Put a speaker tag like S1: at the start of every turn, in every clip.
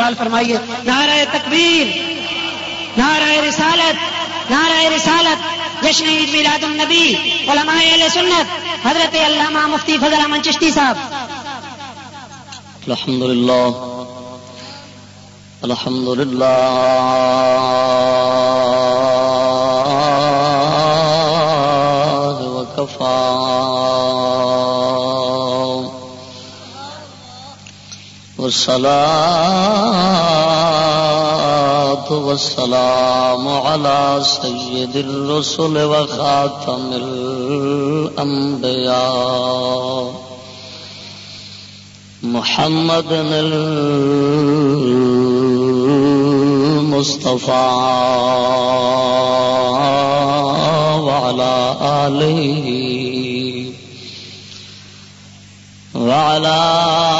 S1: بال فرمائیے، نعرہ تکبیر، نعرہ رسالت نعرہ رسالت، جشن عید میلاد النبی، علماء اہل سنت، حضرت علامہ مفتی فضل احمد چشتی صاحب۔
S2: الحمد للہ الحمد للہ والصلاة والسلام على سيد الرسل وخاتم الأنبياء محمد المصطفى وعلى آله وعلى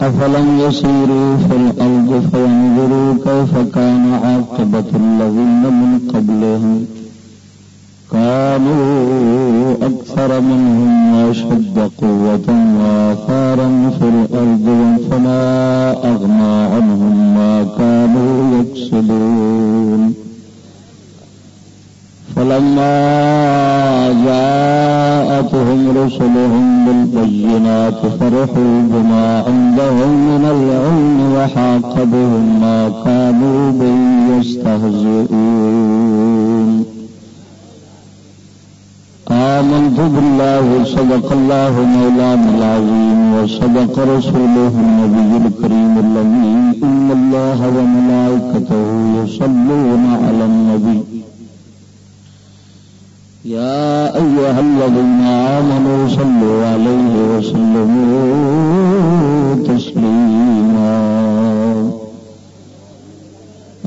S3: أفلم يسيروا في الأرض فينظروا كيف كان عاقبة الذين من قبلهم. كانوا أكثر منهم وأشد قوة وآثارا في الأرض فما أغنى عنهم ما كانوا يكسبون. فلما جاءتهم رسلهم بالبينات فرحوا بما عندهم من العلم وحاق بهم ما كانوا به يستهزئون. آمنت بالله، صدق الله مولانا العظيم، وصدق رسوله النبي الكريم الذي إن الله وملائكته يصلون على النبي. يا أيها الذين آمنوا صلوا عليه وسلموا تسليما.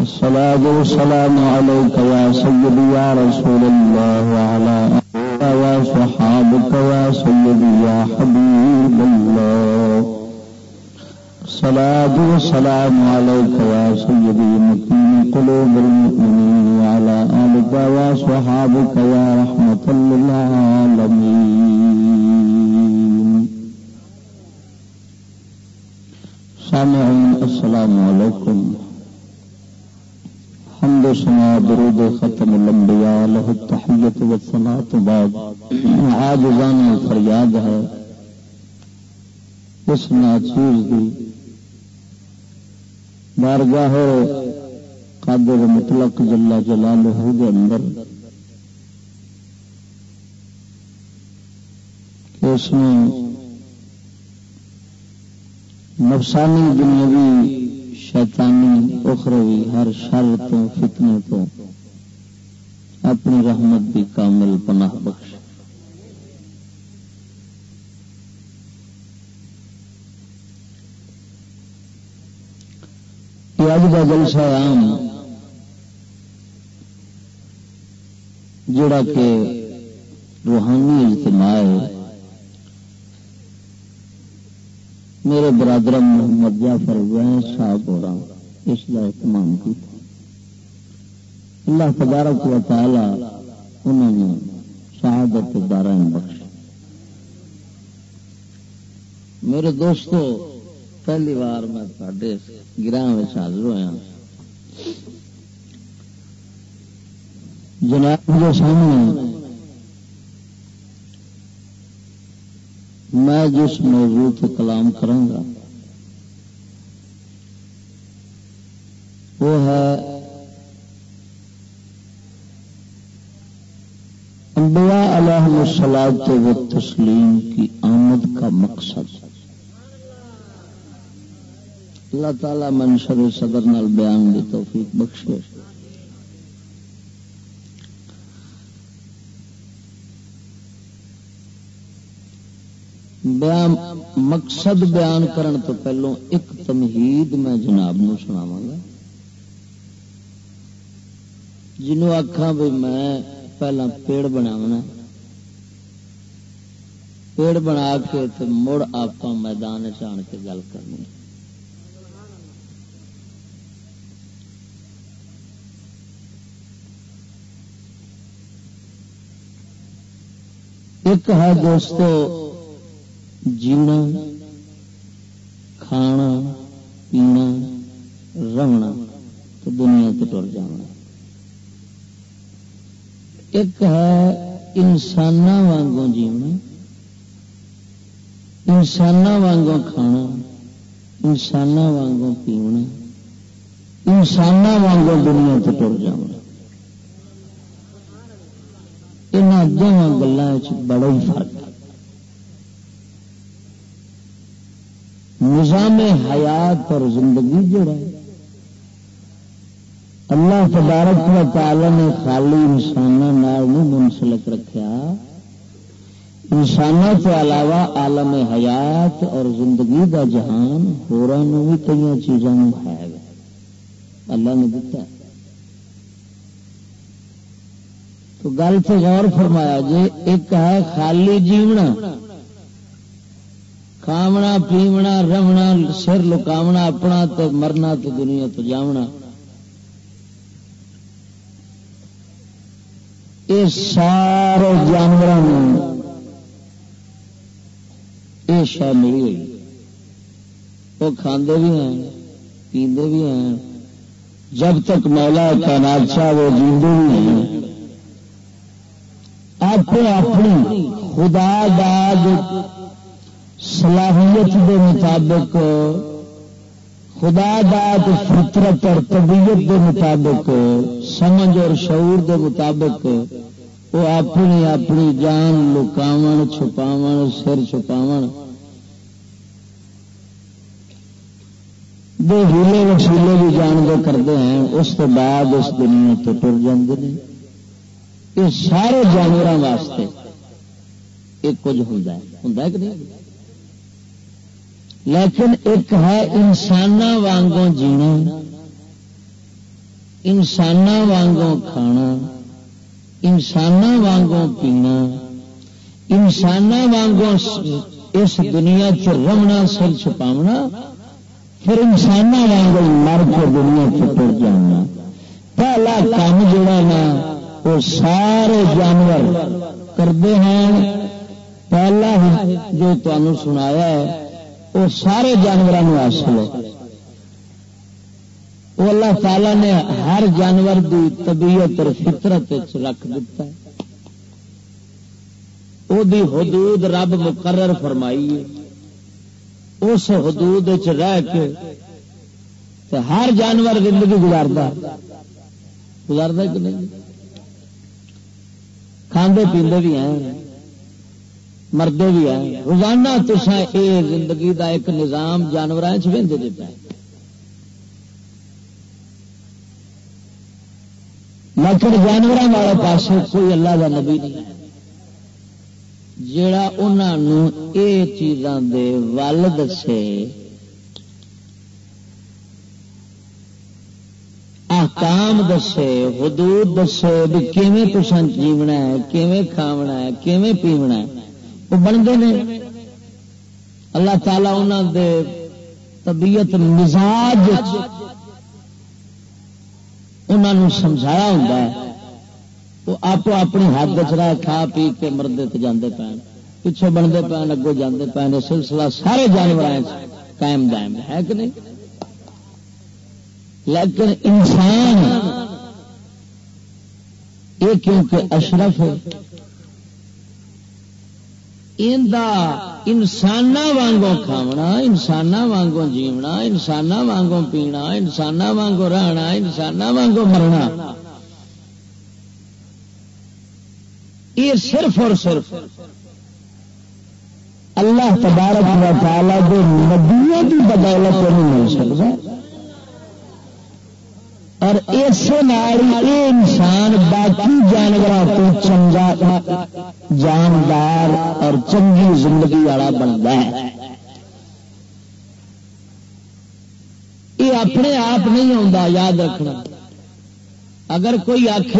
S3: الصلاة والسلام عليك يا سيدي يا رسول الله وعلى آله يا صحابك يا سيدي يا حبيب الله. الصلاة والسلام عليك يا سيدي مكين قلوب المؤمنين وعلى آلك يا صحابك يا رحمة للعالمين. سامعين السلام عليكم. حمد سنا درود ختم الانبیاء له التحیت والصلاة بعد. عاجزان فریاد ہے. اس ناچیز دی بارگاہ قادر مطلق جلا جلالہ دے اندر اس میں نفسانی دنیاوی شیطانی اخروی ہر شر تو فتنے تو اپنی رحمت کی کامل پناہ بخش کہ اج کا جلسہ عام جڑا کہ روحانی اجتماع ہے۔ میرے برادر محمد جعفر وین صاحب ہو رہا اس کا اہتمام کیا اللہ تبارک و تعالی انہوں نے شہادت دارا بخش میرے دوستو پہلی بار میں تے گراہ حاضر ہوا جناب کے سامنے، میں جس موضوع پہ کلام کروں گا وہ ہے انبیاء علیہ السلام و تسلیم کی آمد کا مقصد۔ اللہ تعالی منشر صدر نال بیان کی توفیق بخشے۔ بیان مقصد بیان کرن تو پہلو ایک تمہید میں جناب نو سناوا گا۔ جنوں آخا بھی میں
S4: پہلا پیڑ بناونا پیڑ بنا کے مڑ آپ میدان چان کے گل کرنی۔ ایک ہے دوستو جینا، کھانا، پینا رہنا تو دنیا سے ٹر جانا۔ ایک ہے انسان وانگوں جینا انسان وانگوں کھانا انسان وانگوں پینا انسان وانگوں دنیا سے ٹر جانا۔ یہاں دونوں گلوں بڑا ہی فرق ہے۔ نظام حیات اور زندگی جڑا ہے، اللہ تبارک و تعالی نے خالی انسانوں نہیں منسلک رکھا انسانوں کے علاوہ عالم حیات اور زندگی کا جہان بھی کئی چیزوں ہے۔ اللہ نے دتا تو گل سے غور فرمایا جی ایک ہے خالی جیونا، کھاونا، پیونا رونا سر لکاونا، اپنا تو مرنا تو دنیا تو جاونا۔ یہ سارے جانوروں یہ شہ ملی ہوئی وہ کھاندے بھی ہیں، پیندے بھی ہیں۔ جب تک مولا کا چاہ وہ جیندے بھی ہیں۔ آپ اپنی خدا داد صلاحیت کے مطابق، خدا داد فطرت اور طبیعت کے مطابق، سمجھ اور شعور کے مطابق، وہ اپنی اپنی جان لکاو چھپاو سر چھپاو دو ہیلے وسیلے بھی جان کے کرتے ہیں، اس کے بعد اس دنیا تو ٹر جاتے ہیں۔ یہ سارے جانوروں واسطے ایک کچھ ہوں ہوں کہ نہیں؟ لیکن ایک ہے انسان وانگوں جینا انسان وانگوں کھانا انسان وانگوں پینا انسان وانگوں اس دنیا چ رمنا، سر چھپاونا پھر انسان وانگوں مر کے دنیا ٹر جانا۔ پہلا کام جڑا نا وہ سارے جانور کرتے ہیں۔ پہلا جو تمہیں سنایا ہے، وہ سارے جانوروں حاصل ہے وہ اللہ تعالی نے ہر جانور کی طبیعت اور فطرت رکھ دیتا ہے۔ وہ دی حدود رب مقرر فرمائی ہے۔ اس حدود رہ کے ہر جانور زندگی گزارتا گزارتا کہ نہیں؟ کھانے پیندے بھی ہیں، مردے بھی ہیں۔ روزانہ تسا یہ زندگی دا ایک نظام جانور دے پہ لیکن جانوروں والے پاس کوئی اللہ کا نبی نہیں جڑا انہوں یہ چیزاں دے ول دسے۔ احکام دسے، حدود دسے بھی کیویں تسان جیونا ہے، کیویں کھاونا ہے، کیویں پیونا ہے؟ وہ بنتے ہیں۔ اللہ تعالی انہوں دے طبیعت، مزاج انہوں سمجھایا ہوں وہ آپ اپنی حد چ کھا پی کے مردے جانے پے پچھوں بنتے پے اگوں جانے پے سلسلہ سارے جانور قائم دائم ہے کہ نہیں؟ لیکن انسان یہ کیونکہ اشرف ہے انسان وانگوں کھاونا انسان وانگوں جیونا انسان وانگوں پینا انسان وانگوں رہنا انسان وانگوں مرنا۔ یہ صرف اور صرف اللہ تبارک و تعالی کے نبیوں کی بدولت نہیں مل سکتا۔ اور اس انسان باقی جانوروں کو چنگا جاندار اور چنگی زندگی والا بنتا ہے۔ یہ اپنے آپ نہیں آتا یاد رکھنا۔ اگر کوئی آخ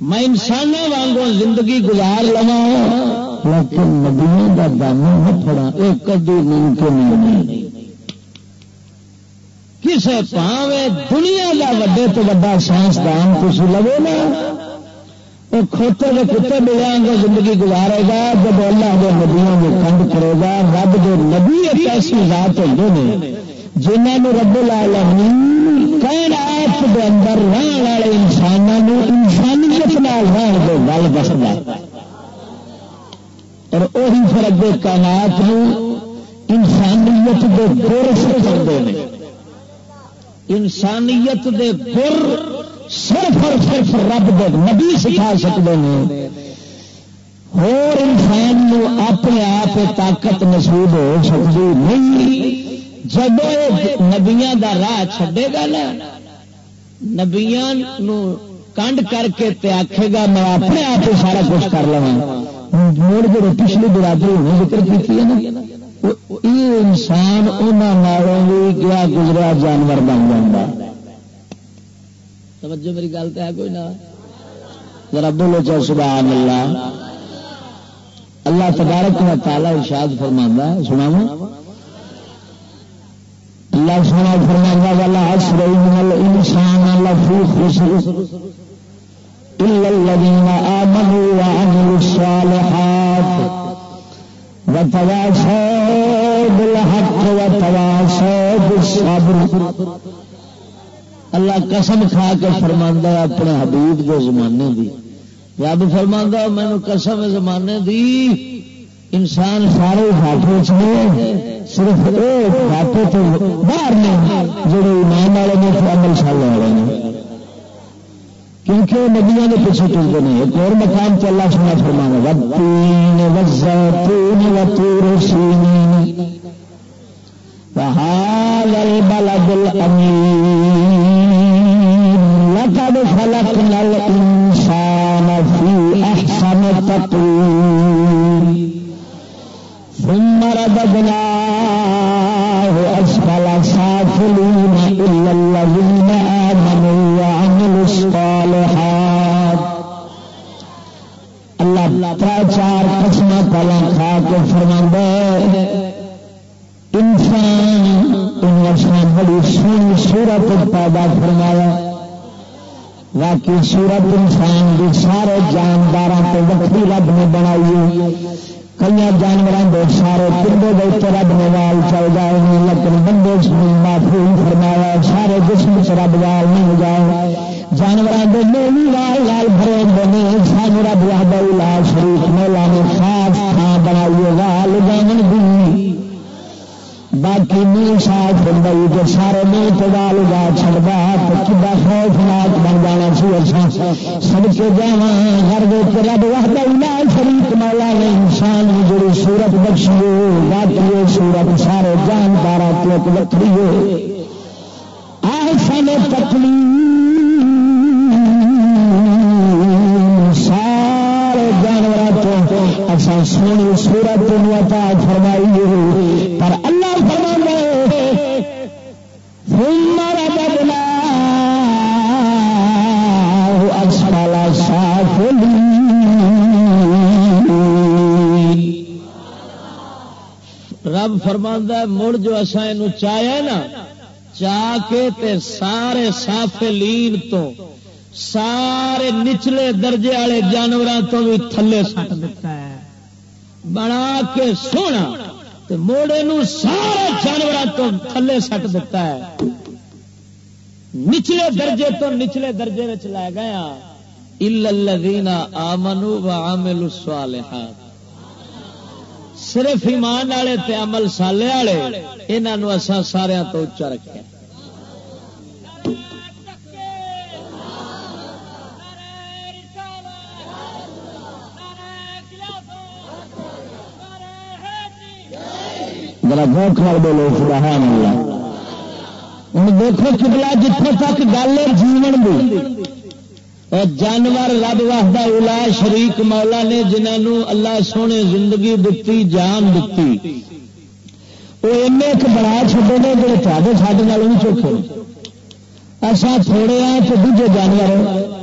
S5: میں انسانوں وانگوں زندگی گزار لوا لیکن نبیوں کا دم نہ پڑا یہ کدی ممکن نہیں۔ کسے پاوے دنیا کا وڈے تو وڈا سائنسدان تھی لو نا، وہ کھوتے کے کتے ملے گا زندگی گزارے گا، جب اللہ کے نبیوں میں کنڈ کرے گا، رب کے نبی ایک ایسی ذات ہوتے ہیں جنہوں رب العالمین کائنات کے اندر رہن والے انسانوں انسانیت نال رہن کے گل دستا اور وہی پھر اگے کائنات انسانیت کے گر سکھتے ہیں انسانیت دے گر صرف اور صرف رب دے نبی سکھا سکتے ہیں۔ اور انسان نو اپنے آپ طاقت نصیب ہو سکتی نہیں۔ جب نبیا کا راہ چھڈے گا نا نبیا کنڈ کر کے آخے گا، میں اپنے آپ سارا کچھ کر لوا مڑ جب پچھلی برادری ہونے ذکر کی نا۔ انسان انہوں بھی گیا گزرا جانور بن جا توجہ میری گل تو ہے کوئی نہ؟ ذرا بولو چاہے سبحان اللہ اللہ تبارک و تعالی ارشاد فرما سنا اللہ سونا فرما والا الانسان لفی خسر الا الذين امنوا وعملوا الصالحات وتواصوا بالحق وتواصوا بالصبر. اللہ قسم کھا کے فرما اپنے حبیب کے زمانے دی۔ رب فرما مینو قسم زمانے دی۔ انسان سارے گھاٹے چ صرف گھاٹے تو باہر نے جڑے ایمان والے نے عمل سال والے نے۔ کیونکہ نبیا کے پیچھے ٹوٹتے ہیں۔ ایک اور مقام سے اللہ سنا فرمانا وتین وزتون وتور سینین وهذا البلد الأمين۔ لقد خلقنا الإنسان في أحسن تقويم۔ ثم رددناه أسفل سافلين إلا الذين سونی سورت پیدا فرمایا باقی سورت انسان بھی سارے جاندار کو وقتی رب نے بنائی کئی جانوروں کے سارے پنڈے کے رب نے وال چل جائے لیکن بندے معافی فرمایا، سارے جسم سے رب وال نہیں جائے۔ جانوروں کے میری لال لال بھرے بنے سان رب لال شریف میلا نے خاص تھان بنائیے وال جان دی باقی منہ صاف بندی جو سارے منہ تو وال اگا چڑھتا تو کھا خوفناک بن جانا سی اچھا۔ سب کے جا ہر وقت رب وحدہ لال شریف مولا نے انسان جڑی سورت بخشی باقی وہ سورت سارے جان جاندار تو وکری آ سن تکلی سارے جانور تو اچھا، اصا سونی سورت عطا فرمائی پر اللہ فرما ہمارا بدلا اچھا صاف رب فرما مڑ جو اصا یہ چایا نا، چاہ کے تے سارے سافلین تو، سارے نچلے درجے والے جانوروں تو بھی تھلے سٹ دیتا ہے۔ بنا کے سونا۔ تے موڑے نو سارے جانوروں تو تھلے سٹ دیتا ہے۔ نچلے درجے تو نچلے درجے میں لے گیا ہاں۔ الذین آمنوا وعملوا الصالحات۔ صرف ایمان والے تے عمل سالے والے، انہاں اساں سارے تو اچا رکھا ذرا بوکھ نال بولو، سبحان اللہ۔ ہوں دیکھو کبلا جتوں تک گل ہے جیون دی۔ اور جانور رب وحدہ الا شریک مولا نے جنہوں اللہ سونے زندگی دتی، جان دتی۔ وہ این ایک بڑا چھوٹے نے جڑے چاہتے سارے بھی چوکھے ایسا تھوڑے ہیں تو دوجے جانور۔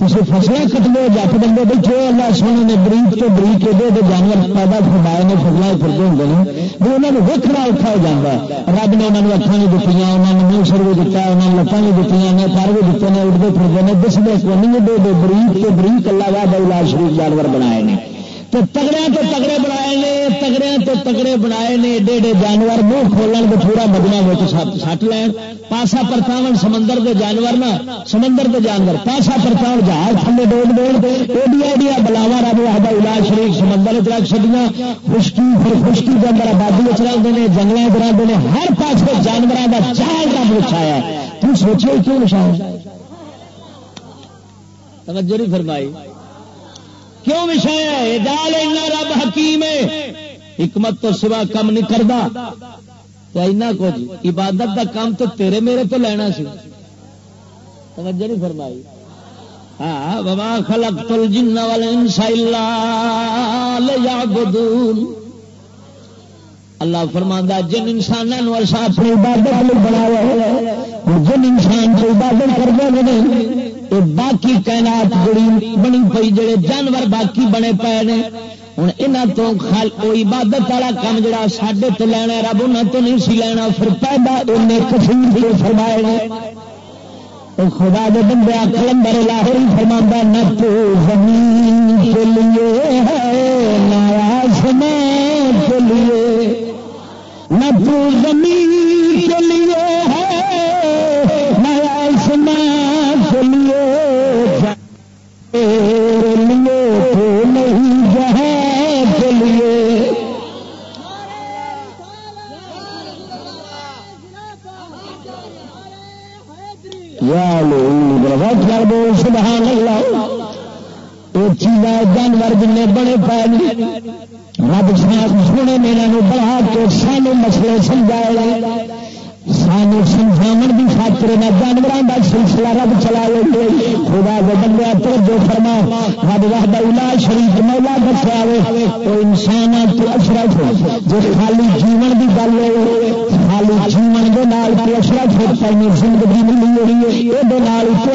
S5: کسی فصلیں کٹنے جت بندے بیٹھے اللہ سونے نے بریک تو بریک ایڈے جانور پیدا فرمائے نے فصلیں پھرتے ہوں نے بھی انہوں نے ویکنا اوکھا ہو جاتا ہے۔ رب نے انہوں نے اکھان بھی دیتی انہوں نے منہ سر بھی دیتا انہوں نے لتان بھی دیتی ہیں پر بھی دیتے ہیں اڑتے پھرتے ہیں۔ دستے کو نہیں ایڈے بریک تو بریک اللہ واہ بہلا شریف جانور بنائے ہیں تو تگڑے تو تگڑے بنائے نے، تگڑے تو تگڑے بنائے نے، ایڈے ایڈے جانور منہ کھولن تو پورا بدلا سٹ لین۔ پاسا پرتاو سمندر کے جانور نا سمندر کے جانور۔ پاسا پرتاؤ جہاز تھلے ڈوڑ ڈوڑ ایڈیا ایڈیا بلاوا رب آبا علاج شریف سمندر چ رکھ سکیاں خشکی پھر خشکی کے اندر آبادی چلتے ہیں جنگل چلتے ہیں ہر پاس جانوروں کا چال رب بچایا تم سوچو کیوں بچایا توجہ نہیں فرمائی۔ کیوں وشایا ہے؟ جال رب حکیم ہے۔ حکمت تو سوا کم نہیں کرتا اینا کچھ عبادت دا کام تو تیرے میرے تو لینا سی۔ توجہ نہیں فرمائی۔ ہاں بابا خلق تل جن والے اللہ فرماندہ جن انسانوں اپنی عبادت بنایا جن انسان کو عبادت کرتے یہ باقی کائنات بڑی بنی پی جڑے جانور باقی بنے پے نے ہوں یہاں تو وہ عبادت والا کام جڑا سڈے تو لینا رب انہوں تو نہیں سی لینا، پھر پیدا انہیں کشمیر کے فرمائے خدا دے بندے کلندر لاہور فرما نہ تو زمین کے لیے ہے، نہ آسمان کے لیے۔ نہ تو زمین کے بنے پائے رب سونے میرے بڑھا کے سانو مسئلے سمجھائے سانو سمجھاو کی خاطر میں جانوروں کا سلسلہ رب چلا لے خدا کے بندے تو جو فرما، رب وحد الا شریف مولا دسیا وہ انسان تو اشرف جو خالی جیون کی گل ہے، خالی جیون کے نال کی اشرف پہنی زندگی ملی ہوئی ہے۔ یہ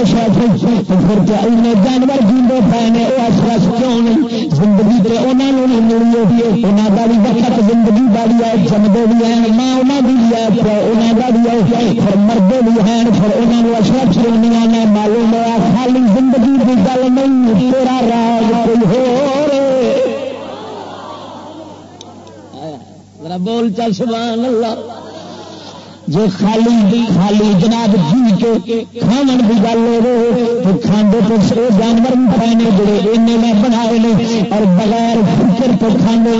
S5: اشرف پھر تو جانور جیندے پے نے وہ اشرف کیوں نہیں؟ زندگی تو انہوں نے نہیں ملی ہوئی ہے۔ انہوں کا بھی وقت زندگی کا بھی ہے جمدے بھی ہیں، ماں انہوں کی بھی ہے انہوں کا بھی پھر مردے بھی ہیں، پھر انہوں اشرف دنیا نے معلوم ہوا خالی زندگی کی گل نہیں، تیرا راج کوئی ہو بول چل، سبحان اللہ۔ جو خالی خالی جناب جی کے کھان کی گل ہو کھانے تو سو جانور پائے جڑے این میں بنائے نے، اور بغیر فکر تو کھانے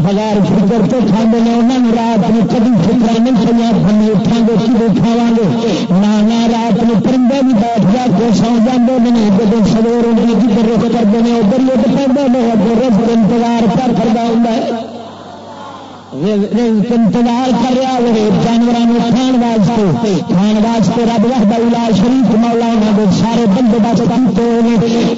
S5: بغیر فکر تو کھانے نے انہوں نے رات میں کبھی فکر نہیں چلیا ہم اٹھا گے کدو کھاوا گے؟ نہ رات میں پرندے بھی بیٹھ جا کے سو جاتے ہیں جب سویر جدھر رخ کرتے ہیں ادھر ہی پہ ادھر انتظار کر کرتا ہوں انتظار کر رہا ہے جانوروں کھان واسطے کھان واسطے رب وحدہ شریف مولا انہوں سارے بندے بس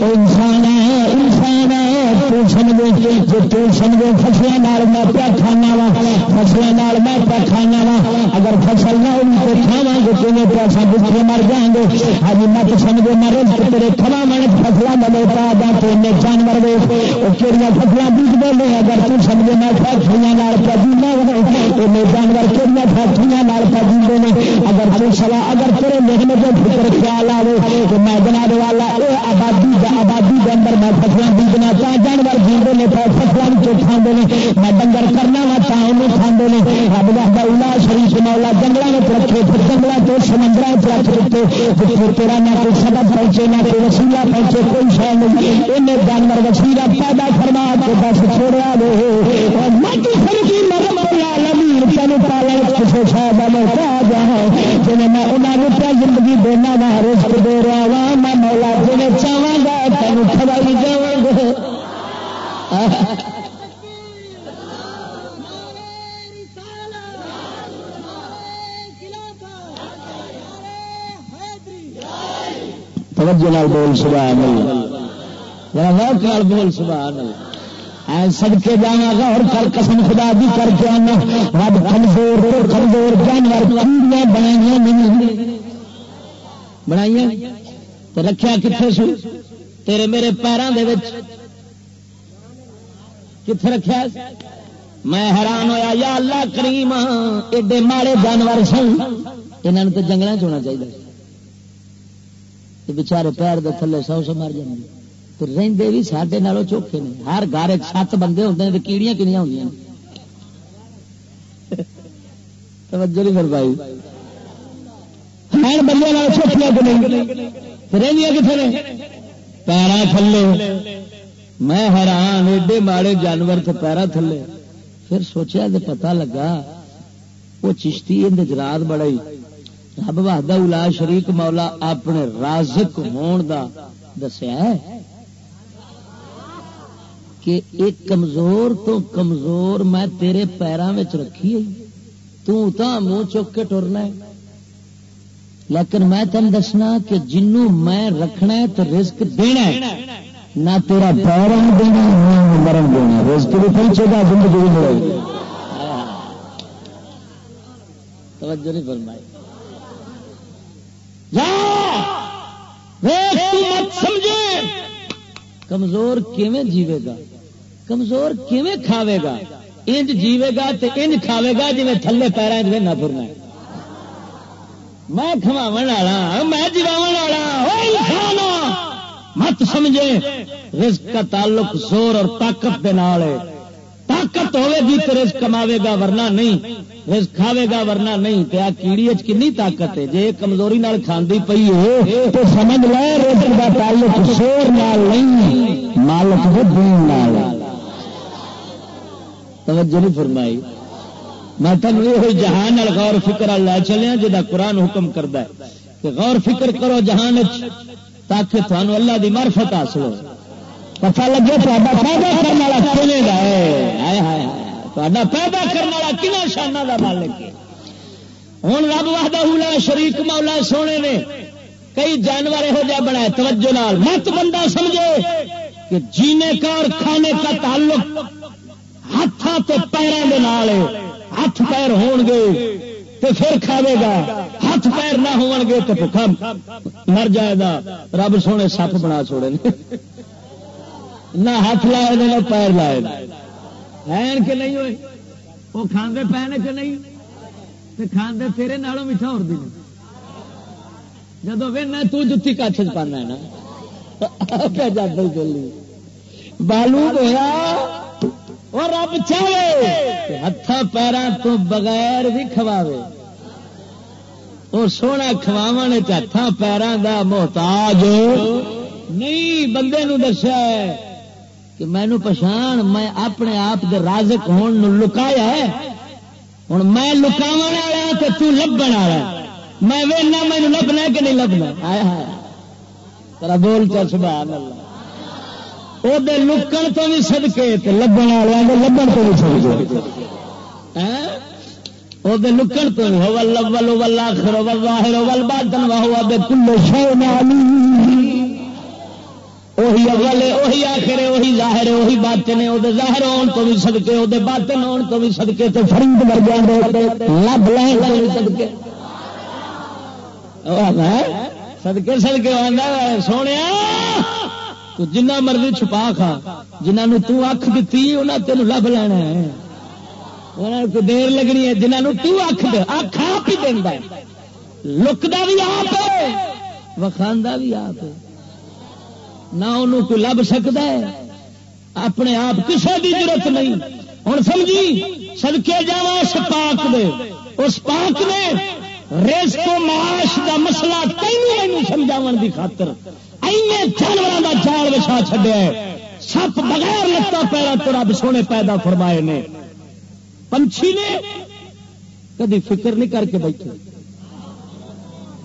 S5: انسان ہے انسان ہے۔ تو سمجھے جو تو سمجھے فصلوں میں پیا کھانا وا، فصلوں میں پیا کھانا وا۔ اگر فصل نہ ہوئی تو کھاوا گے تمہیں پیسہ بکھے مر جائیں گے۔ ہاں مت سمجھے مرے تیرے کھوا من فصلوں میں لیتا آ تو انہیں جانور وہ کہڑی فصلیں بیج دے لے۔ اگر تو سمجھے میں فیکٹریاں پہ جانور کہڑی فیکٹری نے۔ اگر ہر سوا اگر تیرے محنت فکر خیال آئے تو میں جناب والا یہ آبادی آبادی کے اندر میں فصلیں بیجنا چاہ جانور جیتے ہیں تو فصلوں کے کھانے میں ڈنگر کرنا وا تا انہوں کھانے رب کا الا شریف مولا جنگلوں میں رکھے، پھر جنگلوں کے سمندر رکھ دیتے جتنے تیرا نہ کوئی سبب پہنچے، نہ کوئی وسیلہ پہنچے، کوئی شہ نہیں۔ ان جانور وسیلہ پیدا فرما کے بس چھوڑا لو مٹی سر مرم تین پالن کسی شاید جی میں انہوں روپیہ زندگی دینا وا رسک دے رہا وا، میں مولا جی چاہا گا تین کھوائی جا توجہ نال بول سبحان اللہ۔ بول سبحان اللہ۔ سد کے جانا گا اور کل قسم خدا بھی کر کے آنا۔ رب کمزور کمزور جانور کمڑیاں بنائی نہیں۔ بنائی تو رکھا کتنے سو؟
S4: تیرے میرے پیروں دے وچ۔ کتنے رکھا میں حیران ہویا، یا اللہ کریم، ایڈے ماڑے جانور سن یہاں تو جنگل چنا چاہیے بچارے پیر دے تھلے سو سو مر جائیں تو رہندے بھی سڈے نالوں چوکھے نے۔ ہر گھر سات بندے ہوتے ہیں تو کیڑیاں کنیاں ہوں توجہ نہیں مل پائی بندے چوکھیاں رہندیاں کتنے پیرا تھلے۔ میں حیران ایڈے ماڑے جانور تو پیرا تھلے۔ پھر سوچا تو پتا لگا، وہ چشتی رات بڑا رب وحدہ الا شریک مولا اپنے رازق ہون دا دسیا ہے کہ ایک کمزور تو کمزور میں تیرے پیروں میں رکھی ہے۔ منہ چک کے ٹرنا ہے۔ لیکن میں تین دسنا کہ جنوں میں رکھنا ہے تو رزق دینا ہے۔ نہ تیرا پیرن دینا، نہ مرن دینا۔ رزق بھی پہنچے گا، زندگی بھی ملے گی۔ توجہ نہیں فرمائی۔ سمجھے۔ کمزور کیویں جیوے گا؟ کمزور کیویں کھاوے گا؟ انج جیوے گا تو انج کھاوے گا جی تھلے پیرا جی نہ پھرنا۔ میں کھواو والا، میں جیواو والا۔ مت سمجھے۔ رزق کا تعلق زور اور طاقت دے نال ہے۔ طاقت ہوے گی تو رزق کماوے گا ورنہ نہیں۔ رزق کھاوے گا ورنہ نہیں۔ تے آ کیڑی وچ کنی طاقت ہے؟ جے کمزوری نال کھاندی پئی ہے تو سمجھ لے رزق دا تعلق زور نال نہیں، مالک دے دین نال۔ توجہ نہیں فرمائی۔ میں تمہیں یہ جہان غور فکر لے چلیا جا قرآن حکم کرتا ہے۔ کہ غور فکر کرو جہان تاکہ تمہیں اللہ دی مرفت حاصل ہو۔ پتا لگے پیدا کرنے والا پیدا کرنے والا کنا شانہ کا مالک ہوں رب واہدہ شریک مولا سونے نے کئی جانور یہو جہ بنا توجہ نال۔ مت بندہ سمجھے کہ جینے کا اور کھانے کا تعلق ہاتھوں کے پیروں کے نال ہاتھ پیر ہون گے۔ تو پھر کھاوے گا۔ ہاتھ پیر نہ ہون گے تو بھوکا مر جائے گا۔ رب سونے سپ بنا چھوڑے نہ ہاتھ لائے نہ پیر لائے کہ نہیں ہوئے۔ وہ کھانے پے کہ نہیں۔ تو کھانے تیرے نالوں میٹھا ہو جب وہنا تو جتی کچھ پانا ہے نا۔ چلی بالو ہوا وہ رب چاہے ہاتھ پیروں تو بغیر بھی کھواوے۔ وہ سونا کھواو ہاتھ پیروں کا محتاج۔ نہیں، بندے نو دسیا کہ مینو پچھان میں اپنے آپ کے رازک ہون لکایا ہے۔ ہوں میں لکاو والا ہاں تو تبن والا میں وینا مینو لبنا کہ نہیں لبنا؟ آیا ترا بول چل سبحان اللہ۔ وہ لکن تو بھی سدکے لبن والے لبن تو بھی سدکے وہ لکن تو بھی ہو لبل ول آخر واہر ول بادن واہ اب کلو شو وہی اول وہی آخر وہی ظاہر ہے وہی بات نے وہ ظاہر آن تو بھی سدکے وہ باطن آن تو بھی سدکے تو فرنگ مر جائے لب لائن سدکے سدکے سدکے آدھا سونے تو جنہ مرضی چھپا کھا جنہوں تو اکھ دیتی انہیں تین لب لینا ہے کو دیر لگنی ہے جنہوں تو اکھ دے اکھ آپ ہی دینا لکتا بھی آپ ہے وکھانا بھی آپ ہے نہ انہوں کو لب سکتا ہے اپنے آپ کسی کی ضرورت نہیں ہوں سمجھی سدکے جا اس پاک دے اس پاک نے ریس کو معاش کا مسئلہ تینوں سمجھاؤ کی خاطر جانوروں کا جال وچھا چڈیا سپ بغیر لگتا پیرا تو رب سونے پیدا فرمائے نے۔ پنچھی نے کدی فکر نہیں کر کے بیٹھے۔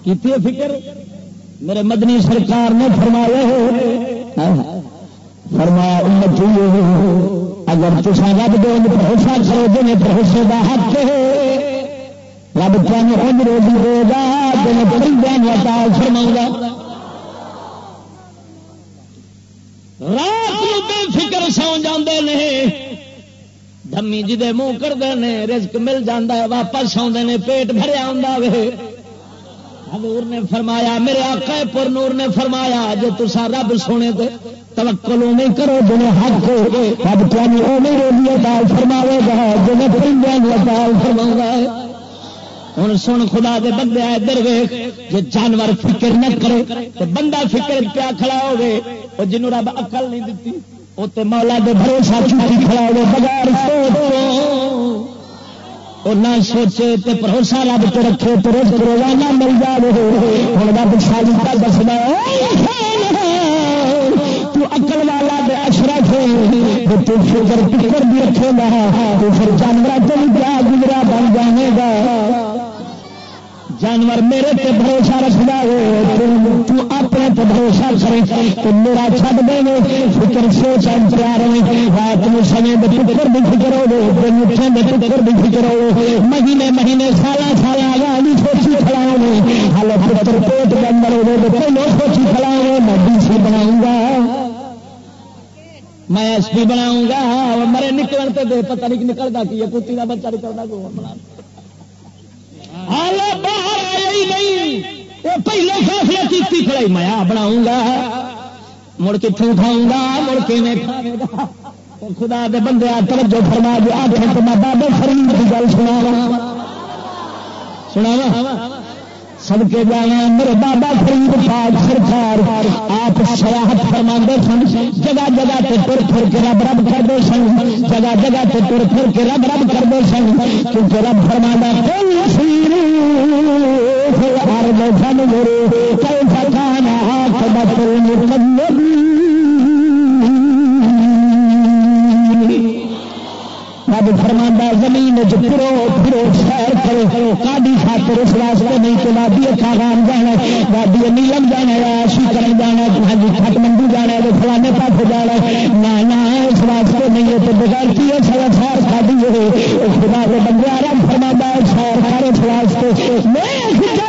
S4: کی فکر؟ میرے مدنی سرکار نے فرمایا فرمایا جی، اگر تصا رب دے بھروسہ کرو گے بھروسے کا حق رب تمہیں روزی دے گا فرما گا۔ رات بے فکر سو جاندے نہیں دمی جی دے منہ کرتے ہیں رزق مل جاتا ہے واپس آدھے نے، پیٹ بھریا ہوں وے۔
S5: حضور نے فرمایا، میرے آقا پر نور نے فرمایا جی تسا رب سونے دے توکل نہیں کرو جنہیں حق ہو رب تمہیں وہ نہیں روی دال فرماوے گا جنہیں پرندے دال فرما ہے ہوں سن خدا دے بندے ادھر ویخ جی جانور فکر نہ کرے تو بندہ فکر پیا کھڑا ہوگی وہ جنوں رب اکل نہیں دیتی وہ تو مولا دے بھروسہ چکی کھڑا ہوگا بغیر سوچ نہ سوچے تو بھروسہ رب تو رکھے تو روز روزانہ مل جائے ہوں رب شالی کا دسنا تو اکل والا دے اشرف تو فکر فکر بھی رکھے گا، تو پھر جانور تو بھی کیا گزرا بن جانے گا۔ جانور میرے تے بھروسہ رکھتا ہے، تو اپنے تے بھروسہ کرے، تو میرا چھڈ دے فکر سوچ تیار ہوئے، رات میں سمے دے فکر بھی فکر ہو دن اٹھے دے فکر بھی فکر ہو مہینے مہینے سالہ سالہ آگے سوچی کھڑا ہوئے۔ ہال پتر پیٹ کے اندر ہوئے، تو پہلو سوچی کھڑا ہوئے، میں ڈی سی بناؤں گا۔ میں ایس پی بناؤں گا۔ مرے نکلن تے دے پتہ نہیں نکلتا کی کتی کا بچہ نکلتا کو بنا ہی نہیں، وہ پہلے فیصلے کی کھڑائی میں بناؤں گا، مڑ کتوں کھاؤں گا، مڑ کے گا۔ خدا دے بندے توجہ فرما دیا آخر تو میں بابے فرید کی گل سنا سنا سب کے جانا میرے بابا فرید پاک سرکار، آپ سیاحت فرما سن۔ جگہ جگہ تے تر پھر کے رب رب کرتے سن۔ جگہ جگہ تے تر پھر کے رب رب کرتے سن۔ کیونکہ رب فرما کوئی سیر رب فرما زمین پھرو پھرو، سیر کرو۔ کاڈی خاطر اس واسطے نہیں وادی جانا وادی نیلم جانا آشی کرن جانا ہاں جی کھٹ منڈی جانا ہے فلانے پاس جانا نہ اس واسطے نہیں ہے تو بغیر کی ہے سارا سیر کھادی ہے۔ خدا کے بندے سیر اس واسطے۔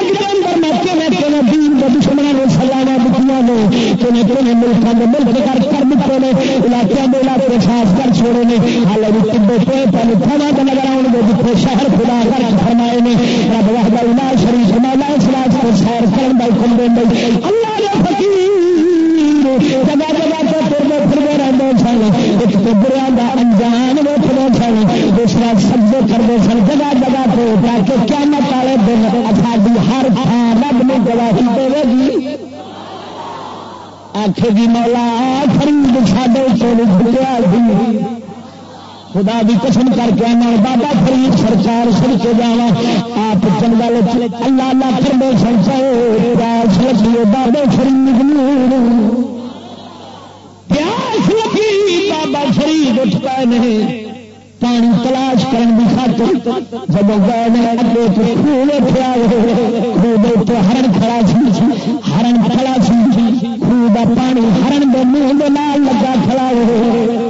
S5: سلانا بکیاں نے کہیں کہیں ملکوں کے ملک کر کر دیتے ہیں علاقے میں علاقے خاص کر چھوڑے نے۔ حالانکہ کبے پہلے تھوڑا تو نظر آؤ گے جتنے شہر خدا کر فرمائے نے۔ رب وحدہ الا شریف مولا اسلاس کو سیر کرن دا حکم دے۔ اللہ دے فقیر، جگہ جگہ تے پھرتے پھرتے رہتے سن۔ ایک تو بریا کا انجان ویکتے سن۔ دوسرا سجدے کرتے سن۔ جگہ جگہ پہ تاکہ قیامت والے دن اچھا ساری ہر تھان رب نے گواہی دے گی۔ آخے جی مولا فرید ساڈے چولی بھولیا دی۔ خدا بھی قسم کر کے آنا، بابا فرید سرکار سر کے جانا۔ آپ جنگل اللہ اللہ کرنے پیاس لگی بابے فرید پیاس لگی، بابا فرید اٹھ پائے نہیں۔ پانی تلاش کرنے کی خاطر جب گئے اگے خوب خوب ہرن کھڑا سی، ہرن کھڑا سی خوب پانی ہرن کے منہ لگا کھڑا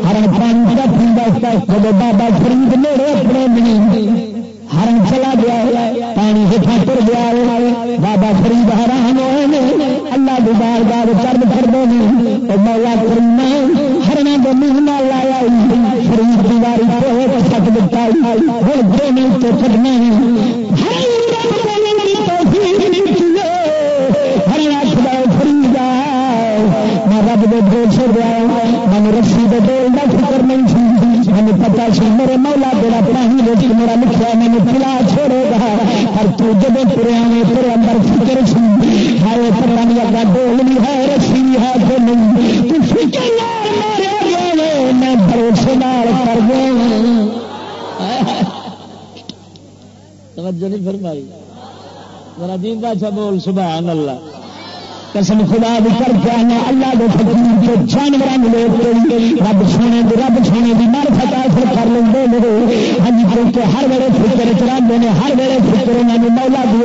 S5: ہرن پانی کا پیتا جب بابا فرید میرے اپنے نہیں ہرن چلا گیا، پانی ہٹا تر گیا۔ بابا فرید حرام ہوئے اللہ کی بار بار چرد کر دے مولا کرنا ہرنا کے منہ نہ لایا فرید دیواری کو سک دتا ہوں تو چڑنا رب دے بھروسے دیا من رسی دے دول کا فکر نہیں سی مجھے پتا سی میرے مولا تیرا پراہی روٹی میرا لکھا مجھے پلا چھوڑے گا پر تو جب تریا میں تیرے اندر فکر سی ہائے پتا نہیں اگا ڈول بھی ہے رسی بھی ہے تو نہیں تو فکر مارے میں بھروسے نال کر گیا توجہ نہیں فرمائی۔ ذرا دین بادشاہ بول، سبحان اللہ۔ قسم خدا بھی کر کے آنا اللہ کے فکیر کے جانور رب سونے دی رب سونے کی مر فتا حاصل کر لیں ہاں جی، کیونکہ ہر ویلے فکر چلاتے ہیں ہر ویلے فکر انہوں نے مولا دی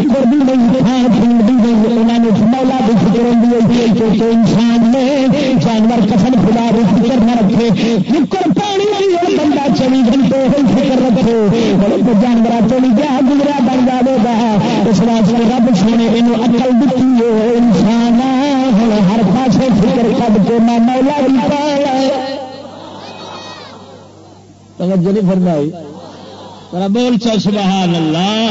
S5: فکر بھی نہیں کھان پین بھی نہیں انہوں نے مولا کی فکر ہوتی ہے، کیونکہ انسان نے جانور قسم خدا بھی فکر نہ رکھے۔ فکر پانی بندہ چوبی گھنٹے ہوئی فکر رکھے جانور چوبی گیا گزرا بن جائے گا۔ اس واسطے رب سونے یہ اکل دیتی ہے، انسان ہوں ہر پاس فکر کب کے میں مولا بھی توجہ نہیں فرمائی۔ بول چل سبحان اللہ۔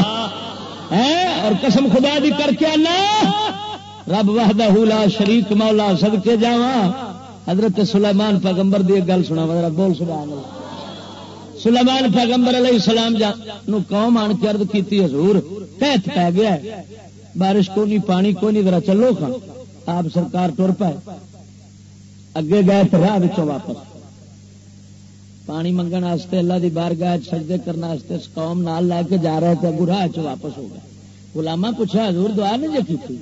S4: اور قسم خدا دی کر کے آنا۔ رب وحدہ لا شریک، مولا سد کے جا حضرت سلیمان پیغمبر دی گل سنا ذرا بول سبحان اللہ۔ سلیمان پیغمبر علیہ السلام جا نو قوم آن کے عرض کیتی، حضور قحط پی گیا ہے۔ بارش کو نہیں، پانی کو نہیں، ذرا چلو کھا۔ آپ سرکار ٹر پائے۔ اگے گئے تو راہ واپس۔ پانی منگن واسطے اللہ دی بار گاہ سجدے کرنے واسطے قوم نال لے کے جا رہے تھے گراہ چ واپس ہو گئے۔ غلامہ پوچھا، حضور دعا نہیں جی کی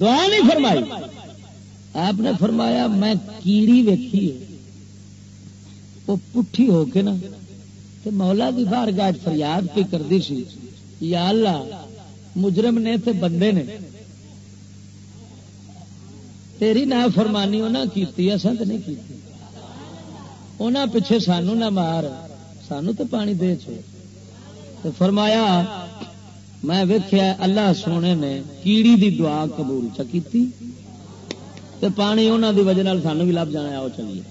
S4: دعا نہیں فرمائی۔ آپ نے فرمایا میں کیڑی ویکھی وہ پٹھی ہو کے نا تو مولا دی بار گاہ فریاد پہ کرتی سی، یا اللہ، مجرم نے تے بندے نے۔ تیری نہ فرمانی انہیں کی اصل تو نہیں کی انہیں پیچھے سانو نہ مار، سانو تو پانی دے تو فرمایا، میں ویخیا اللہ سونے نے کیڑی دی دعا قبول چکی تے پانی انہوں دی وجہ سانو بھی لب جانا آؤ چلیے۔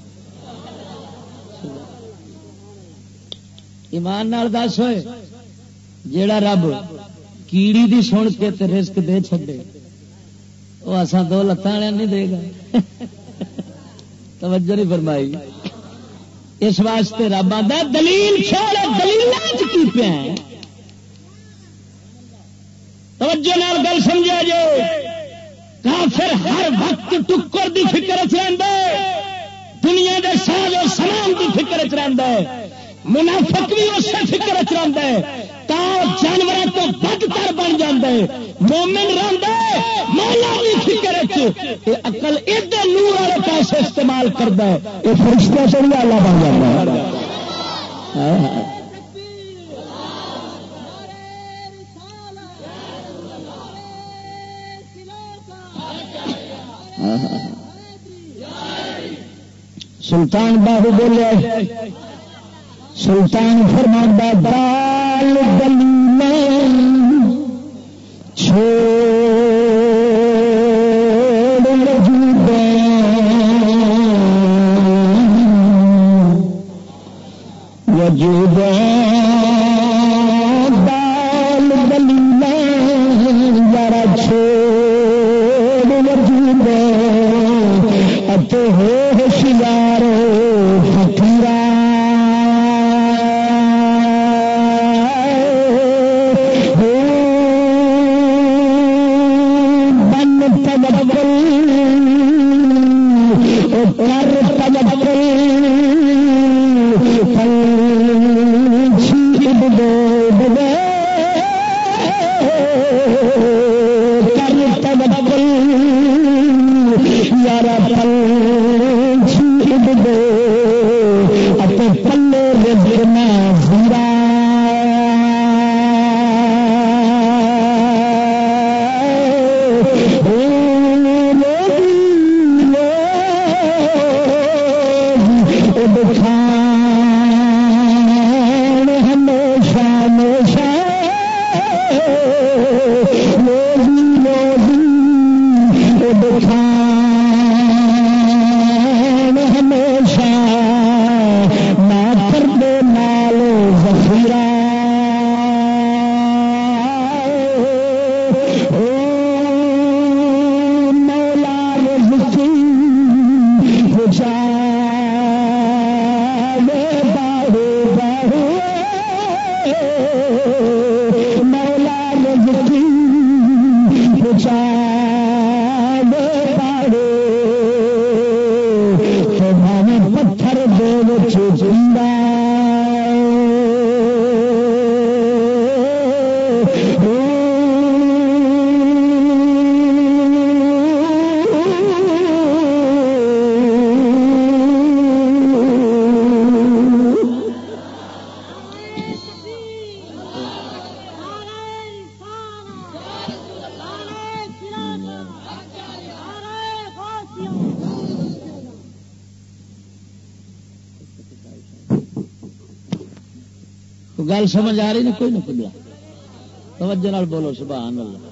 S4: ایمان نال دس ہوئے، جیڑا رب کیڑی دی سن کے تے رزق دے چھڈے وہ اصا دو لتان نہیں دے گا۔ توجہ نہیں فرمائی۔ اس واسطے رب آدھا دلیل چھوڑ دلیل کی پہ توجہ نال گل سمجھا جو کافر ہر وقت ٹکر دی فکر چ دنیا دے ساز و سامان دی فکر چ ہے۔ منافق بھی اسی فکر چ رہتا ہے۔ جانور تو بد کر بن جاتا ہے۔ مومن رہتا مولا بھی فکر اقل ادھر نور والے پیسے استعمال کرتا ہے۔ یہ فرشتہ سے بھی آلہ بن جاتا ہے۔ ہاں، ہاں۔ سلطان بابو بولے سلطان فرما بال گلی چھوڑ وجود بال سمجھ آ رہی نا کوئی نہ پلیا توجہ نال بولو، سبحان اللہ۔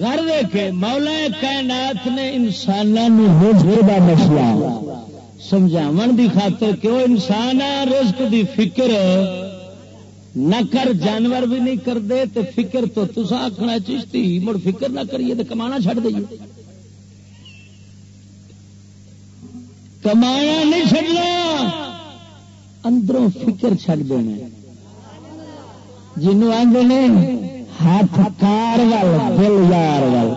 S4: گھر دیکھے مولا کائنات نے انسانوں کا مسئلہ سمجھاو دی خاطر کہ وہ انسان رزق دی فکر نہ کر، جانور بھی نہیں کرتے تو فکر تو تسا آخنا چشتی، مڑ فکر نہ کریے تو کما چڑ دئیے۔ کمایا نہیں چڑنا اندروں فکر چڑ دینا جنوں آدھے ہاتھ کار دل یار وال۔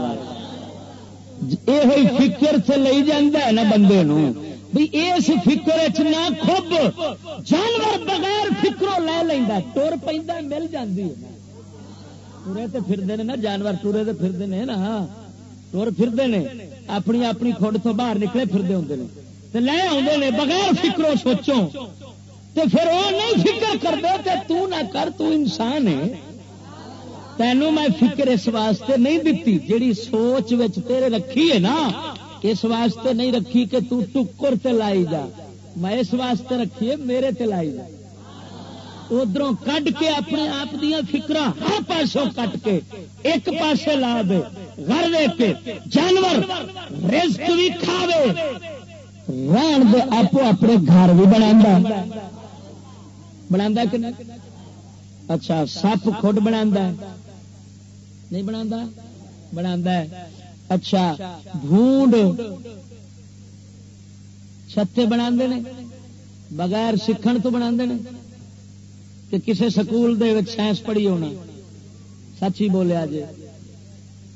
S4: یہ فکر سے لے جا نا بندے نو۔ بھی اس فکر نہ خوب جانور بغیر فکروں لے لینا ٹور پہ مل جاتی ٹورے تو پھرتے ہیں نا، جانور ٹورے تو پھرتے ہیں نا۔ ٹور پھرتے ہیں اپنی اپنی خڈ تو باہر نکلے پھرتے ہوں لے آدھے بغیر فکروں سوچو تو پھر وہ نہیں فکر کرتے تو نہ کر، تو انسان ہے۔ تینوں میں فکر اس واسطے نہیں دیتی جیڑی سوچ تیرے رکھی ہے نا اس واسطے نہیں رکھی کہ تو ٹکر تے لائی جا۔ میں اس واسطے رکھی ہے، میرے تے لائی جا۔ ادھر کڈ کے اپنے آپ دیا فکر ہر پاسوں کٹ کے، ایک پاسے لا دے گھر دے کے۔ جانور رزق بھی کھاوے، رہن دے آپ اپنے گھر بھی بنا بنا کہ اچھا سپ خود بنا نہیں بنا بنا اچھا بھونڈ چھتے بنا بغیر سکھن تو بنا کہ کسی سکول دے سائنس پڑھی ہونا۔ سچ ہی بولیا جی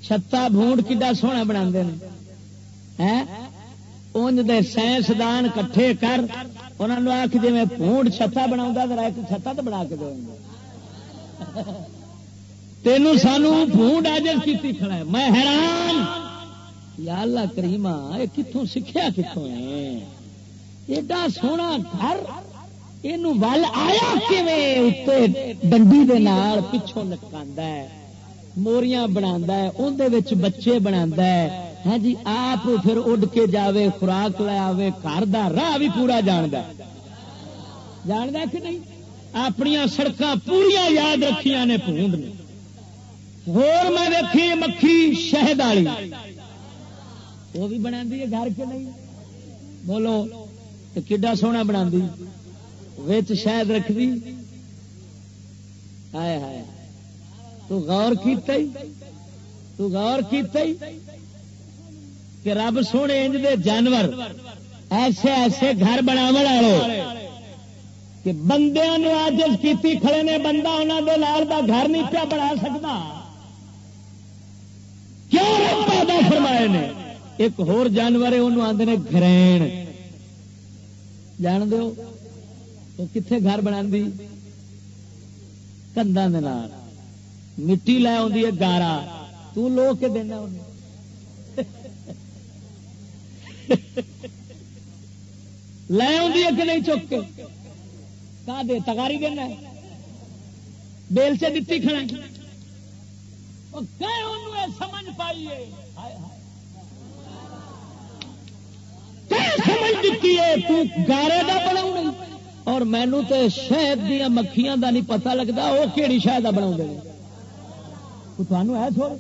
S4: چھتا بھونڈ کڈا سونا بنا دے سائنسدان کٹھے کر۔ انہوں نے آخ جی میں پونڈ چھتا بنا ایک چھتا تو بنا کے دوں تینوں سانو پونڈ آجز کی کھڑا ہے۔ میں حیران۔ یا اللہ کریما یہ کتوں سیکھا کتوں ہے؟ ایڈا سونا گھر یہ ول آیا ڈنڈی دے نال پچھوں لٹکا ہے، موریاں بنا اندر بچے بنا ہاں جی آپ پھر اڈ کے جاوے، خوراک لے آوے، گھر دا راہ بھی پورا جاند جاند کہ نہیں؟ اپنی سڑک پوریا یاد رکھیا نے پونڈ نے۔ ہور میں دیکھی مکھی شہد والی وہ بھی بنا دی گھر کے نہیں؟ بولو تو کڈا سونا بنا دی شہد رکھ دی ہائے ہائے۔ تو غور کیتا ہی۔ تو غور کیتا ہی۔ کہ رب سونے انج دے جانور، ایسے ایسے گھر بنا کہ بندے آج کی کھڑے نے بندہ انہوں دے لال دا گھر نہیں پیا بنا سکتا۔ کیوں پیدا فرمائے نے؟ ایک ہور جانور ہے، انہوں آدھے گرین جان دو تو کتنے گھر بنا کندھا مٹی لے آئی ہے، گارا۔ تو لو کے دینا انہیں۔ لے آئی ہے کہ نہیں چک کے۔ کا دے تگاری دینا بیل سے دیتی کھڑا سمجھ پائیے سمجھ دیتی ہے۔ تو گارے بنا اور مینو تو شہد دیا مکھیاں دا نہیں پتا لگتا وہ کہڑی شہد کا بنا ہے تھوڑا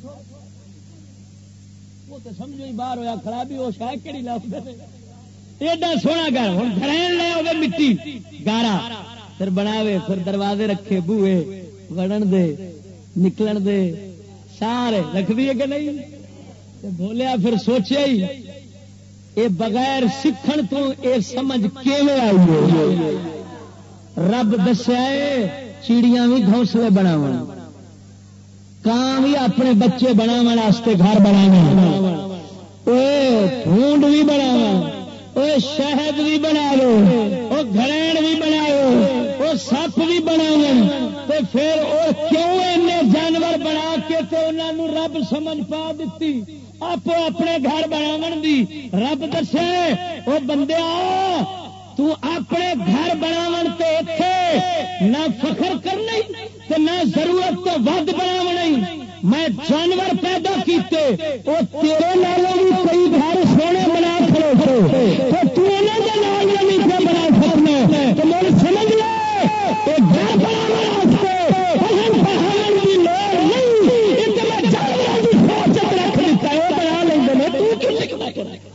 S4: تو سمجھو ہی باہر ہوا کھڑا بھی وہ شاید کہڑی لا ایڈا سونا گھر ہوں گھر لے آئے مٹی، گارا۔ پھر بناوے، پھر دروازے رکھے، بوئے، وڑن دے، نکلن دے۔ سارے رکھ دیے کہ نہیں؟ بولیا پھر سوچے ہی، اے بغیر سکھن تو اے سمجھ آئی رب دسیا چیڑیاں بھی گھونسلے بناو کان بھی اپنے بچے بناو گھر بنا ڈھونڈ بھی بناو شہد بھی بنا لو وہ گرین بھی بنا لو وہ سپ بھی بنا پھر وہ کیوں جانور بنا کے تو انہوں رب سمجھ پا دیتی آپ اپنے گھر بنا دی۔ رب دسے وہ بندے تو اپنے گھر بناو نہ فخر کرنا نہ ضرورت تو ود بنا میں جانور پیدا کیتے وہ تیرے نالوں بھی کئی گھر سونے بنا کھڑے تو نال نہیں بنا سکنا۔ تو میرے سمجھ لے گھر بنا کی لوڑ نہیں۔ میں جانور کی سوچ رکھ دیتا ہے وہ بنا لیں تو کیوں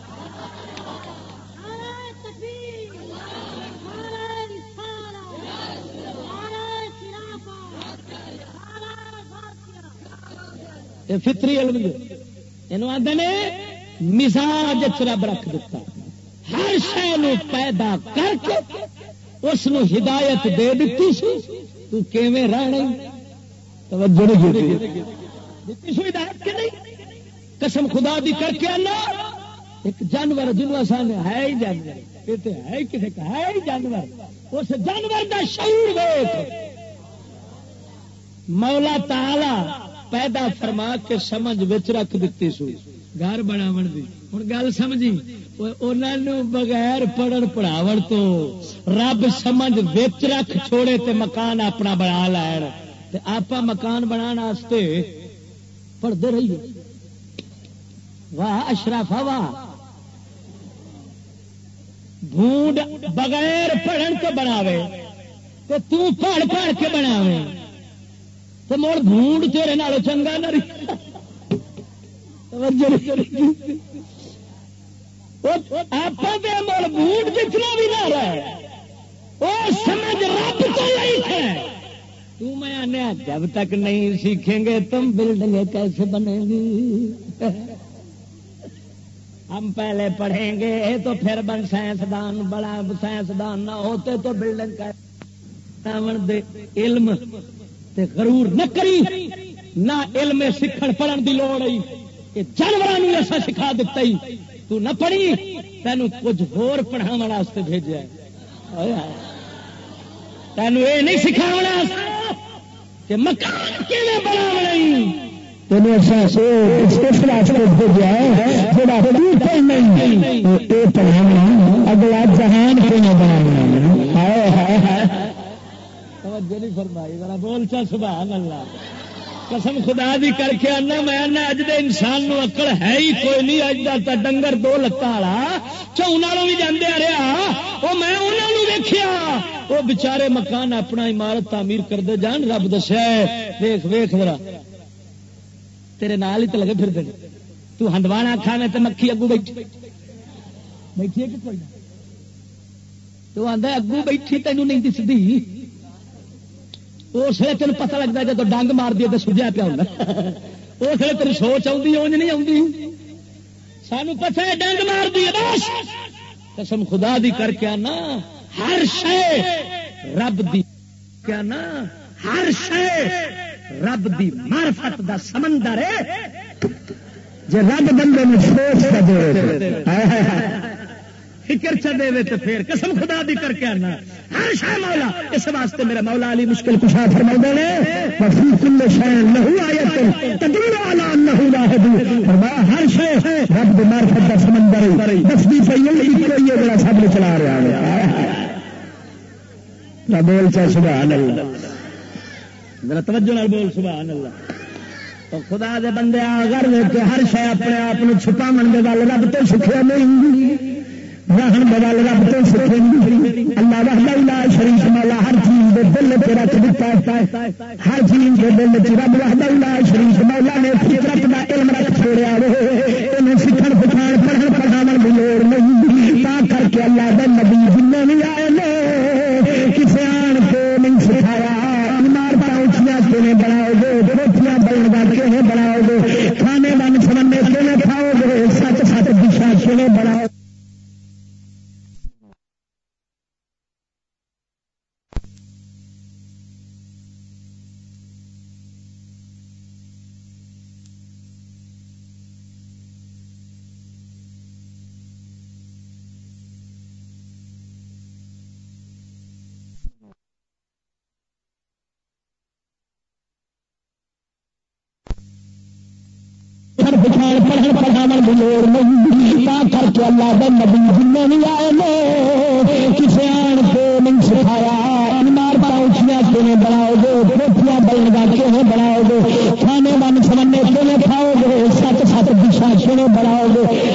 S4: یہ فطری علم یہ آدھے نے مزاج رب رکھ دیتا ہر شہ پیدا کر کے اس ہدایت دے دیتی سی۔ تو کیویں رہنا توجہ نہیں دیتی ہدایت کے نہیں؟ قسم خدا دی کر کے آنا۔ ایک جانور جنوب آسان ہے ہی جانور۔ یہ تو ہے کسی کا ہے ہی جانور۔ اس جانور کا شعور ویخ مولا تالا پیدا فرما کے سمجھ بچ رکھ دیتی سو۔ گھر بناو دی۔ ہوں گل سمجھی؟ انہوں بغیر پڑھن پڑھاو تو رب سمجھ بچ رکھ چھوڑے تے مکان اپنا بنا لین۔ آپ مکان بنا پڑھتے رہیے۔ واہ، اشرف، واہ۔ بھونڈ بغیر پڑھن تو بناوے۔ تو تو پڑھ پڑھ کے بناوے۔ تو مڑ بھونڈ تیرے نال چنگا نہ آپ مڑ بھونڈ جتنا بھی نہ رہے وہ سمجھ رب تو ہے تو میں آنے جب تک نہیں سیکھیں گے تم بلڈنگیں کیسے بنے گی؟ ہم پہلے پڑھیں گے تو پھر بن سائنسدان، بڑا سائنسدان نہ ہوتے تو بلڈنگ کا علم تے غرور نہ کری، نہ علم سیکھ پڑھن کی لوڑ آئی۔ یہ جانوروں ایسا سکھا دتا ہی تو نہ پڑھی، تینوں کچھ ہور پڑھاو واسطے بھیجا تینوں یہ نہیں سکھاؤ کہ مکان کیون بنا اگلا جہان کیوں بنا ہائے ہائے ہائے توجہ نہیں فرمائی، ذرا بول چا، سبحان اللہ۔ قسم خدا دی کر کے آنا، میں اج دے انسان نو اکل ہے ہی کوئی نہیں، اج دا تا ڈنگر دو لتان والا چون بھی جانے رہا وہ میں انہوں نے ویخیا وہ بچارے مکان اپنا عمارت تعمیر کرتے جان، رب دسیا ویخ ویخ ذرا۔ تیرے نال ہی تو لگے پھر دے۔ تو ہندوانا کھانے تو مکھی اگو بیٹھی۔ بیٹھی ہے کہ کوئی نہ؟ تو آدھا اگو بیٹھی، تینوں نہیں دستی اس لیے تین پتا لگتا جب ڈنگ مار دیا تو سجا پیا ہوتا اس لیے تیری سوچ آتی اونج نہیں آتی سانو پتا ہے ڈنگ مار دی بس۔ قسم خدا دی کر کے آنا، ہر شے رب دی کیا نا ہر شے رب دی معرفت دا سمندر ہے۔ جی رب بندے میں سوچ کا دے فکر چ دے تو پھر قسم خدا دی کر کے آنا۔ ہر شہ مولا، اس واسطے میرا مولا علی مشکل کشا فرما نے کل شہر لہو آیا تدور والا لہو واحد ہر شہ رب دی معرفت سمندر دستی پی ہے بڑا سب نے چلا رہا ہے۔ بول چا، سبحان اللہ۔ میرا توجہ نال بول، سبحان اللہ۔ تو خدا دے بندے اگر کے ہر شہ اپنے آپ چھپا من کے گل رب تو سکھیا نہیں۔ رہن بدل رب تو سکھے اللہ وحدہ لا شریف مولا، ہر چیز دے دل چ رکھ دتا ہے۔ ہر چیز دے دل چ رب وحدہ لا شریف مولا نے فطرت دا علم رکھ چھوڑیا وہ سکھن پچھان، پڑھن، پڑھاون دی لوڑ نہیں۔ تا کر کے اللہ دے نبی جن بھی آئے نے کھانے من سمنے کھاؤ گے سچ سچ دشا کھے بناؤ گے۔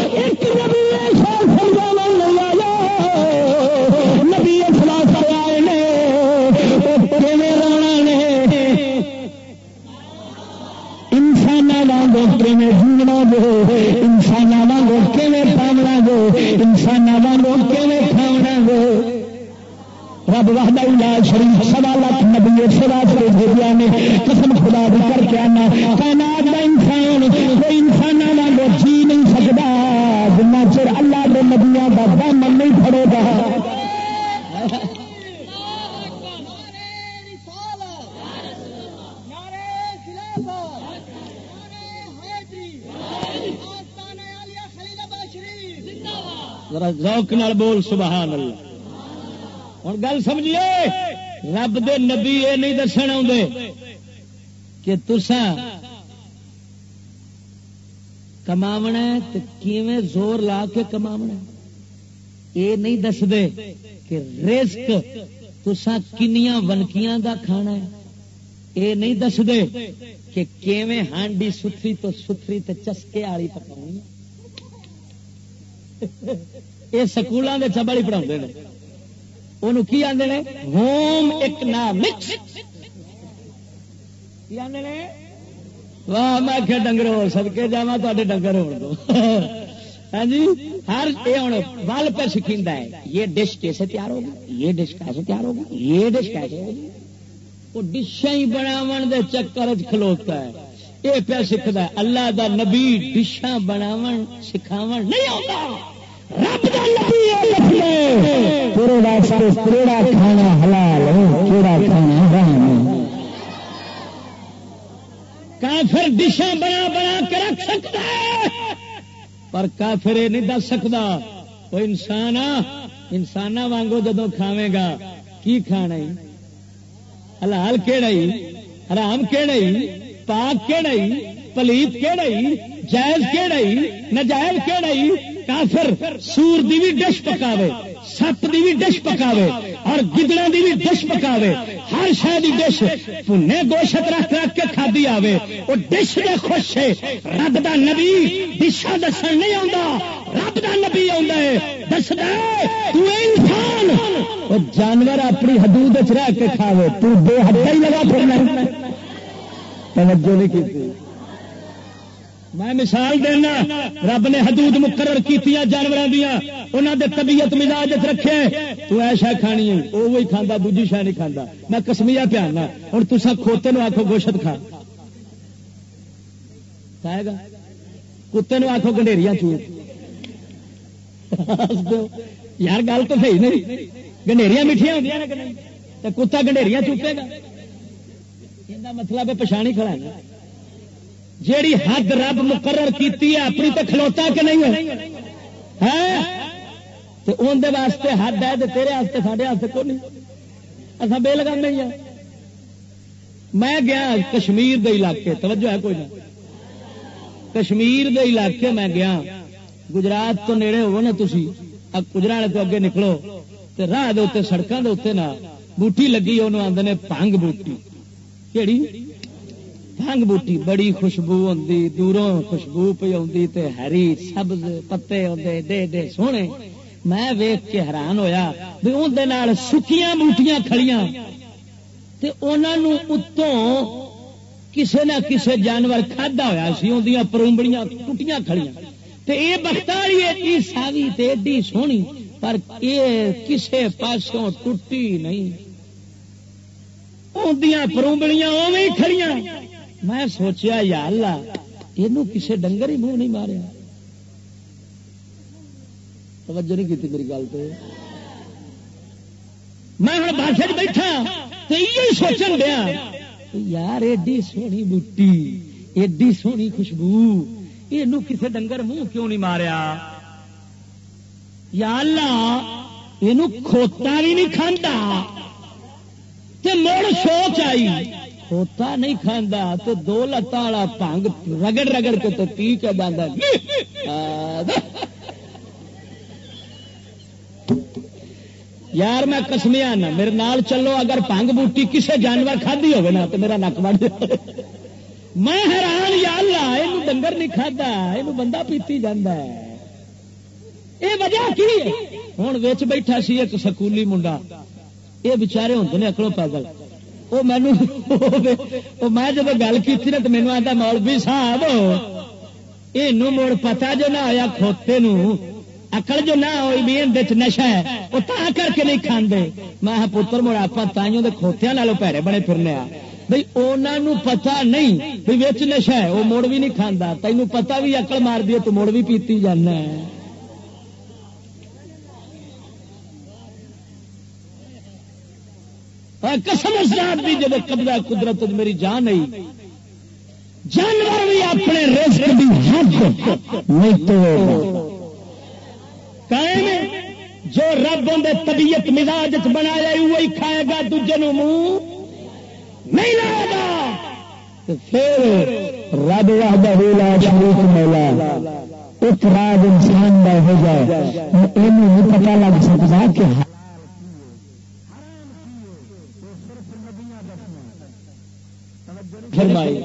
S4: نال بول، سبحان اللہ۔ ہوں گل سمجھیے، رب دے نبی یہ نہیں دسن آدھے کہ تسا کماونا کیویں زور لا کے کماونا یہ نہیں دستے کہ رزق تسا کنیاں ونکیاں دا کھانا ہے۔ یہ نہیں دستے کہ کیویں ہانڈی ستری تو ستری تے چسکے والی پکاؤنی یہ سکولوں کے چبل ہی پڑھا انہوں کی آدھے نے؟ Home economics. کی آدھے واہ، میں آخیا ڈنگر ہو سدکے جا تے ڈنگر ہو ہاں جی؟ ہر یہ ہوں بل پہ سکھا ہے۔ یہ ڈش کیسے تیار ہوگی؟ یہ ڈش کیسے تیار ہوگی؟ یہ ڈش کیسے ہوگی؟ وہ ڈشا ہی بناو دے چکر چلوتا ہے۔ یہ پیا سیکھتا ہے۔ اللہ دا نبی ڈشا بناو سکھاو نہیں آتا رب دا نبی یہ لکھ لے تیرے واسطے کیڑا کھانا حلال ہے، کیڑا کھانا حرام ہے؟ کافر ڈشاں بنا بنا کے رکھ سکتا ہے، پر کافر یہ نہیں دس سکتا، وہ انسان انسان وانگو جدو کھاوے گا، کی کھانا ہی؟ حلال کہڑا ہی؟ حرام کہڑا ہی؟ پاک کہڑا ہی؟ پلیت کہڑا ہی؟ جائز کہڑا ہی؟ نجائز کہڑا ہی؟ کافر سور دی بھی ڈش پکاوے، سپ دی بھی ڈش پکاوے، اور گدڑا دی بھی ڈش پکاوے۔ ہر شہ دی ڈش پنے گوشت رکھ رکھ کے کھادی آوے۔ وہ ڈش دے خوش ہے۔ رب دا نبی ڈشا دسن نہیں آتا رب دا نبی آتا ہے۔ دس دے تو انسان، وہ جانور اپنی حدود رہ کے کھاوے۔ تو بے حد ہی لگا پھرنا۔ توجہ نہیں کی۔ میں مثال دینا، رب نے حدود مقرر کی جانوروں دیا انہوں نے طبیعت مزاج رکھے تو ایسا کھانی ہے؟ وہ وہی کھانا دوجی شہ نہیں کھانا میں کسمیا پیانا۔ ہوں تصا کھوتے نو آخو گوشت کھا۔ کھائے گا؟ کتے نو آخو گنڈیریاں چوٹ یار گل تو صحیح نہیں۔ گنڈیریاں میٹھیاں ہوتی کتا گنڈیریاں چوٹے گا۔ یہ مطلب پچھانی کھڑا ہے۔ جیڑی حد رب مقرر کیتی ہے، اپنی تو کھلوتا کہ نہیں ہے؟ تو اندر واسطے حد ہے تیرے واسطے سارے واسطے کو نہیں اصا بے لگا نہیں ہے میں گیا کشمیر دے علاقے، توجہ ہے کوئی نہ۔ کشمیر دے علاقے میں گیا۔ گجرات تو نیڑے ہو نا تھی گجرا تو اگے نکلو۔ تو راہ دے سڑکوں کے اتنے نہ بوٹی لگی، انہوں آدھے پنگ بوٹی۔ کہڑی بھنگ بوٹی بڑی خوشبو آتی دوروں خوشبو پی آتی ہری سبز پتے آتے ڈے ڈے سونے۔ میں ویخ کے حیران ہویا بھی اندر سکیاں بوٹیاں کھڑیاں۔ تے انہوں اتوں کسے نہ کسے جانور کھدا ہوا سی اندیاں پرومبڑیاں ٹوٹیاں کھڑیاں۔ تے اے بختاری ایڈی ساوی تے ایڈی سونی، پر اے کسے پاسوں ٹوٹی نہیں۔ اندیاں پرومبڑیاں اویں کھڑیاں۔ میں سوچیا، یا اللہ یہ کسے ڈنگر ہی منہ نہیں ماریا۔ توجہ نہیں کی میری گل پہ میں ہوں بادشاہ بیٹھا تو یہ سوچن دیا یار ایڈی سونی بوٹی، ایڈی سونی خوشبو یہ کسے ڈنگر منہ کیوں نہیں ماریا؟ یا اللہ یہ کھوتا بھی نہیں کھانا مڑ سوچ آئی کھوتا نہیں کھانا تو دو لتا والا پنگ رگڑ رگڑ کے تو پی کے باندھا یار میں کسمیا نا میرے نال چلو، اگر پنگ بوٹی کسے جانور کھدی ہوگی نا تو میرا نک بڑھ جائے۔ میں حیران، یا اللہ یہ ڈنگر نہیں کھدا یہ بندہ پیتی جانا ہے۔ یہ وجہ کی ہوں ویچ بیٹھا سی ایک سکولی منڈا۔ یہ بچارے ہوں نے اکڑوں پیدل۔ وہ مینو میں جب گل کی نا تو مینو آتا مولوی صاحب یہ مڑ پتا جو نہ ہوا کھوتے اکل جو نہ ہوئی بھی اندر نشا ہے وہ تا کر کے نہیں کھانے میں پتر مڑ آپ تائیوں کے کھوتیا نالوں پیڑے بنے پھرنے آ بھائی انہوں پتا نہیں بھی نشا ہے وہ مڑ بھی نہیں کھانا تینوں پتا بھی اکل مار دی تو مڑ بھی پیتی جانا ہے قسم اس ذات بھی جب قبضہ قدرت میری جان آئی جانور بھی اپنے رزق بھی حد نہیں تو قائم جو رب اندر طبیعت مزاج بنایا وہی کھائے گا دوجے نو منہ نہیں لائے گا پھر رب وحدہ لا شریک مولا ایک راج انسان کا ہو جائے یہ نہیں پتا لگ سکتا کہ فرمائی،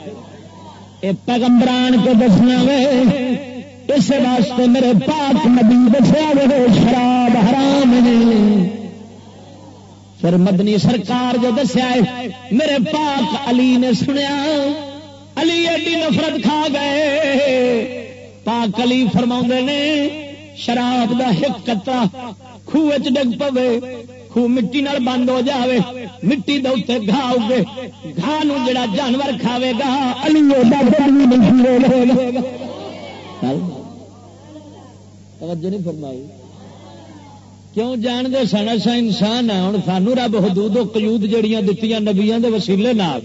S4: اے پیغمبران کو دسنا وے، اس واسطے میرے پاک نبی دسیا وے شراب حرام نہیں پھر مدنی سرکار جو دسیا میرے پاک علی نے سنیا، علی ایڈی نفرت کھا گئے. پاک علی فرما نے، شراب کا ایک کترا خوہ ڈگ پوے خوہ مٹی نال بند ہو جاوے، مٹی دے اتنے گھا اگے گھا نو جڑا جانور کھاوے گا علی ہاں؟ توجہ نہیں فرمائی۔ کیوں جان دے سن؟ اصا انسان ہے ہوں سانو رب حدود و قیود جڑیاں دتی نبیا دے وسیلے نال۔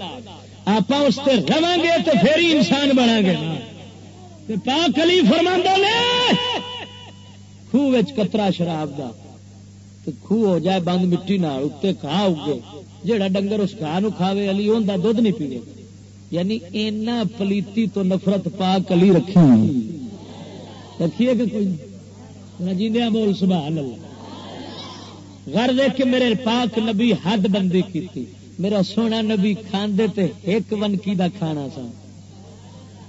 S4: آپ اس سے رواں گے تو پھر ہی انسان بنا گے۔ پاک علی فرما نے، خوہ کترا شراب دا۔ خوہ ہو جائے، بند مٹی نہ اتنے کھا اگے۔ جہاں ڈنگر اس کھا کھاوے، علی ان کا دھد نہیں پینے۔ یعنی اینا پلیتی تو نفرت پا کلی رکھی۔ رکھیے کہ کوئی جیندیا بول سبحان اللہ۔ گھر دیکھ کے میرے پاک نبی حد بندی کی میرا سونا نبی کھاندے تے ایک ونکی دا کھانا سن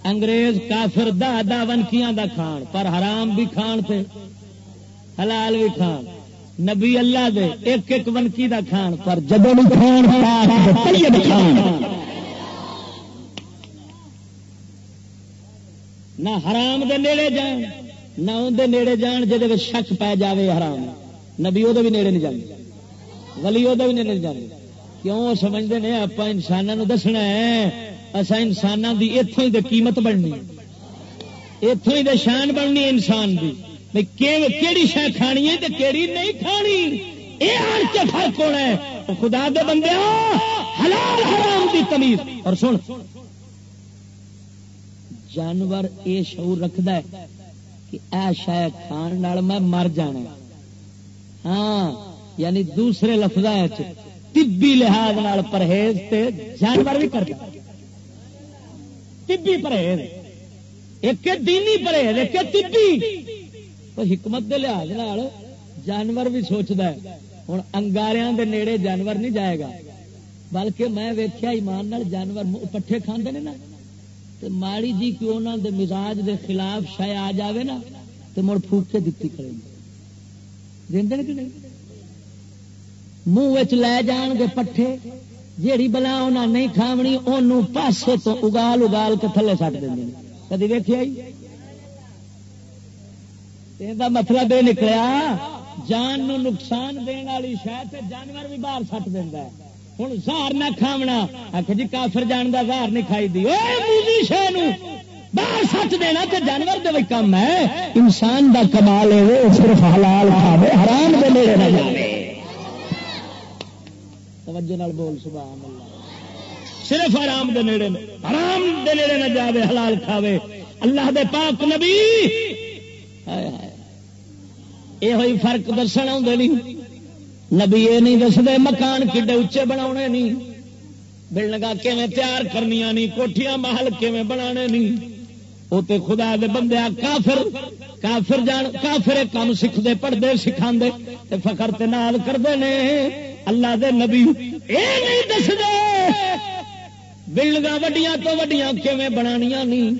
S4: انگریز کافر دا دا ونکیاں دا کھان، پر حرام بھی کھان تے حلال بھی کھان۔ نبی اللہ دے ایک ایک ونکی دا کھان، پر جدو کھان کھان۔ نہ حرام دے نیڑے جان، نہ اندر نیڑے جان جہد شک پی جاوے حرام۔ نبی وہ بھی نیڑے نہیں جانے ولی وہ بھی نیڑے جانے کیوں سمجھتے ہیں آپ انسانوں دسنا ہے اصا انسانوں کی اتوں ہی قیمت بننی اتوں ہی شان بننی انسان کی کیڑی شہ کھانی ہے کیڑی نہیں کھانی؟ یہ آن کے فرق ہونا ہے؟ خدا دے بندے حلال حرام دی تمیز۔ اور سن۔ جانور یہ شعور رکھد ہے کہ اے شہ کھان میں مر جانا ہاں یعنی دوسرے لفظ طبی لحاظ پرہیز تے جانور بھی کرتا طبی پرہیز۔ ایک دینی پرہیز، ایک طبی۔ حکمت کے لحاظ جانور بھی سوچتا ہے۔ ہوں انگاریاں دے نیڑے جانور نہیں جائے گا۔ بلکہ میں ویکیا ایمان جانور پٹھے کھانے نے نا۔ تو ماڑی جی کی انہوں دے مزاج دے خلاف شاید آ جاوے نا تو مڑ پھوک کے دتی کریں دے کہ نہیں؟ منہ لے جان گے پٹھے، جیڑی بلا انہیں نہیں کھاونی انہوں پاسے تو اگال اگال کے تھلے سٹ دیں کدی ویکیا یہ مطلب یہ نکلیا جان نو نقصان دن والی شاید جانور بھی باہر سٹ دینا ہوں زہر نہ کھاونا آخ جی کافر جان کا زہر نہیں کھائی دی شہ باہر سٹ دینا تو جانور دے کم ہے انسان دا کمال ہے صرف حلال کھاوے حرام دے نیڑے نہ جائے توجہ نال بول سبحان اللہ صرف حرام دے نیڑے حرام دے نیڑے نہ جاوے حلال کھاوے اللہ دے پاک نبی ہائے ہائے یہ ہوئی فرق درسن آدھے نہیں نبی یہ نہیں دستے مکان کڈے اچے بنا نہیں بلڈنگا کیون تیار کرنی نہیں کوٹیاں محل کیون بنا نہیں وہ تو خدا دے بندے کافر کافر جان کافر کام سیکھتے پڑھتے سکھا تے فخر تال کرتے ہیں اللہ دے نبی اے نہیں دستے بلڈنگا وڈیاں تو وڈیاں کیون بنانیاں نہیں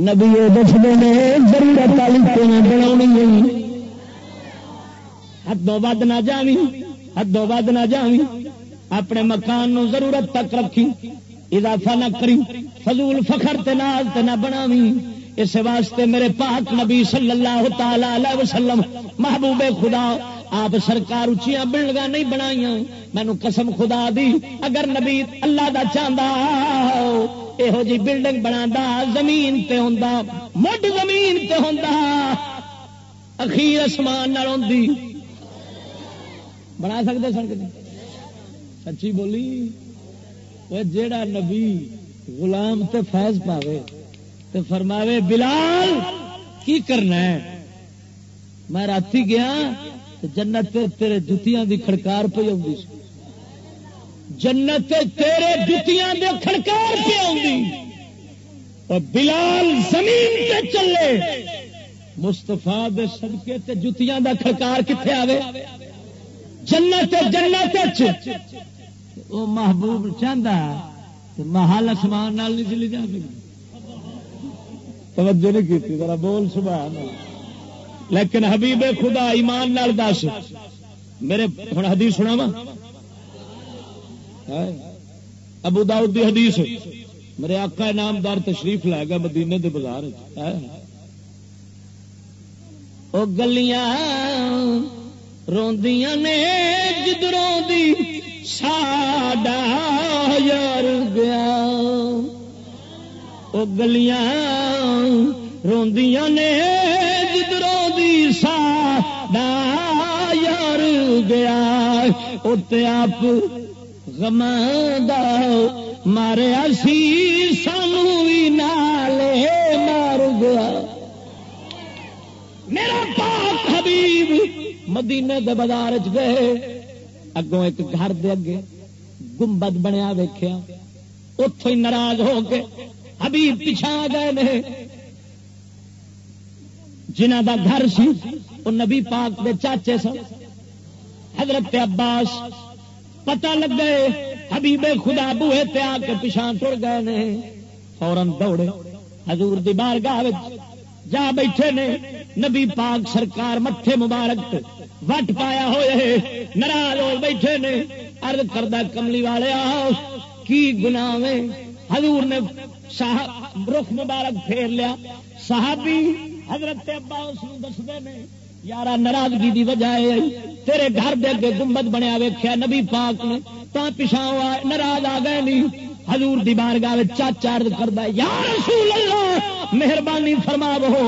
S4: نبی یہ دستے ہیں ضرورت والی کیون بنا حدوں ود نہ جاوی حدوں ود نہ جاوی اپنے مکان نو ضرورت تک رکھی، اضافہ نہ کری، فضول فخر تے ناز تے نہ بناوی اس واسطے میرے پاک نبی صلی اللہ تعالی علیہ وسلم، محبوب خدا، آپ سرکار اچیا بلڈنگ نہیں بنائی مینو قسم خدا دی، اگر نبی اللہ دا چاہتا یہو جی بلڈنگ بنا زمین تے ہوں مڈ زمین تے ہوں اخیر آسمان بنا سکتے سن سچی بولی جیڑا نبی غلام تے فیض پاوے تے فرماوے، بلال، کی کرنا ہے؟ میں رات گیا جنت تیرے جتیاں دی کھڑکار پہ آؤں جنت تیرے جتیاں دے کھڑکار پہ آؤں اور بلال زمین پہ چلے۔ مستفا دے سدکے تے جتیاں دا کھڑکار کتنے آوے؟ جنت جنت وہ محبوب چاہتا محل اسمان نہیں چلی جا توجہ نہیں کی ذرا بول سبحان اللہ۔ لیکن حبیب خدا ایمان نال دس۔ میرے ہوں حدیث سنا وا ابو داؤد دی حدیث۔ میرے آقا نامدار تشریف لے گا مدینے دے بازار وہ گلیاں روندیاں نے جدروں دی ساڈا یار گیا وہ گلیاں روندیاں نے جدروں دی ساڈا یار گیا اتنے آپ گم مارے سی، سانو نالے مار گیا۔ میرا مدینے دے بازار چ گئے۔ اگوں ایک گھر دے اگے گنبد بنیا ویخیا اتوں ہی ناراض ہو کے حبیب پچھا گئے نے۔ جنہ دا گھر سی وہ نبی پاک دے چاچے سن۔ حضرت عباس پتہ لگ گئے حبیب خدا بوہے تے آ کے پچھا ٹر گئے نے۔ فورن دوڑے۔ حضور دی بارگاہ جا بیٹھے نے۔ نبی پاک سرکار مٹھے مبارک وٹ پایا ہوئے ناراض ہو بیٹھے نے ارد کردہ کملی والے کی گنا حضور نے رخ مبارک پھیر لیا صحابی حضرت ابا اس دستے نے یارا ناراضگی دی وجہ تیرے گھر دے اگے گنبد بنیا ویخیا نبی پاک نے تو پچھا ناراض آ گئے نہیں حضور دی بارگاہ چاچا کرتا یا رسول اللہ مہربانی فرما ہو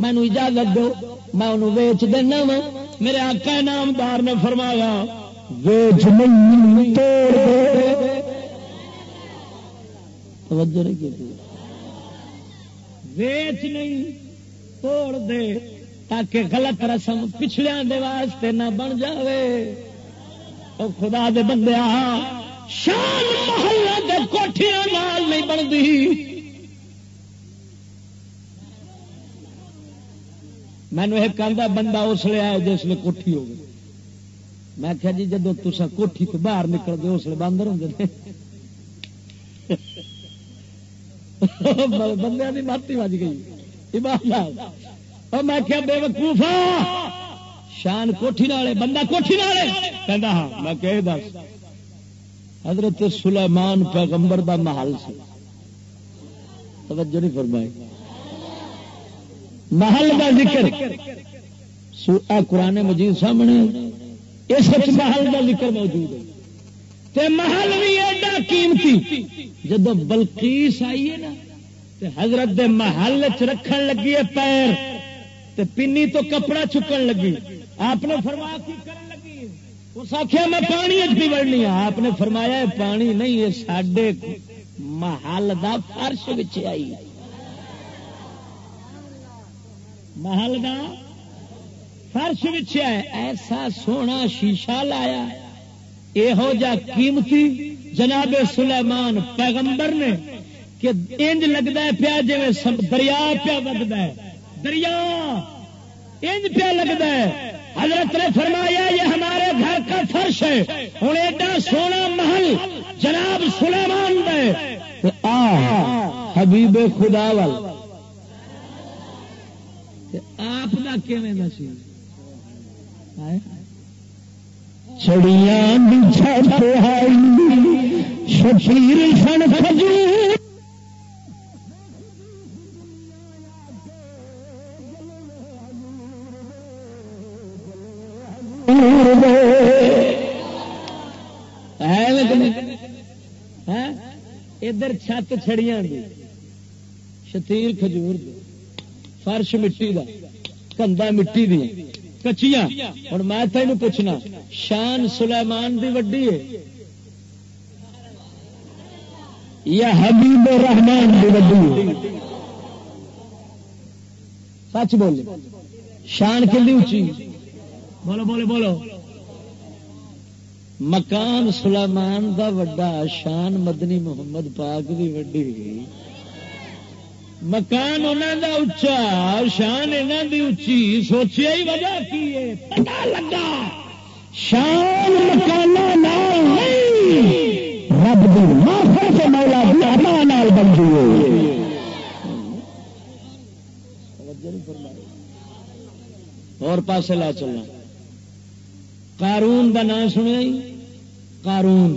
S4: مینو اجازت دو میں انہوں ویچ دینا وا میرے آقا نامدار نے فرمایا ویچ نہیں ویچ نہیں توڑ دے تاکہ غلط رسم پچھلے دے واسطے نہ بن جاوے۔ او خدا دے بندے شان محلہ دے کوٹھیاں نال نہیں بنتی۔ مینو ایک آدھا بندہ اس لیے آیا جس لیے کوٹھی ہو گئی۔ میں کیا جی جدو تسا کوٹھی تو باہر نکل گئے اس لیے باندر ہوں بندے کی ماتی بج گئی۔ اور میں کیا بے وقوفا، شان کوٹھی والے بندہ کوٹھی والے کہہ ہاں میں کہ دس۔ حضرت سلیمان پیغمبر دا محل سے توجہ نہیں فرمائی۔ محل کا ذکر۔ قرآن مجید سامنے۔ اس محل کا ذکر موجود ہے۔ تے محل بھی ایڈا قیمتی۔ جب بلکیس آئی ہے نا، تے حضرت دے محل چ رکھن لگی ہے پیر۔ تے پنی تو کپڑا چکن لگی۔ آپ نے فرمایا، کی کرن لگی؟ اس آخیا میں پانی بھی بڑھنی ہاں۔ آپ نے فرمایا پانی نہیں ہے سڈے محل دا فرش بچے آئی۔ ہے محل کا فرش بچیا ایسا سونا شیشہ لایا۔ یہو جا قیمتی جناب سلیمان پیغمبر نے کہ انج لگتا ہے پیا جی دریا پیا وگتا ہے۔ دریا انج پیا لگتا ہے۔ حضرت نے فرمایا، یہ ہمارے گھر کا فرش ہے۔ ہوں ایڈا سونا محل جناب سلیمان دے حبیب خدا وال۔ آپ کا کیون سی چڑیاں شیر سن کھجور۔ ادھر چھت چھڑیاں دی، شتیر کھجور دی۔ فرش مٹی دا کندا مٹی دی۔ کچیاں ہوں میں تین پوچھنا، شان سلیمان دی وڈی ہے؟ یا حبیب رحمان دی وڈی ہے؟ سچ بول شان کلی اچھی بولو بولو بولو۔ مکان سلیمان دا وڈا، شان مدنی محمد پاک دی وڈی۔ مکان انہوں دا اچا شان انہوں دی اچھی سوچیا ہی وجہ کی ہے؟ پتا لگا، شان مکان رب دی مافر سے مولا دی امان بن گئی اور پاسے لا چلنا۔ قارون دا نام سنیا قارون۔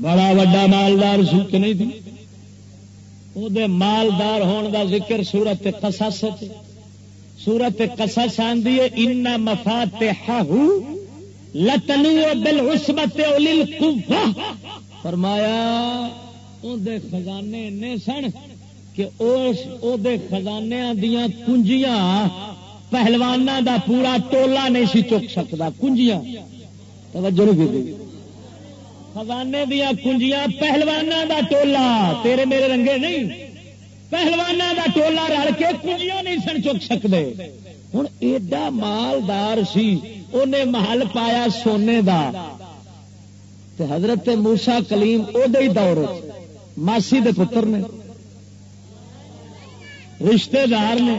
S4: بڑا وڈا مالدار سی کہ نہیں تھی وہ مالدار ہون دا ذکر سورت قصص سورت قصص آندی ہے ان مفاتحہ لتنو بالعصبت اولی القوہ فرمایا اون دے خزانے نے سن کہ او دے خزانے دیاں کنجیاں پہلوانا دا پورا ٹولا نہیں سی چک سکتا، کنجیاں۔ توجہ نہیں خزانے دیا کنجیاں پہلوانا دا ٹولا، تیرے میرے رنگے نہیں۔ پہلوانا دا ٹولا رل کے کنجیاں نہیں سن چک سکتے ہوں ایڈا مالدار سی انہیں محل پایا سونے دا۔ تے حضرت موسا کلیم ادے دور ماسی دے پتر نے۔ رشتے دار نے۔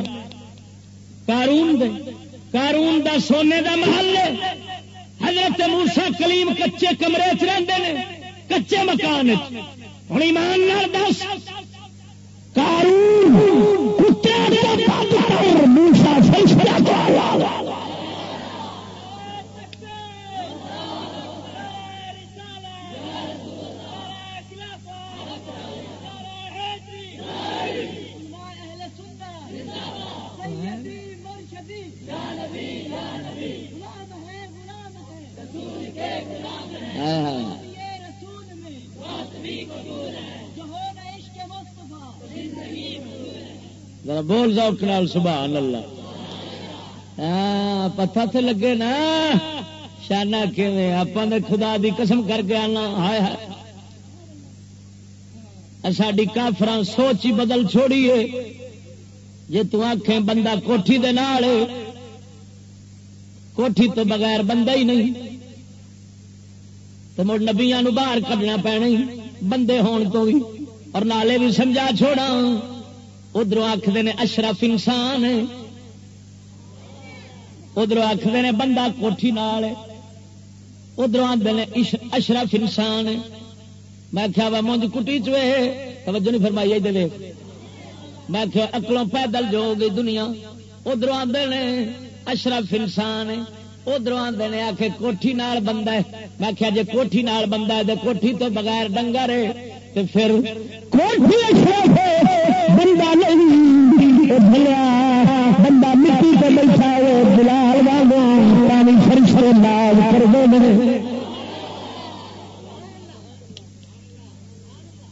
S4: کارون دے۔ کارون دا سونے دا محل حضرت موسا کلیم کچے کمرے چاہتے ہیں کچے مکان ہوں ایمان دس کارون موسا سلسلہ کو آیا۔ بول جاؤ کنال سبحان اللہ۔ پتھا سے لگے نا۔ شانہ آپ نے خدا دی قسم کر کے آنا۔ ہائے ہائے۔ ساری کافران سوچ ہی بدل چھوڑیے جی تکھیں بندہ کوٹھی دے نال کوٹھی تو بغیر بندہ ہی نہیں۔ تو مڑ نبیا باہر کڈنا پینا بندے ہون تو بھی اور نالے بھی سمجھا چھوڑا ادھر آخر نے اشرف انسان ادھر آخر نے بندہ کوٹھی نال ادھر آدھے اشرف انسان میں کیا وا مونج کٹی چوے توجہ نہیں فرمائی دے میں کیا اکلوں پیدل جو گئی دنیا ادھر آدھے نے اشرف انسان ادھر آدھے نے آ کے کوٹھی نال بندہ ہے میں کیا جی کوٹھی نال بندہ ہے تو کوٹھی تو بغیر ڈنگر ہے تو پھر کوٹھی اشرف ہے۔ بندہ نہیں بھلیا، بندہ مٹی سے بیٹھا ہے بلال واگو پانی فرشے ناز کر دے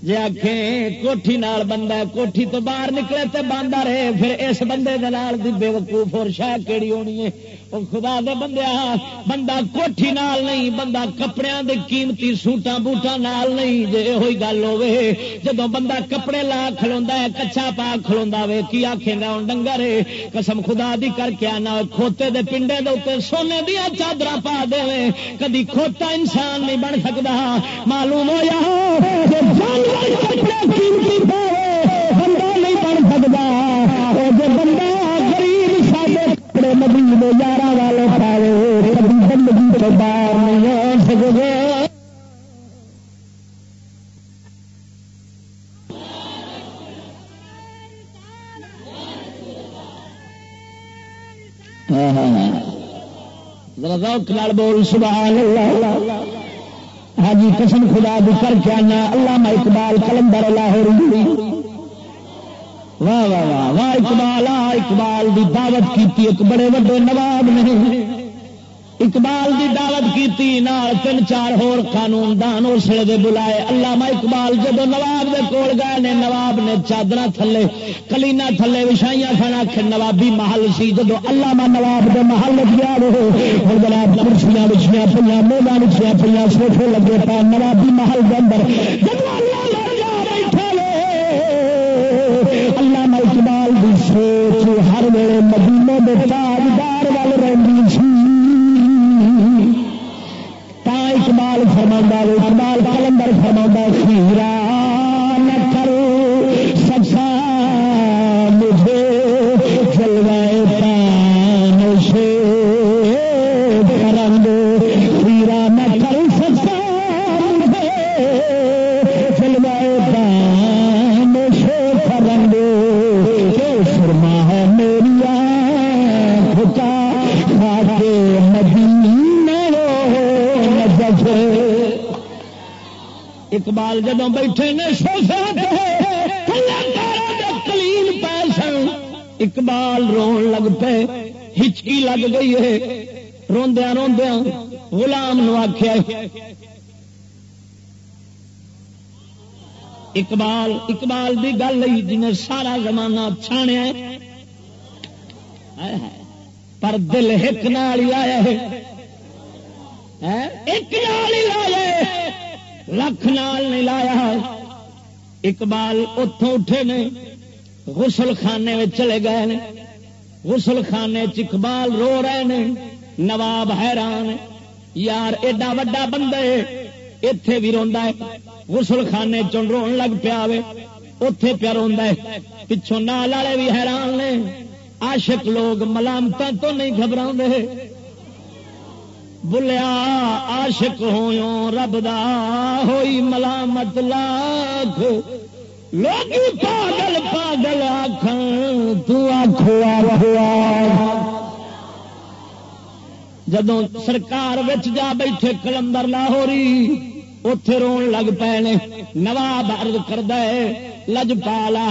S4: جی آخیں کوٹھی نال بندہ کوٹھی تو باہر نکلے تو باندھا رہے، پھر اس بندے دلال دی بے وقوف اور شاہ کیڑی ہونی ہے؟ خدا دے بندے بندہ کوٹھی نال نہیں، بندہ کپڑے دے قیمتی سوٹاں بوٹاں نال نہیں جی یہ گل ہوے جدو بندہ کپڑے لا کھلوا ہے کچا پا کھلوا وے، کی آخے گا ہوں ڈنگر قسم خدا دی کر کے آنا کھوتے دے پنڈے دے اتنے سونے دیا چادر پا دے کدی کھوتا انسان نہیں بن سکتا معلوم ہوا بندہ نہیں نبی نے یارہ والے پائے کبھی زندگی تو باہر نہیں ہو سکے بول، سبحان اللہ۔ ہاں جی قسم خدا بھی کر کے آنا اللہ اقبال کلندر لاہور واہ واہ واہ واہ اقبال، آ، اقبال دی دعوت کی ایک بڑے وڈے نواب نے۔
S5: اقبال دی دعوت کی تین چار ہور قانون دان اسلے دے بلائے۔ علامہ اقبال جب نواب دے کول گئے نے، نواب نے چادر تھلے کلینا تھلے، وشائیاں سن آخ نوابی محل سی۔ جب علامہ نواب دے محل گیا وہ جناب کرسیاں بچیاں پہ مولا بچیاں پہ سوفے لگے پا نوابی محل کے اندر۔ علامہ اقبال کی سوچ ہر ویلے مدینے کے تاجدار وال رہی سی۔ تا اقبال فرما اقبال کلندر فرما سیرا اقبال جدو بیٹھے نے سوفے کلیم پیسن اقبال رون لگ پے، ہچکی لگ گئی ہے۔ روندیا روندیا غلام نو آخیا اقبال اقبال دی گل نہیں جنہیں سارا زمانہ چھاڑیا ہے۔ پر دل ایک نال ہی آیا ہے۔ ہاں، ایک نال ہی لایا لکھ نال نہیں لایا۔ اقبال اتوں اٹھے نے غسل خانے میں چلے گئے نے۔ غسل خانے اقبال رو رہے نے، نواب حیران۔ یار ایڈا وڈا بندہ ہے اتے بھی روندا ہے۔ غسل خانے چن رو لگ پیا اتے پیا روندا ہے۔ پچھوں نال والے بھی حیران نے۔ عاشق لوگ ملامت تو نہیں گھبرا بلیا عاشق ہویوں رب دا ہوئی ملامت لاکھ۔ لوگ پاگل پاگل آخ جدو سرکار وچ جا بیٹھے کلندر لاہوری اتے رون لگ پے نواب ارد کرد لج پالا،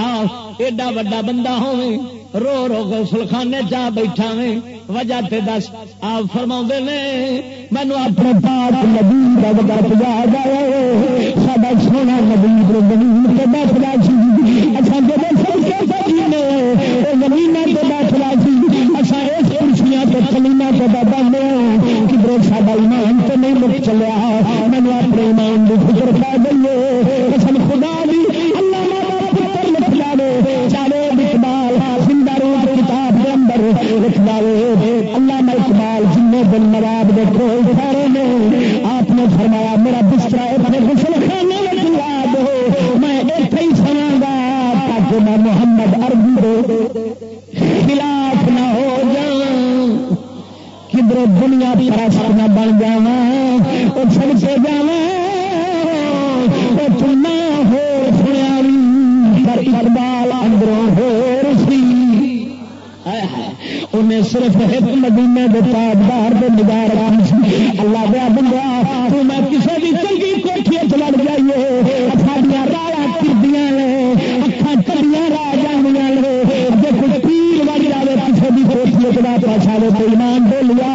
S5: ایڈا وڈا بندہ ہوے رو رو گوسل خانے جا بیٹھا وے وجہ تے دس۔ آپ فرما نے مینو اپنے پاپ نبی کا بڑا یاد آیا سا سونا نبی زمین سے بیٹھا سی۔ اچھا جب کے سے سی۔ اچھا اس کرسیاں تو کلینا تو بابا لیا کدھر سا ایمان تو نہیں مک چلیا۔ مینو اپنے ایمان کی فکر پا گئی قسم خدا کے اندر اللہ میں اقبال جن دن نواب دیکھو سارے نے، آپ نے فرمایا، میرا بستر اپنے غسل خانے میں یاد ہو میں ایک ہی سنا گا تاکہ میں محمد عربی خلاف نہ ہو جاؤں کدھر دنیا پرست نہ بن جا وہ چڑ سے جا صرف ایک مدینے کے تاجدار کے نگار اللہ دیا بندہ تو میں کسی بھی چنگی کوٹھی چڑ جائیے۔ ساریا رایا کردیا نے اکھان چڑیا راہ جانیا نے۔ جی کوئی تیر بج جائے کسی بھی کوٹھی چڑا پاسا لے تو ایمان دے لیا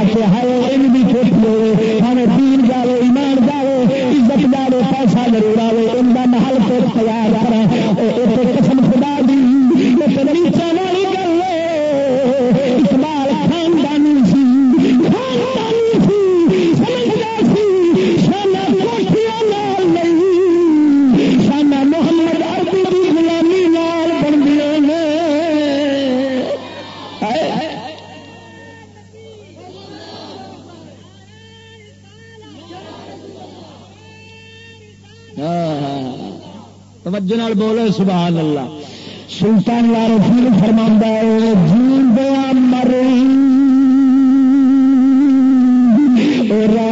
S5: آتے ہائے ان بھی کوٹھی ہوئے۔ ہمیں تین جاوے، ایمان جاوے، عزت جاوے، پیسہ ضرور آئے ان کا محل کو تیار کریں نال بولے سبحان اللہ۔ سلطان لارو پھر فرما ہے جین دیا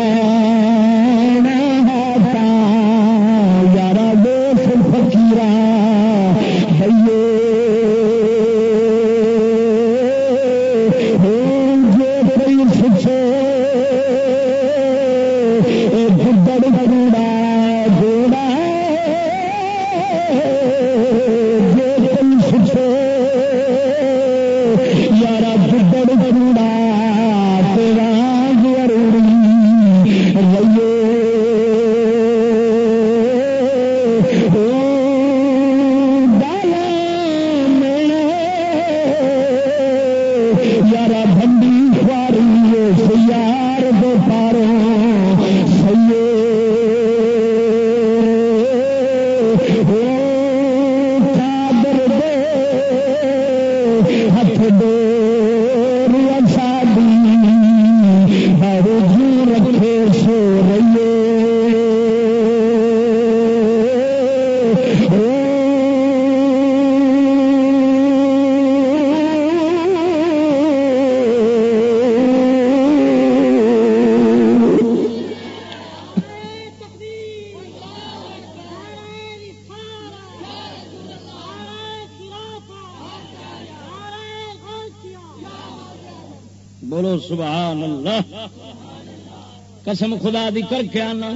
S4: خدا دی کر کے آنا،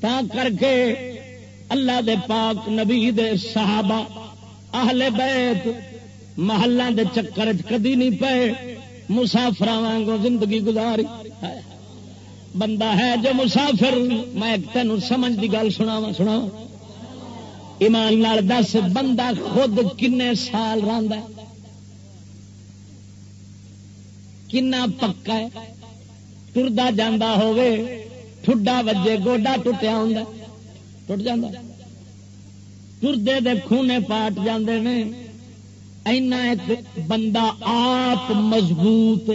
S4: تا کر کے اللہ دے پاک نبی دے صحابہ، اہل بیت، محلہ دے چکر کدی نہیں پے مسافر وانگو زندگی گزاری۔ بندہ ہے جو مسافر، میں تین سمجھ دی گل سنا سنا ایمان لال دس، بندہ خود کن سال رہا کنا پکا ہے؟ ٹردا جانا ہوگے ٹھڈا وجے گوڈا ٹوٹیا ہوں ٹوٹ جا ٹردے دے خونے پاٹ جاندے نے اینا ایک بندہ آپ مضبوط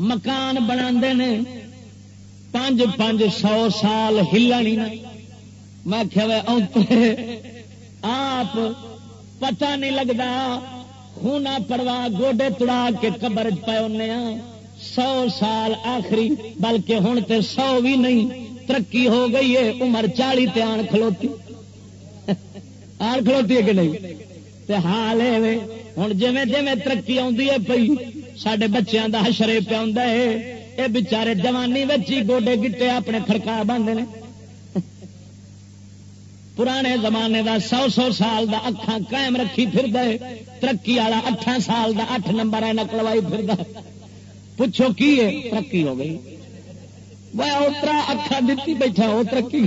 S4: مکان بنا پانچ پانچ سو سال ہلنی میں آپ پتہ نہیں لگتا خونا پڑوا گوڈے تڑا کے قبر پے سو سال آخری، بلکہ ہوں تو سو بھی نہیں، ترقی ہو گئی ہے، عمر چالی تیان کھلوتی۔ آن کھلوتی ہے کہ نہیں؟ حال ہے ہوں جی جی ترقی آئی ہے پی سڈے بچوں کا حشرے پیا یہ بچارے جوانی بچی گوڈے گٹے اپنے خرکا بنتے ہیں پرانے زمانے دا سو سو سال دا اکھان قائم رکھی پھر دے ترقی والا اٹھان سال دا اٹھ نمبر ہے، نکلوائی پھر دے پوچھو کی ہے؟ ترقی ہو گئی۔ وہ اترا اکھان دیتی بیٹھا وہ ترقی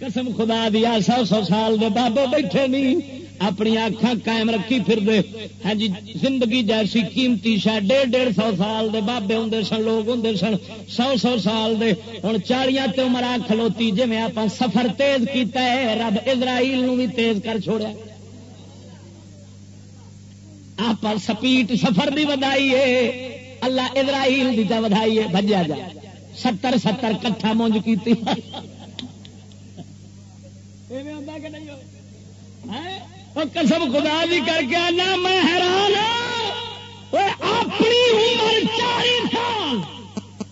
S4: قسم خدا دیا سو سو سال دے بابے بیٹھے نہیں۔ اپنی اکھان قائم رکھی پھر دے ہاں جی زندگی جیسی قیمتی شاید ڈیڑھ ڈیڑھ سو سال دے بابے ہوں سن، لوگ ہوں سن۔ سو سو سال دے۔ ہوں چالیاں تے عمر کھلوتی جی میں آپ سفر تیز کیتا ہے، رب اسرائیل نو بھی تیز کر چھوڑیا۔ آپ سپیٹ سفر بھی ودائی ہے۔ اللہ اسرائیل دی ودائی ہے۔ بجیا جا۔ ستر ستر کٹھا مونج کی قسم خدا بھی کر کے آنا میں حیران اپنی عمر سال۔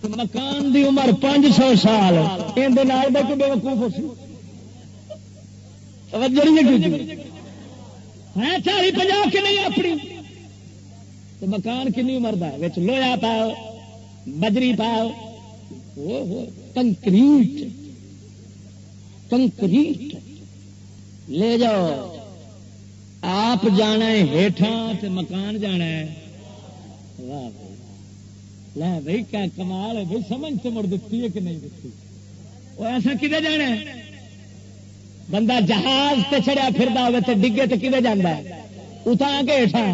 S4: مکان دی عمر پانچ سو سال۔ یہ بے وقوف ہے چالی پنجا کی نہیں اپنی؟ مکان کنی عمر دا لویا پاؤ بجری پاؤ۔ کنکریٹ۔ کنکریٹ۔ لے جاؤ۔ آپ جانا ہے ہیٹھان مکان جانا ہے۔ لے بھائی، کیا کمال ہے بھائی، سمجھ تو مڑ دیتی ہے کہ نہیں دیتی وہ ایسا کدے جانا ہے؟ بندہ جہاز تے چڑیا پھر ہوگا تو ڈگے تو کدے جانا ہے؟ اتنا کے ہیٹھا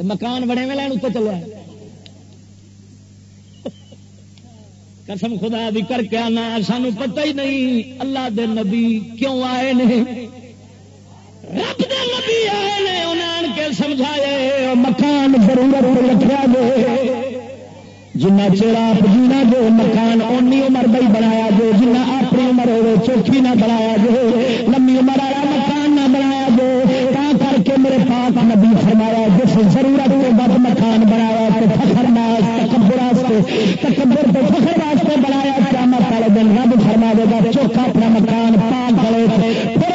S4: مکان بڑے میں لین اتنے چلو قسم خدا بھی کر کے آنا، سانو پتہ ہی نہیں اللہ دے نبی کیوں آئے نہیں رب دے نبی آئے نے انہیں کے سمجھائے مکان ضرورت رکھا گے جنا چیر آپ جینا جو مکان اونی عمر بھائی بنایا جو جنا اپنی عمر ہوئے، چوکھی نہ بنایا جو لمبی عمر والا مکان نہ بنایا جو تا کر کے میرے پاک نبی فرمایا ضرورت کے بعد مکان بنایا تو فخر ناس تکبر واسطے، تکبر تو فخر واسطے بنایا، قیامت والے دن رب فرما دے گا چوکھا اپنا مکان پاک کرے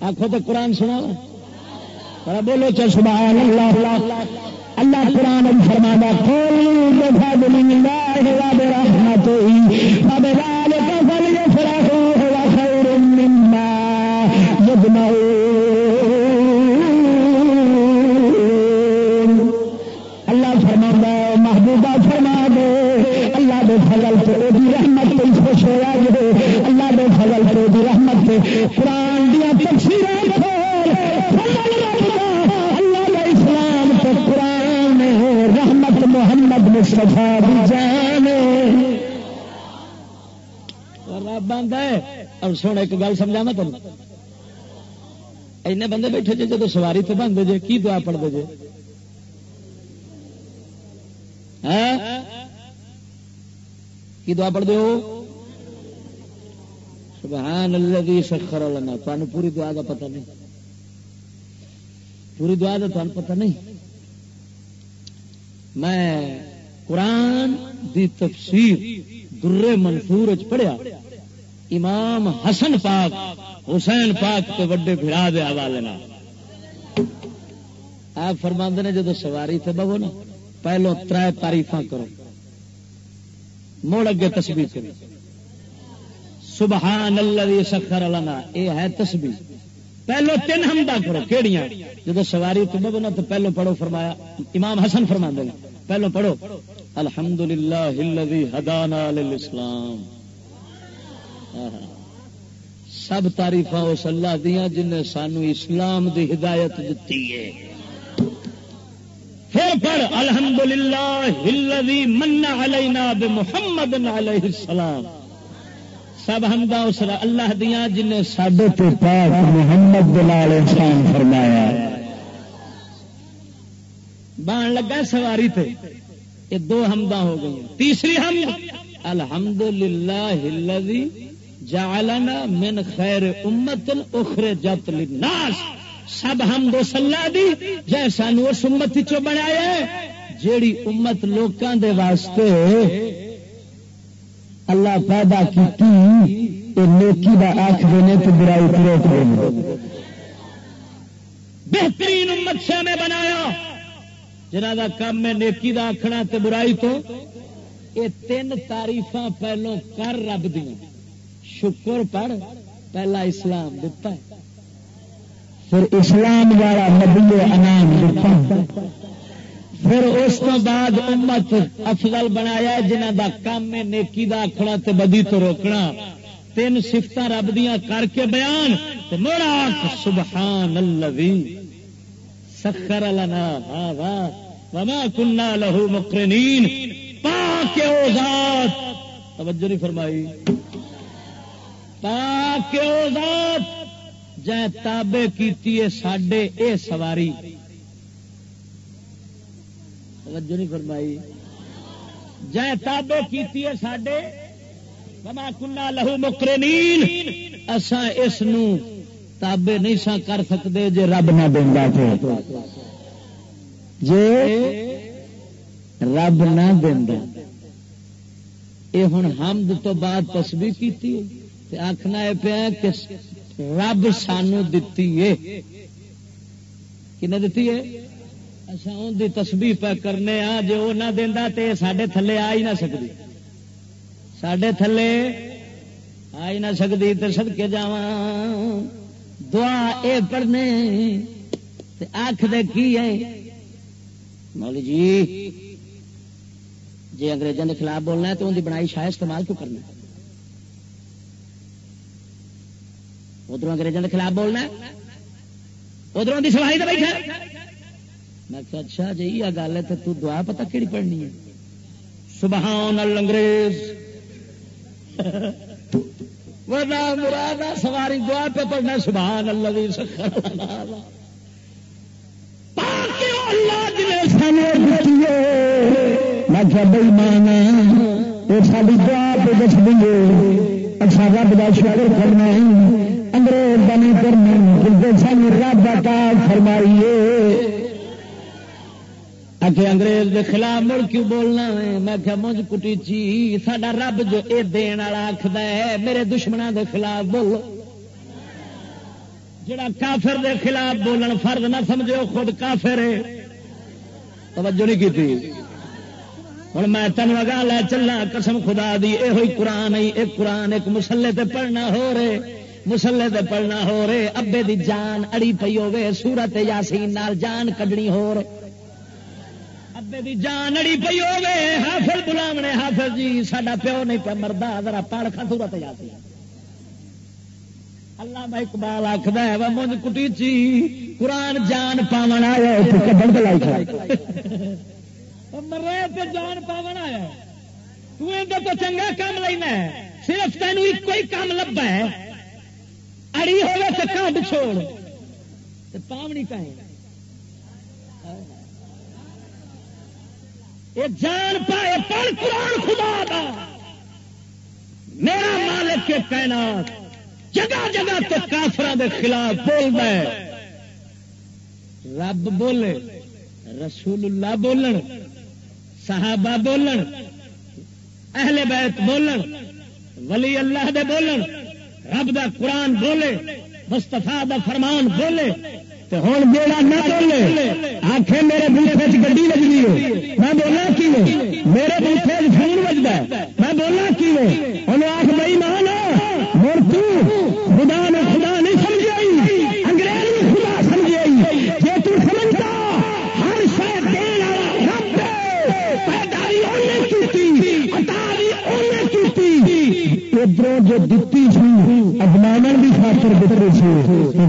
S4: آخو تو قرآن سنا بولو چل سبحان اللہ۔ اللہ قرآن فرما کھول اللہ وہ قرآن دیا تفصیل اللہ دے اسلام تو قرآن رحمت محمد مصطفیٰ جان رب ہے۔ اور سن، ایک گل سمجھا تم اینے بندے بیٹھے جی جب سواری تو بنتے جے، کی دعا پڑھتے جے؟ ہاں؟ کی دعا پڑھتے ہو؟ سبحان اللہ سخر لنا. تمہیں پوری دعا کا پتہ نہیں. پوری دعا کا تمہیں پتہ نہیں. میں قرآن دی تفسیر در منصور پڑھیا. امام حسن پاک، حسین پاک کے وڈے بھرا دے حوالے آپ فرما نے جدو سواری تھے بہو نا، پہلو تر تاریف کرو. مڑ اگے تسبیح کرو. سبحان اللہ سخر لنا۔ یہ ہے تسبیح۔ پہلو تین ہمدا کرو۔ کہڑیاں جب سواری تو بہو نا تو پہلو پڑھو فرمایا۔ امام حسن فرما دے پہلو پڑھو۔ الحمد للہ ہدانا اسلام سب تاریف اس اللہ دیا جن نے سانو اسلام دی ہدایت دیتی ہے۔ پھر پڑھ۔ الحمد للہ من علینا محمد علیہ السلام۔ سب ہمدا اس اللہ دیا جن نے سڈے محمد احسان فرمایا بان لگا سواری تھے یہ دو حمدہ ہو گئی۔ تیسری ہم الحمد للہ جعلنا من خیر امت اخرے جت للناس۔ سب ہم دو سلا دی جی سان اس امت چو بنایا جیڑی امت لوکاں دے واسطے اللہ پیدا کی نیکی دا آخ دینے تو برائی کو روک دینے بہترین امت سے ہمیں بنایا۔ جنہ دا کام میں نیکی دا آخنا تے برائی تو، یہ تین تاریف پہلو کر رب دیا شکر پڑھ، پہلا اسلام دتا ہے۔ پھر اسلام والا نبی انعام دتا پھر اس کو بعد امت افضل بنایا جنہ دا کام میں نیکی دا آخنا تے بدی تو روکنا۔ تین سفت رب دیا کر کے بیان۔ مڑا سبحان اللہ سخر لنا وما كنا له مقرنين پاک او ذات۔ توجہ نہیں فرمائی۔ پاک او ذات۔ جے تابے کیتی ہے ساڈے اے سواری۔ توجہ نہیں فرمائی۔ جے تابے کیتی ہے ساڈے۔ وما كنا له مقرنين اساں اس نو تابے نہیں سا کر سکتے جے رب نہ دیندا تے جے رب نہ دینا یہ ہوں حمد تو بعد تسبیح کی آخنا یہ پیا کہ رب سانو دتی ہے۔ دتی ہے؟ اچھا ان کی تسبیح پہ کرنے آ جی وہ نہ دینا تو سڈے تھلے آ ہی نہ سکتی سڈے تھلے آ ہی نہ سکتی تو سدکے جا دعا اے پڑھنے آخ جی، دے کی ہے مولی جی جی انگریزوں کے خلاف بولنا ہے تو ان کی بنائی شاید استعمال کیوں کرنا ادھر انگریزوں کے خلاف بولنا ادھر کی سفائی تو بیٹھا میں کہ اچھا جی یہ گل ہے تو دعا پتا کہڑی پڑھنی ہے? سبحان انگریز۔ مراد سواری دعا پہ پڑھنا سبحان اللہ اللہ۔ جی سانو میں کیا بئی مانا یہ ساری دعا پہ دس دیں گے۔ اچھا رب کا شکر کرنا انگریز بنی کرنا سان رب کا فرمائیے آخر انگریز کے خلاف مڑ کیوں بولنا ہے؟ میں کیا مجھ کٹی چی ساڈا رب جو اے دین والا آخد ہے، میرے دشمنوں کے خلاف بولو جڑا کافر دے خلاف بولن، فرض نہ سمجھو خود کافر ہے۔ توجہ نہیں کی ہوں میں تین لگا لے چلنا قسم خدا دی اے ہوئی قرآن ہی ایک قرآن، ایک مسلے تے پڑھنا ہو رہے۔ مسلے تے پڑھنا ہو رہے۔ ابے دی جان اڑی پی ہوے سورت یاسین نال جان کڈنی ہو رہے۔ دی جان اڑی پی ہوے حافظ بلاونے حافظ جی ساڈا پیو نہیں پہ مردا، ذرا پڑھ کھا سورت یاسین اللہ میں اقبال آخر ہے وہ مجھ کٹی چی، قرآن جان پاون آیا مرے پہ جان پاون آیا تو چنگا کام لینا ہے۔ صرف تین ایک ہی کام لبا ہے۔ اڑی ہوے تو کڈ چھوڑ۔ پاونی کہیں یہ جان پائے پڑھ قرآن خدا دا۔ میرا مالک کے کائنات جگہ جگہ تو کافران دے خلاف بول ہے۔ رب بولے رسول اللہ بولن، صحابہ بولن، اہل بیت بولن، ولی اللہ دے بولن، رب دا قرآن بولے مستفا دا فرمان بولے۔ ہوں بیڑا نہ بولے آخ میرے بوٹے گی لگنی ہو میں بولا کی میرے بوٹے فون بجتا میں بولا کی انہیں آخ بھائی مان مر خدا نے خدا نہیں سمجھ انگریز نے خدا سمجھ آئی جی تمجھتا ہر شاید ادھر جو دتی سی ازمان کی خاطر دیتے سی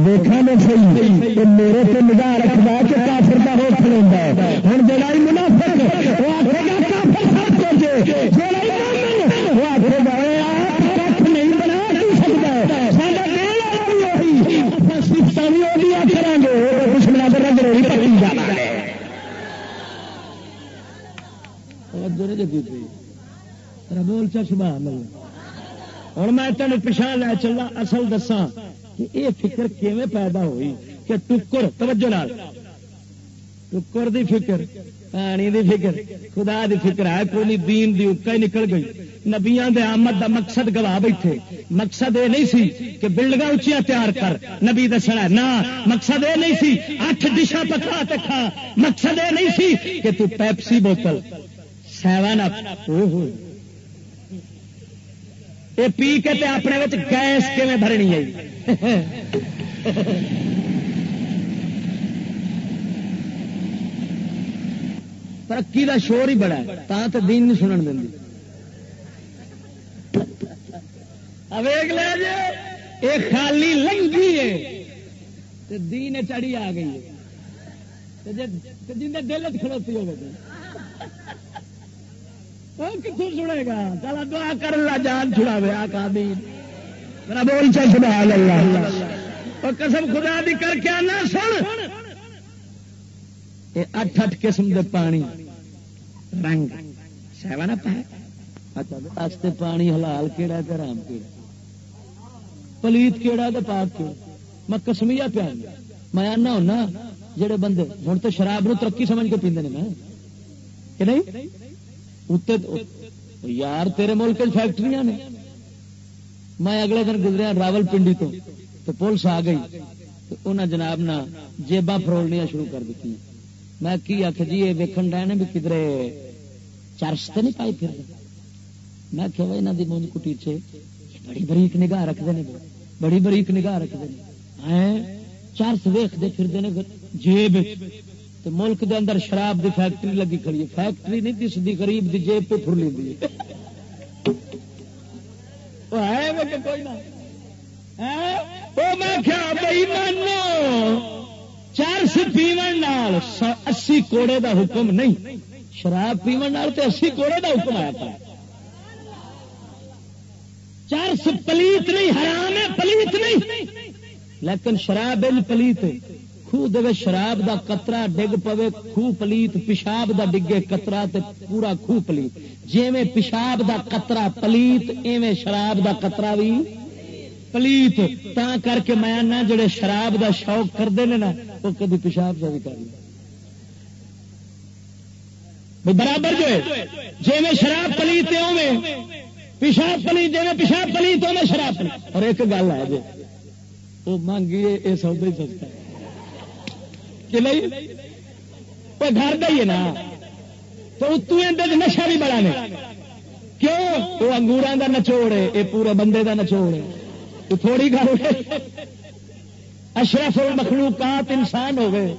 S4: دیکھا نہیں سی میرے تو نگاہ رکھتا کہ کافر کا ہو کھلوا ہوں جڑا منافق، وہ آخے گا کافر سب کچھ وہ آخے گا نہیں بنا سارا سفت بھی کریں گے ضروری جانا ہے۔ بول چا سبحان اللہ۔ ہوں میں تین پچھا لے چلا، اصل دسا کہ یہ فکر کیویں پیدا ہوئی کہ ٹکر، توجہ نال، ٹکر دی فکر، پانی دی فکر، خدا دی فکر ہے، کوئی دین دی اکا ہی نکل گئی۔ نبیاں دے آمد دا مقصد گوا بیٹھے۔ مقصد یہ نہیں سی کہ بلڈنگ اچیا تیار کر۔ نبی دسنا نہ، مقصد یہ نہیں سی، اٹھ ڈشا پکا تے کھا۔ مقصد یہ نہیں سی کہ تو پیپسی بوتل، سیون اپ یہ پی کے تے اپنے گیس کیون بھرنی ہے؟ ترقی دا شور ہی بڑا ہے، تا تو دین نہیں سنن دیں اویگ لے جی یہ خالی لنگی ہے۔ دین چڑی آ گئی ہے۔ جن دل کھڑوتی ہوگی کتوں سنے گا؟ چلا دعا کر لا جان چھڑا ویا کا میرا بول چل سبحان اللہ۔ اور قسم خدا دی کر کے آنا سن۔ یہ اٹھ اٹھ قسم دے پانی۔ رنگ۔ سیون اپ ہے۔ پانی حلال کیڑا تے رام کیڑا؟ پلیت کیڑا تے پاک کیڑا؟ میں کسمیا پیا۔ میں آنا ہونا، جڑے بندے ہوں تو شراب نو ترقی سمجھ کے پیندے نے میں۔ کہ نہیں؟ یار تیرے ملک فیکٹری نے۔ میں اگلے دن گزریا راول پنڈی تو پولیس آ گئی۔ انہیں جناب نہ جیباں فرولنیا شروع کر دیتی میں کی آخ جی یہ ویکن ڈے بھی کدھر چرس تو نہیں پائی پھر میں کہ یہاں کی مونج کٹی چ بڑی بریک نگاہ رکھتے ہیں بڑی بریک نگاہ رکھتے ہیں چرس ویختے پھرتے ہیں جیب تو ملک دے اندر شراب دی فیکٹری لگی کھڑی ہے۔ فیکٹری نہیں دس دی غریب دی جیب پہ پھر لی چرس پیون اسی کوڑے دا حکم نہیں۔ شراب پیون تے اسی کوڑے دا حکم آیا تھا چرس پلیت نہیں، حرام ہے، پلیت نہیں۔ لیکن شراب پلیت خوہ شراب دا قطرہ ڈگ پوے، خوہ پلیت، پیشاب دا ڈگے قطرہ تے پورا خوہ پلیت۔ جیویں پیشاب دا قطرہ پلیت، ایویں شراب دا قطرہ بھی پلیت۔ تا کر کے میں جڑے شراب دا شوق کرتے ہیں نا، وہ کبھی پیشاب کا بھی کر برابر جو ہے جی شراب پلیت پیشاب پلیت جی پیشاب پلیت میں شراب پلیت۔ اور ایک گل ہے جی وہ مانگیے، یہ سودا ہی سستا ہے۔ کہ نہیں وہ گھر کا ہی ہے نا۔ تو اتو اندر نشا بھی بڑا نے۔ کیوں؟ وہ انگورا کا نچوڑ ہے یہ پورے بندے کا نچوڑ ہے۔ تو تھوڑی گل اشرف مخلوقات انسان ہو گئے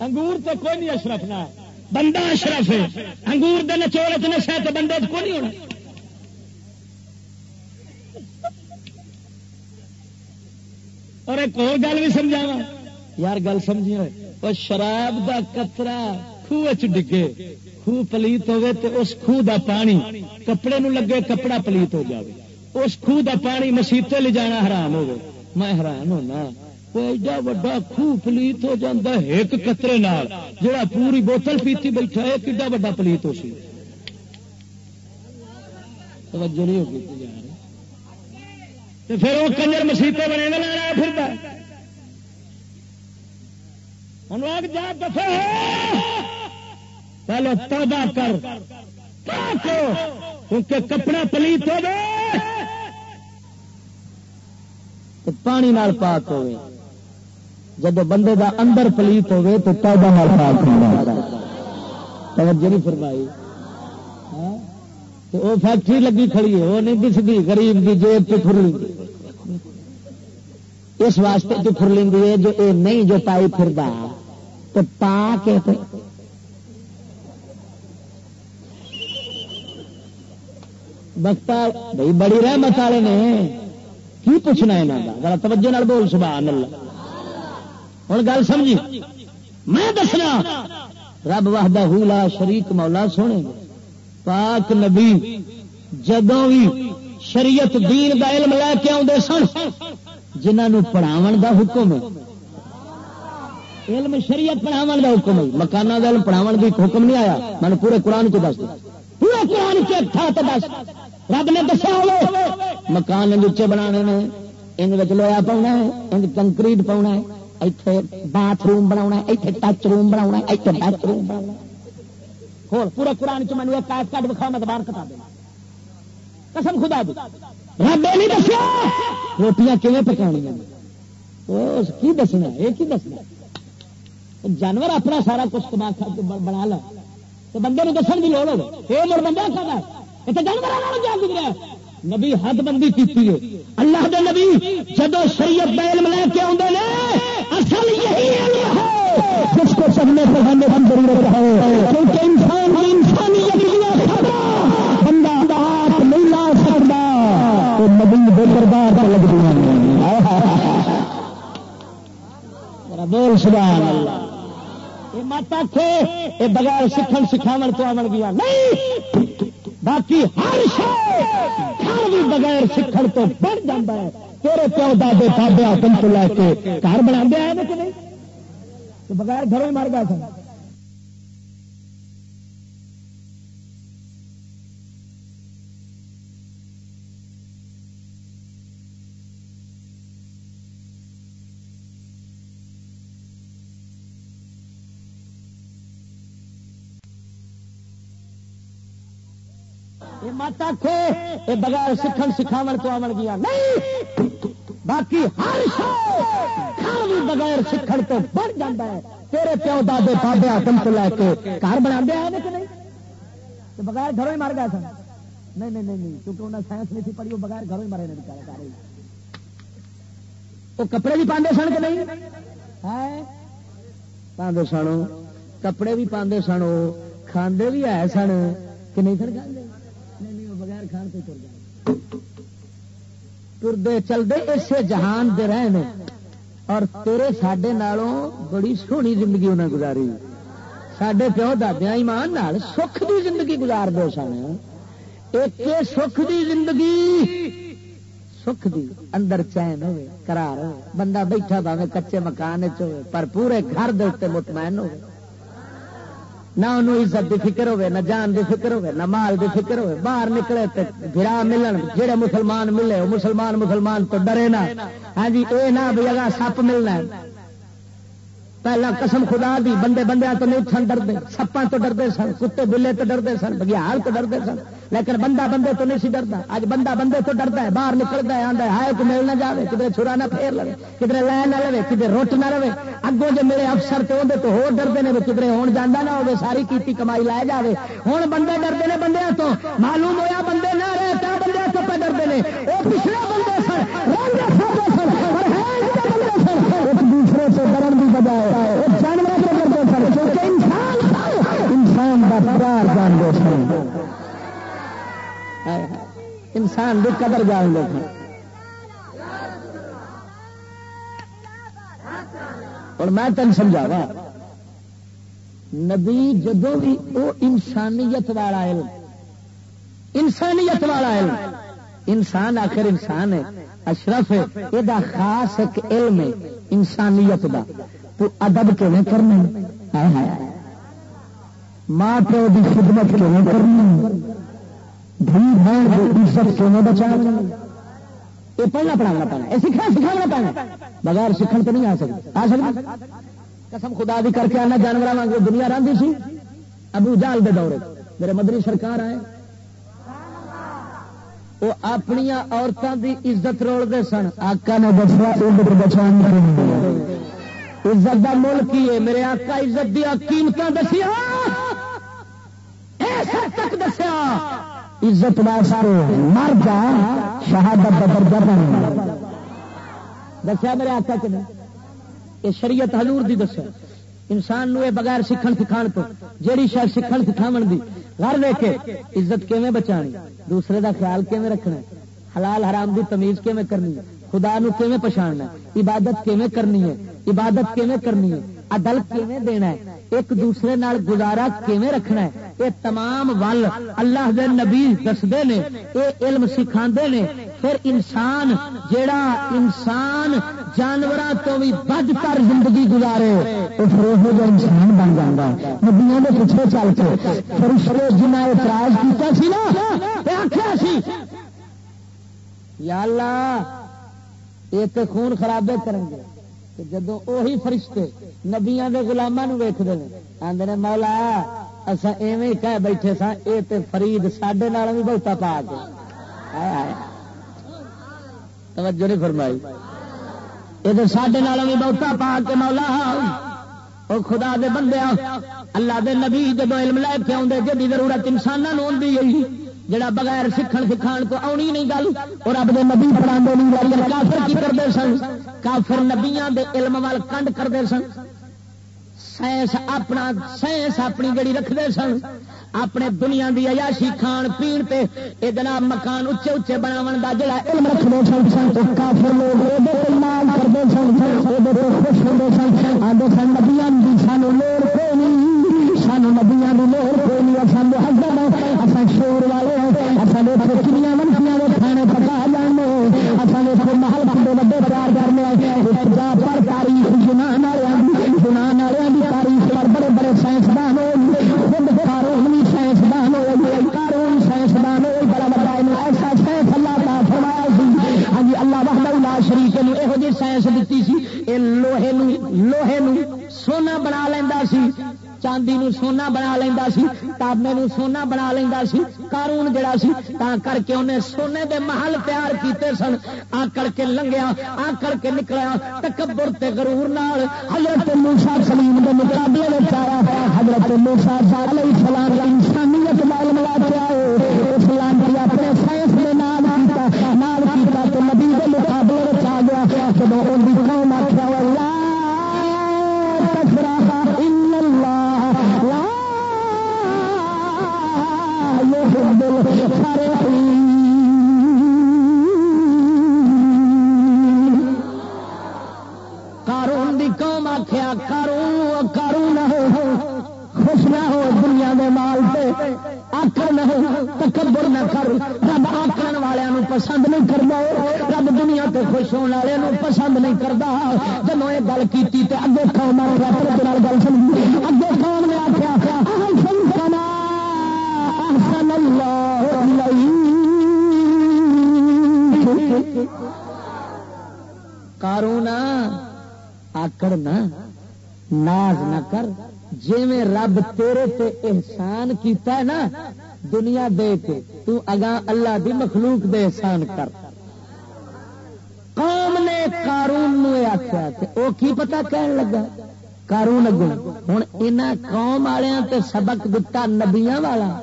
S4: انگور تو کوئی نہیں اشرف نہ۔ بندہ اشرف ہے۔ انگور دے نچوڑ چ نشا تو بندے کو نہیں ہونا۔ اور ایک اور گل بھی سمجھاوا یار گل سمجھی وہ شراب دا کترا خوہ ڈگے۔ خوہ پلیت ہوے تو اس خوہ دا پانی کپڑے نو لگے کپڑا پلیت ہو جاوے۔ اس خوہ کا پانی مسیطے لے جانا حرام ہو میں حیران ہونا۔ ایڈا وا خوہ پلیت ہو جاتا ایک قطرے نال، جڑا پوری بوتل پیتی بیٹھا ہے کڈا وا پلیت ہو سی۔ توجہ نہیں ہوگی۔ پھر وہ کنجر مسیطے بنے گا لایا پھر ہوں جا دفع پہلے توبہ کر۔ کیونکہ کپڑا پلیت ہو پانی نال پاک ہوئے۔ جب بندے دا اندر پلیت ہوئے تو توبہ نال پاک ہوگا توجہ نہیں فرمائی۔ ہاں؟ وہ فیکٹری لگی کھڑی ہے، وہ نہیں دستی غریب کی جیب پہ پھر اس واسطے جو پھر لیں ہے جو اے نہیں، جو پائی پھر تو پا کے بختا بھائی بڑی رحمت والے نے کی پوچھنا یہاں کا ذرا توجہ نال بول، سبحان اللہ۔ ہوں گل سمجھی؟ میں دسنا، رب واہدہ لا شریک مولا سونے پاک نبی جدوں بھی شریعت دین دا علم لے کے آدھے سن جنہوں پڑھاو دا حکم علم شریعت پڑھاو دا حکم مکانوں کا علم پڑھاو کا حکم نہیں آیا۔ میں پورے قرآن کو دس دیا پورے قرآن کے تھا تو دس۔ رب نے دسیا مکان نیچے بنا لویا پاؤنا ہے۔ کنکریٹ پاؤنا ہے۔ اتنے باتھ روم بنا اتنے ٹچ روم بنا اتنے ٹچ روم بنا ہو پورے قرآن چ مجھے کاٹ کٹ دکھاؤ میں دوبارہ کٹا دینا۔ قسم خدا دی۔ رب نہیں دسیا، روٹیاں کیون پکایا کی دسنا یہ کی دسنا جانور اپنا سارا کچھ کما بنا لا تو بندے نے دسن کی لوڑ ہو یہ مڑ بندہ کھانا تو جانور جا گزرا نبی حد بندی کی اللہ دے نبی جدو شریعت کا علم لے کے آدھے اصل یہی علم ہے۔ جس کو سب نے پڑھانے کی ضرورت ہے۔ کیونکہ انسان کی انسانیت بندہ ہاتھ نہیں لا سکتا۔ تو نبی بے کردار لگ بول سبحان اللہ۔ مت یہ بغیر سکھن سکھاو تو آن گیا۔ نہیں! باقی ہر شہر بھی بغیر سکھن تو بڑھ جاتا ہے۔ تیرے پیو دادے بابے آتم کو لے کے گھر بنا دیا ہے بغیر گھروں مر گیا تھا مت آخے بغیر سکھن سکھاو تو آن گیا۔ نہیں، باقی ہر شہر بھی بغیر سکھن تو بڑھ جاتا ہے۔ تیرے پیو دادے بابے آتم کو لے کے گھر بنا دیا نہیں؟ بغیر گھروں ہی مر گیا سن۔ نہیں نہیں نہیں کیونکہ انہیں سائنس نہیں تھی پڑھی، وہ بغیر گھروں ہی مرے نے بچارے سارے وہ کپڑے بھی پاندے سن کہ نہیں؟ پاندے سن کپڑے بھی پاندے سن کھاندے بھی ہے سن کہ نہیں سن؟ کھانے بغیر سے تر جائے۔ تردے چلتے اسے جہان دے رہے اور تیرے سڈے نالوں بڑی سونی زندگی انہیں گزاری۔ سڈے پیو دادیا ایمان نال سکھ دی زندگی گزار دو سن۔ ایک سکھ دی زندگی سکھ دی اندر چین ہوئے کرار ہوئے۔ بندہ بیٹھا پاوے کچے مکان چ پر پورے گھر دے مطمئن ہوئے۔ نہ انہوں عزت دی فکر ہوے نہ جان دی فکر ہوے نہ مال دی فکر ہوے باہر نکلے تے گرا ملن، جڑے مسلمان ملے، وہ مسلمان مسلمان تو ڈرے نہ۔ ہاں جی اے نہ بھی اگا سپ ملنا پہلا قسم خدا دی، بندے بندے تو نہیں سن ڈرتے سپاں تو ڈرتے سن، کتے بلے تو ڈرتے سن بگیال تو ڈرتے سن۔ لیکن بندہ بندے تو نہیں سی ڈرتا اج بندہ بندے تو ڈرتا ہے، باہر نکلتا ہے آتا ہے کو مل نہ جائے کدھر چھرا نہ پھیر لے کدھر لے نہ لے کدھر روٹ نہ رہے اگوں جو میرے افسر تو اندر تو ہو ڈرتے ہیں کدھر ہون جانا نہ ہو ساری کیتی کمائی لے جائے ہوں بندے ڈرتے ہیں بندے تو، معلوم ہوا بندے نہ رہے، کیا بندے تو پہ ڈرتے ہیں وہ پچھلے بندے سن جانتے سن انسان کی قدر جان لو اور میں تین سمجھاوا نبی جدو بھی وہ انسانیت والا علم، انسانیت والا علم۔ انسان آخر انسان ہے، اشرف ہے یہ خاص ایک علم ہے، انسانیت دا۔ تو ادب کیون کرنا؟ ماں پیو کی خدمت کیون کرنا دھی بہن کی عزت کیون بچا یہ پڑھنا پڑھانا پڑنا یہ سیکھنا سکھانا پڑنا بغیر سیکھن تو نہیں آ سکتا آ سکتا قسم خدا بھی کر کے آنا جانور واگ دنیا رہی سی۔ ابو جال دے دورے، میرے مدری سرکار آئے۔ وہ اپنی عورتوں کی عزت روڑتے سن۔ آکا نے دسا بچا عزت کا مل کی ہے۔ میرے آقا عزت دیا قیمت دسیا۔ تک دسیا، عزت واسارے مر جا، شہادت کا درجہ بن دسیا میرے آقا کہ یہ شریعت حضور دی دسیا۔ انسان نو بغیر سیکھن سکھان تو، جیڑی شاید سیکھن سکھاو دی۔ گھر لے کے عزت کیویں بچانی؟ دوسرے دا خیال کیویں رکھنا؟ حلال حرام دی تمیز کیویں کرنی؟ خدا نو کیویں پچھاڑنا عبادت کیویں کرنی ہے؟ عبادت کیویں کرنی ہے؟ عدل کیویں دینا ہے؟ ایک دوسرے نال گزارا کیویں رکھنا ہے؟ یہ تمام ول اللہ دے نبی دستے نے یہ علم سکھا نے۔ پھر انسان جیڑا انسان جانوروں تو بھی بج کر زندگی گزارے تو پھر وہ انسان بن جاتا نبیا کے پیچھے چل کے پھر اس جنہیں اعتراض کیا سی نا آخیا سی، یا اللہ، ایک خون خرابے کریں گے۔ جدو اہی فرشتے نبیا کے گلاموں ویختے ہیں آدھے مولا اصا ایویں کہہ بیٹھے سا یہ تے فرید سڈے بھی بہتا پا کے توجہ نہیں فرمائی۔ یہ تو سڈے بھی بہتا پا کے مولا۔ وہ خدا دے بندے اللہ دے نبی جدو علم لے کے آدھے جی ضرورت انسانوں آتی جڑا بغیر سکھن سکھان کو آنی نہیں گل اور رب دے نبی پڑھا نہیں کافر کی کرتے سن کافر نبیاں دے علم وال کنڈ کرتے سن سائنس اپنا سائنس اپنی جڑی رکھتے سن اپنے دنیا دی عیاشی کھان پین پہ اے جناب مکان اچے اچے بناون دا جڑا علم رکھتے سن سن تو کافر لوگ کرتے سن خوش ہوتے سن آدھے سن نبیاں دی سانو لوڑ سانو نبیاں دی لوڑ کوئی نہیں اصل حضرت اصل شور والے اصل کنیا منفیاں کھانے پکا جانے اصل محل بندے وڈے پیار کرنے پر تاریخ جنان والے جنان والے کی تاریخ پر بڑے بڑے سائنسدان خود کارون بھی سائنسدان ہوئے کارون سائنسدان ہوئے بڑا بڑا ایسا سائنس اللہ کا فرمایا سی۔ ہاں جی اللہ وحدہ شریف یہو جی سائنس دیتی سی، یہ لوہے لوہے سونا بنا لینا سی۔ چاندی نو سونا بنا لینا سی تابے نو سونا بنا لینا سی کارون جڑا سی، تا کر کے انہیں سونے دے محل تیار کیتے سن۔ آ کر کے لنگیا آ کر کے نکلیا، تکبر تے غرور نال۔ حضرت موسا سلیم دے مقابلے میں آیا حضرت موسا علیہ السلام انسانیت مال ملا کے آئے۔ اسلام کی اپنے سائنس کے نام کیتا نال کیتا تو نبی دے مقابلے میں آ گیا جب ان کی قوم آخیا اللہ تے احسان کیتا ہے نا، دنیا دے کے۔ تو اگاں اللہ دی مخلوق دے احسان کر۔ قوم نے کارون آخیا وہ کی پتا کہن لگا؟ کارون اگوں۔ ہوں یہاں قوم والوں تے سبق دتا نبیاں والا۔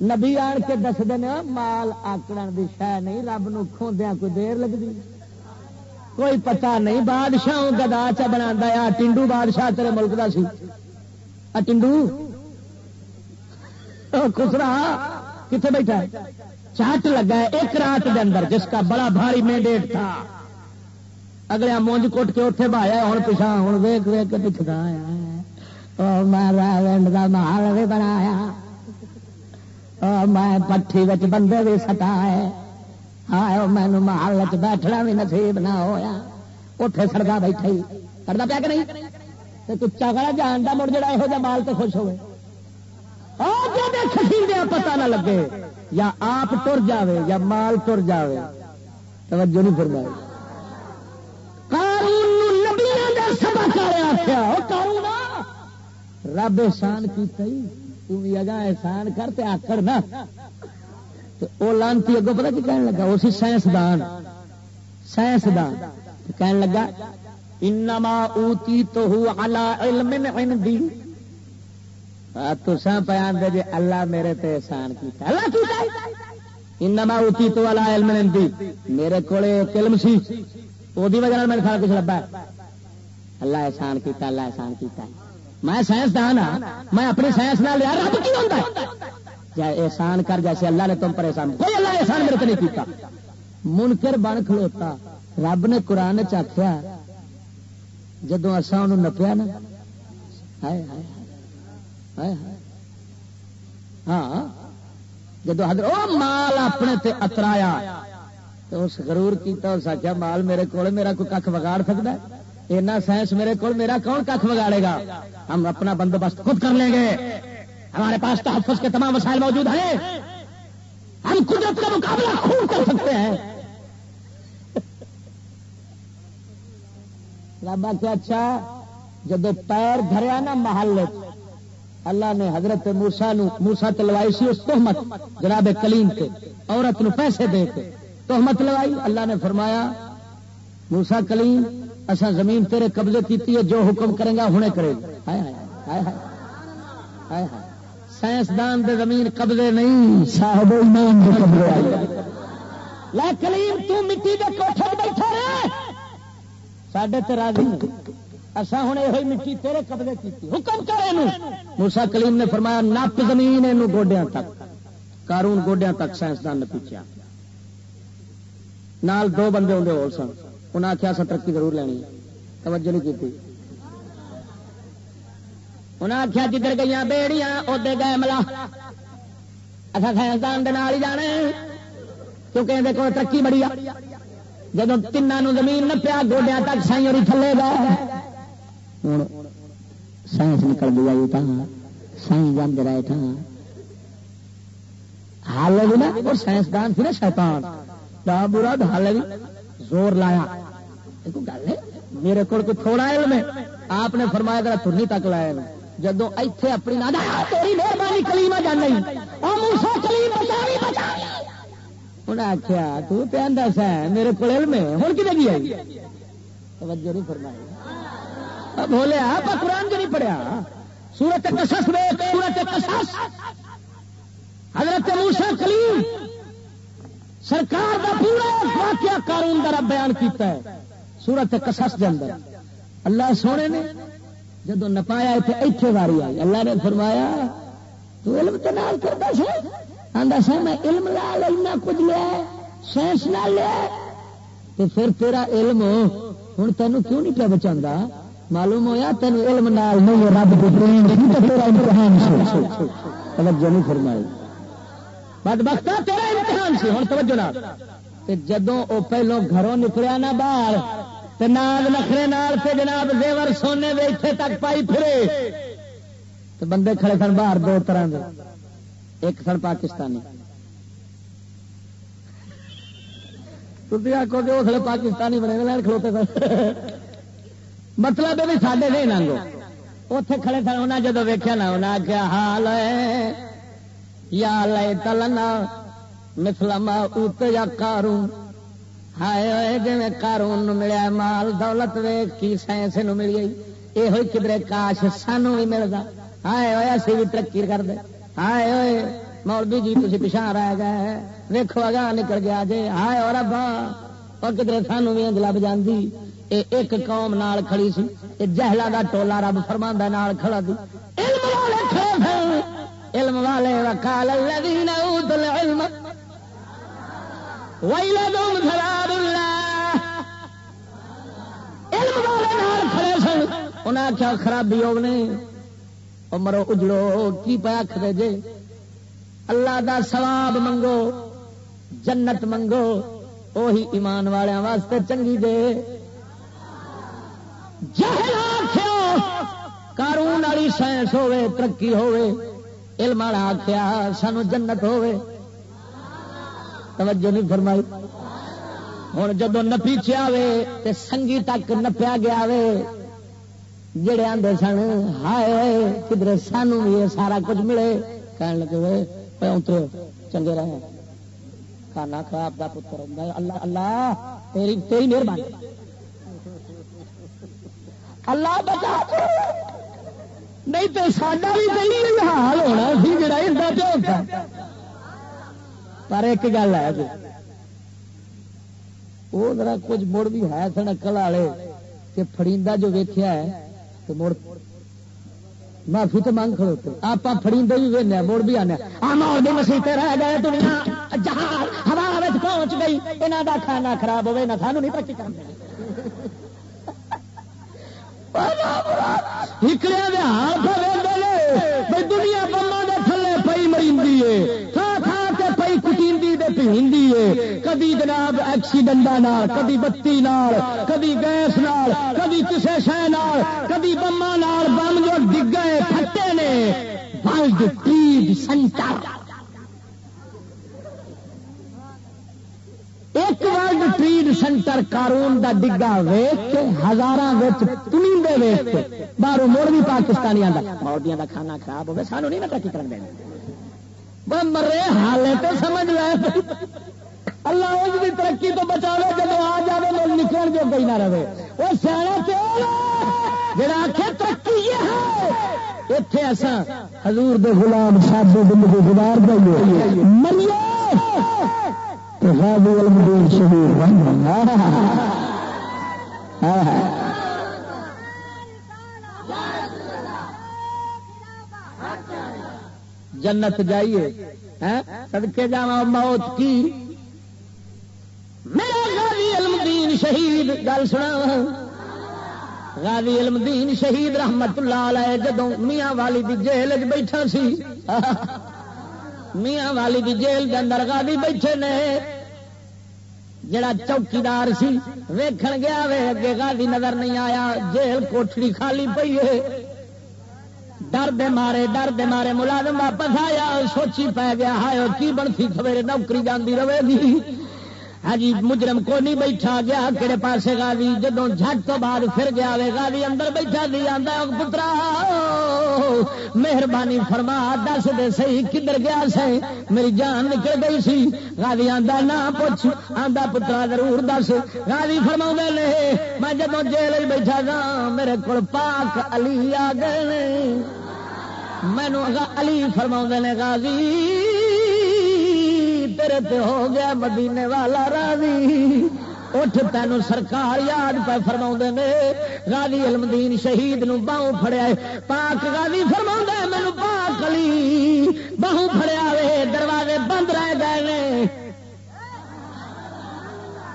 S4: نبی آن کے دس دن مال آکڑ کی شہ نہیں، رب نو کھوندیا کوئی دیر لگتی کوئی پتا نہیں بادشاہ گدا چا بنا آ، ٹنڈو بادشاہ تیرے ملک کا سی۔ ٹنڈو؟ خسرا کتنے بیٹھا چاٹ لگا ہے ایک رات کے اندر، جس کا بڑا بھاری مینڈیٹ تھا۔ اگلے مونج کوٹ کے اتنے بہایا ہوں پچھا ہوں ویک ویک کے پچھا آیا میں محل بھی بنایا۔ میں پٹھی بندے بھی سٹا ہے ہاں مینو محل بیٹھنا بھی نصیب نہ ہویا۔ اٹھے سڑکا بیٹھا ہی۔ کرتا پیا کہ نہیں؟ کچا کہا جان کا مڑ جا یہ مال تو خوش ہوئے۔ ہاں پتا نہ لگے، یا آپ تر جاوے، یا مال تر جاوے۔ توجہ نہیں فرمائی۔ رب احسان کی تھی اگا احسان کر تے آکڑ نہ۔ وہ لانتی اگو پتا کی کہنے لگا؟ اسی سائنسدان۔ سائنسدان۔ کہنے لگا، انما اوتی تو علی علم عندي تو سا بیان دے جے اللہ میرے تے احسان کیتا اللہ کیتا انما اوتی تو علی علم عندي میرے کولے علم سی۔ او وجہ نال میرے کھا کچھ لبا اللہ احسان کیتا، اللہ احسان کیتا میں سائنس دان ہاں میں اپنی سائنس نال لیا رب کی ہوندا جے احسان کر جیسے اللہ نے تم پر احسان کوئی اللہ احسان میرے تے نہیں کیتا۔ منکر بن کھلوتا۔ رب نے قرآن چاخیا جدو اصا ان نپیا نا ہائے ہائے۔ ہاں۔ جدو حضر او مال اپنے تے اترایا۔ تو اس غرور کیتا، اس آخیا مال میرے کو میرا کوئی کھ بگاڑ سکتا ہے؟ اینا سائنس میرے کو میرا کون کھ بگاڑے گا؟ ہم اپنا بندوبست خود کر لیں گے۔ ہمارے پاس تحفظ کے تمام وسائل موجود ہیں۔ ہم قدرت کا مقابلہ خوب کر سکتے ہیں۔ رب آ اچھا جب پیر دھریا نا محل اللہ نے حضرت موسا موسا تلوائی سی اس تحمت جناب کلیم کے، عورت نو پیسے دے کے تحمت لوائی۔ اللہ نے فرمایا موسا کلیم اصا زمین تیرے قبضے کی جو حکم کرے گا ہنے کرے۔ گا سائنسدان دے زمین قبضے نہیں، صاحب ایمان دے قبضے آئی لا کلیم، تو مٹی دے کوٹھے بیٹھا رہے۔ سڈے تو راضی۔ اصا ہوں یہ مٹی تیرے قبضے کی حکم کرے موسا کلیم نے فرمایا، نپ زمین یہ گوڈیا تک۔ کارون گوڈیا تک سائنسدان نے پیچھا نال دو بندے ہوں ہو سن۔ انہیں آخیا سا ترقی ضرور لینی۔ توجہ نہیں کی انہیں آخیا جدھر گئی بیڑیاں ادے گئے ملا۔ اچھا سائنسدان ہی جانے کیونکہ یہ ترقی بڑی آ جب تین زمین نہ پیا گوڈیا تک سائی اور تھلے گئے۔ گا سائنس نکل گئی تھا سائی جم رہے تھا حال بھی نا وہ سائنسدان تھی نا شیطان بڑا برا حال بھی زور لایا گل ہے میرے کو تھوڑا علم ہے آپ نے فرمایا کرا تھی تک لایا جدو ایتھے اپنی نہ مہربانی کلیما جانا انہیں آخیا تا سا میرے کو علم ہے ہوں کتنے کی آئی توجہ نہیں فرمائی بولیا آپ قرآن جو نہیں پڑھیا۔ سورت کسس میں سورت کسس حضرت موسا کلیم سرکار کا پورا واقعہ قانون کا بیان کیتا ہے سورت کسس کے اندر۔ اللہ سونے نے جدو نپایا اتنے ایتھے واری آئی۔ اللہ نے فرمایا، تو علم تو نال کرتا سا آدھا سا، میں علم لا لینا کچھ لیا سائنس نہ لیا تو پھر تیرا علم ہوں تینوں کیوں نہیں پیا بچا معلوم ہوا تین علم نال نہیں رب تیرا امتحان توجہ نہیں فرمائی۔ بد بخت تیرا امتحان سی ہوں توجہ نہ جدو وہ پہلو گھروں نکلیا نا باہر نال نخرے نال سے جناب زیور سونے دے اتنے تک پائی پھرے تو بندے کھڑے سن باہر دو طرح دے۔ ایک سن پاکستانی۔ آخو کہ اس پاکستانی بنے، لین کھلوتے سن۔ مطلب بھی سڈے نہیں نانگو اتے کھڑے سن انہیں جدو ویکیا نا انہیں آخیا حال ہے۔ یا لے تلنا مسلم ات یا کارو ہائے جی کارون ملیا مال دولت ویک کی سائنس ملی یہ ہوئی کدھر کاش سانو بھی ملتا ہائے ہوئے اسی بھی ترقی کر دے ہائے ہوئے مولوی جی تھی پچھا رہ گئے۔ ویکو اگاں نکل گیا جی ہائے اور ابا اور کدھر سانو بھی لب جاندی۔ اے ایک قوم نال کھڑی سی، اے جہلا دا ٹولا رب فرما نال کھڑا دی علم والے کھڑے علم والے وقال الذين اوتوا العلم۔ ويلهم ثواب الله علم والے نال کھڑے سن۔ انہاں کیا خرابی ہونے مرو اجڑو، کی پیا کھڑے جے؟ اللہ دا ثواب منگو، جنت منگو وہی ایمان والوں واسطے چنگی دے۔ جہل آخیا کارون والی سائنس ہوے ترقی ہوے علم والا آخیا سانو جنت ہوے توجہ نہیں فرمائی۔ ہوں جدو نپیچے آوے تے سنگی تک نپیا گیا وے جڑے آدھے سن، ہائے کدھر سانو بھی یہ سارا کچھ ملے؟ کہنے لگے اترو چنگے رہے۔ کھانا خراب کا پتر اللہ اللہ، تیری تیری مہربانی۔ اللہ بچا نہیں تو ساڈا بھی صحیح حال ہونا سی جڑا ہوتا پر ایک گل ہے جی، وہ ذرا کچھ مڑ بھی ہے سن اکل والے، کہ فڑیندہ جو ویکیا ہے، تو مڑ معافی تو مانگ کھڑوتے آپ فڑیندے بھی وینے، مڑ بھی آنے۔ بھی مسیحے رہ گئے دنیا جہاز ہوا پہنچ گئی یہاں کا کھانا خراب ہوئے، نہ سانو نہیں ترقی کرنے نکلے ہاتھ دنیا بما کے تھلے پی مری کے کٹی پہنتی ہے کدی جناب ایکسیڈنٹ کدی بتی نال، کدی گیس نال، کدی کسی شہ کدی بما بم جو ڈگے، پھٹے نے۔ ورلڈ ٹریڈ سینٹر ایک ورلڈ ٹریڈ سینٹر کارون دا ڈگا ویچ کے ہزار تمیندے ویچ کے باہر مڑ بھی پاکستانی مودیاں دا کھانا خراب ہوگا سانو نہیں ترقی کرن دینا مرے حالے تو سمجھ لے۔ اللہ اس کی ترقی تو بچا لے جب آ جائے مل نکل جو گئی نہ رہے۔ وہ سیاح جڑا آخر ترقی یہ ہے۔ اتے ایسا حضور دے غلام سادے زندگی گزار دئیے۔ منیے جنت جائیے سدکے جا موت کی۔ میرا غازی علم دین شہید، گل سنا۔ غازی علم دین شہید رحمت اللہ علیہ جدو میاں والی دی جیل بیٹھا سی۔ میاں والی دی جیل کے اندر غازی بیٹھے نے۔ جڑا چوکیدار سی، ویکھن گیا وے، اگے غازی نظر نہیں آیا، جیل کوٹڑی خالی پئی ہے۔ ڈر دے مارے، ڈر دے مارے ملازم واپس آیا، سوچی پی گیا، ہائے کی بنسی، سویرے نوکری جاندی رہے گی۔ ہاں جی مجرم کو نہیں بیٹھا گیا کہڑے پاسے گالی جدو جھٹ تو بعد پھر گیا وے گالی اندر بیٹھا دی آتا پترا، مہربانی فرما، دس دے سی کدھر گیا سی میری جان نکل گئی سی۔ گالی آتا نہ پوچھ آتا پترا ضرور دس۔ گالی فرما لے میں جدو جیل بیٹھا گا میرے کو پاک علی آ گئے مینو علی فرما نے گالی تیرے تے ہو گیا، مدینے والا راضی۔ اٹھ تین سرکار یاد پہ فرما نے، غازی المدین شہید نو باہوں فڑیا پاک غازی فرما مینو پاک علی باہوں فڑیا وے، دروازے بند رہ گئے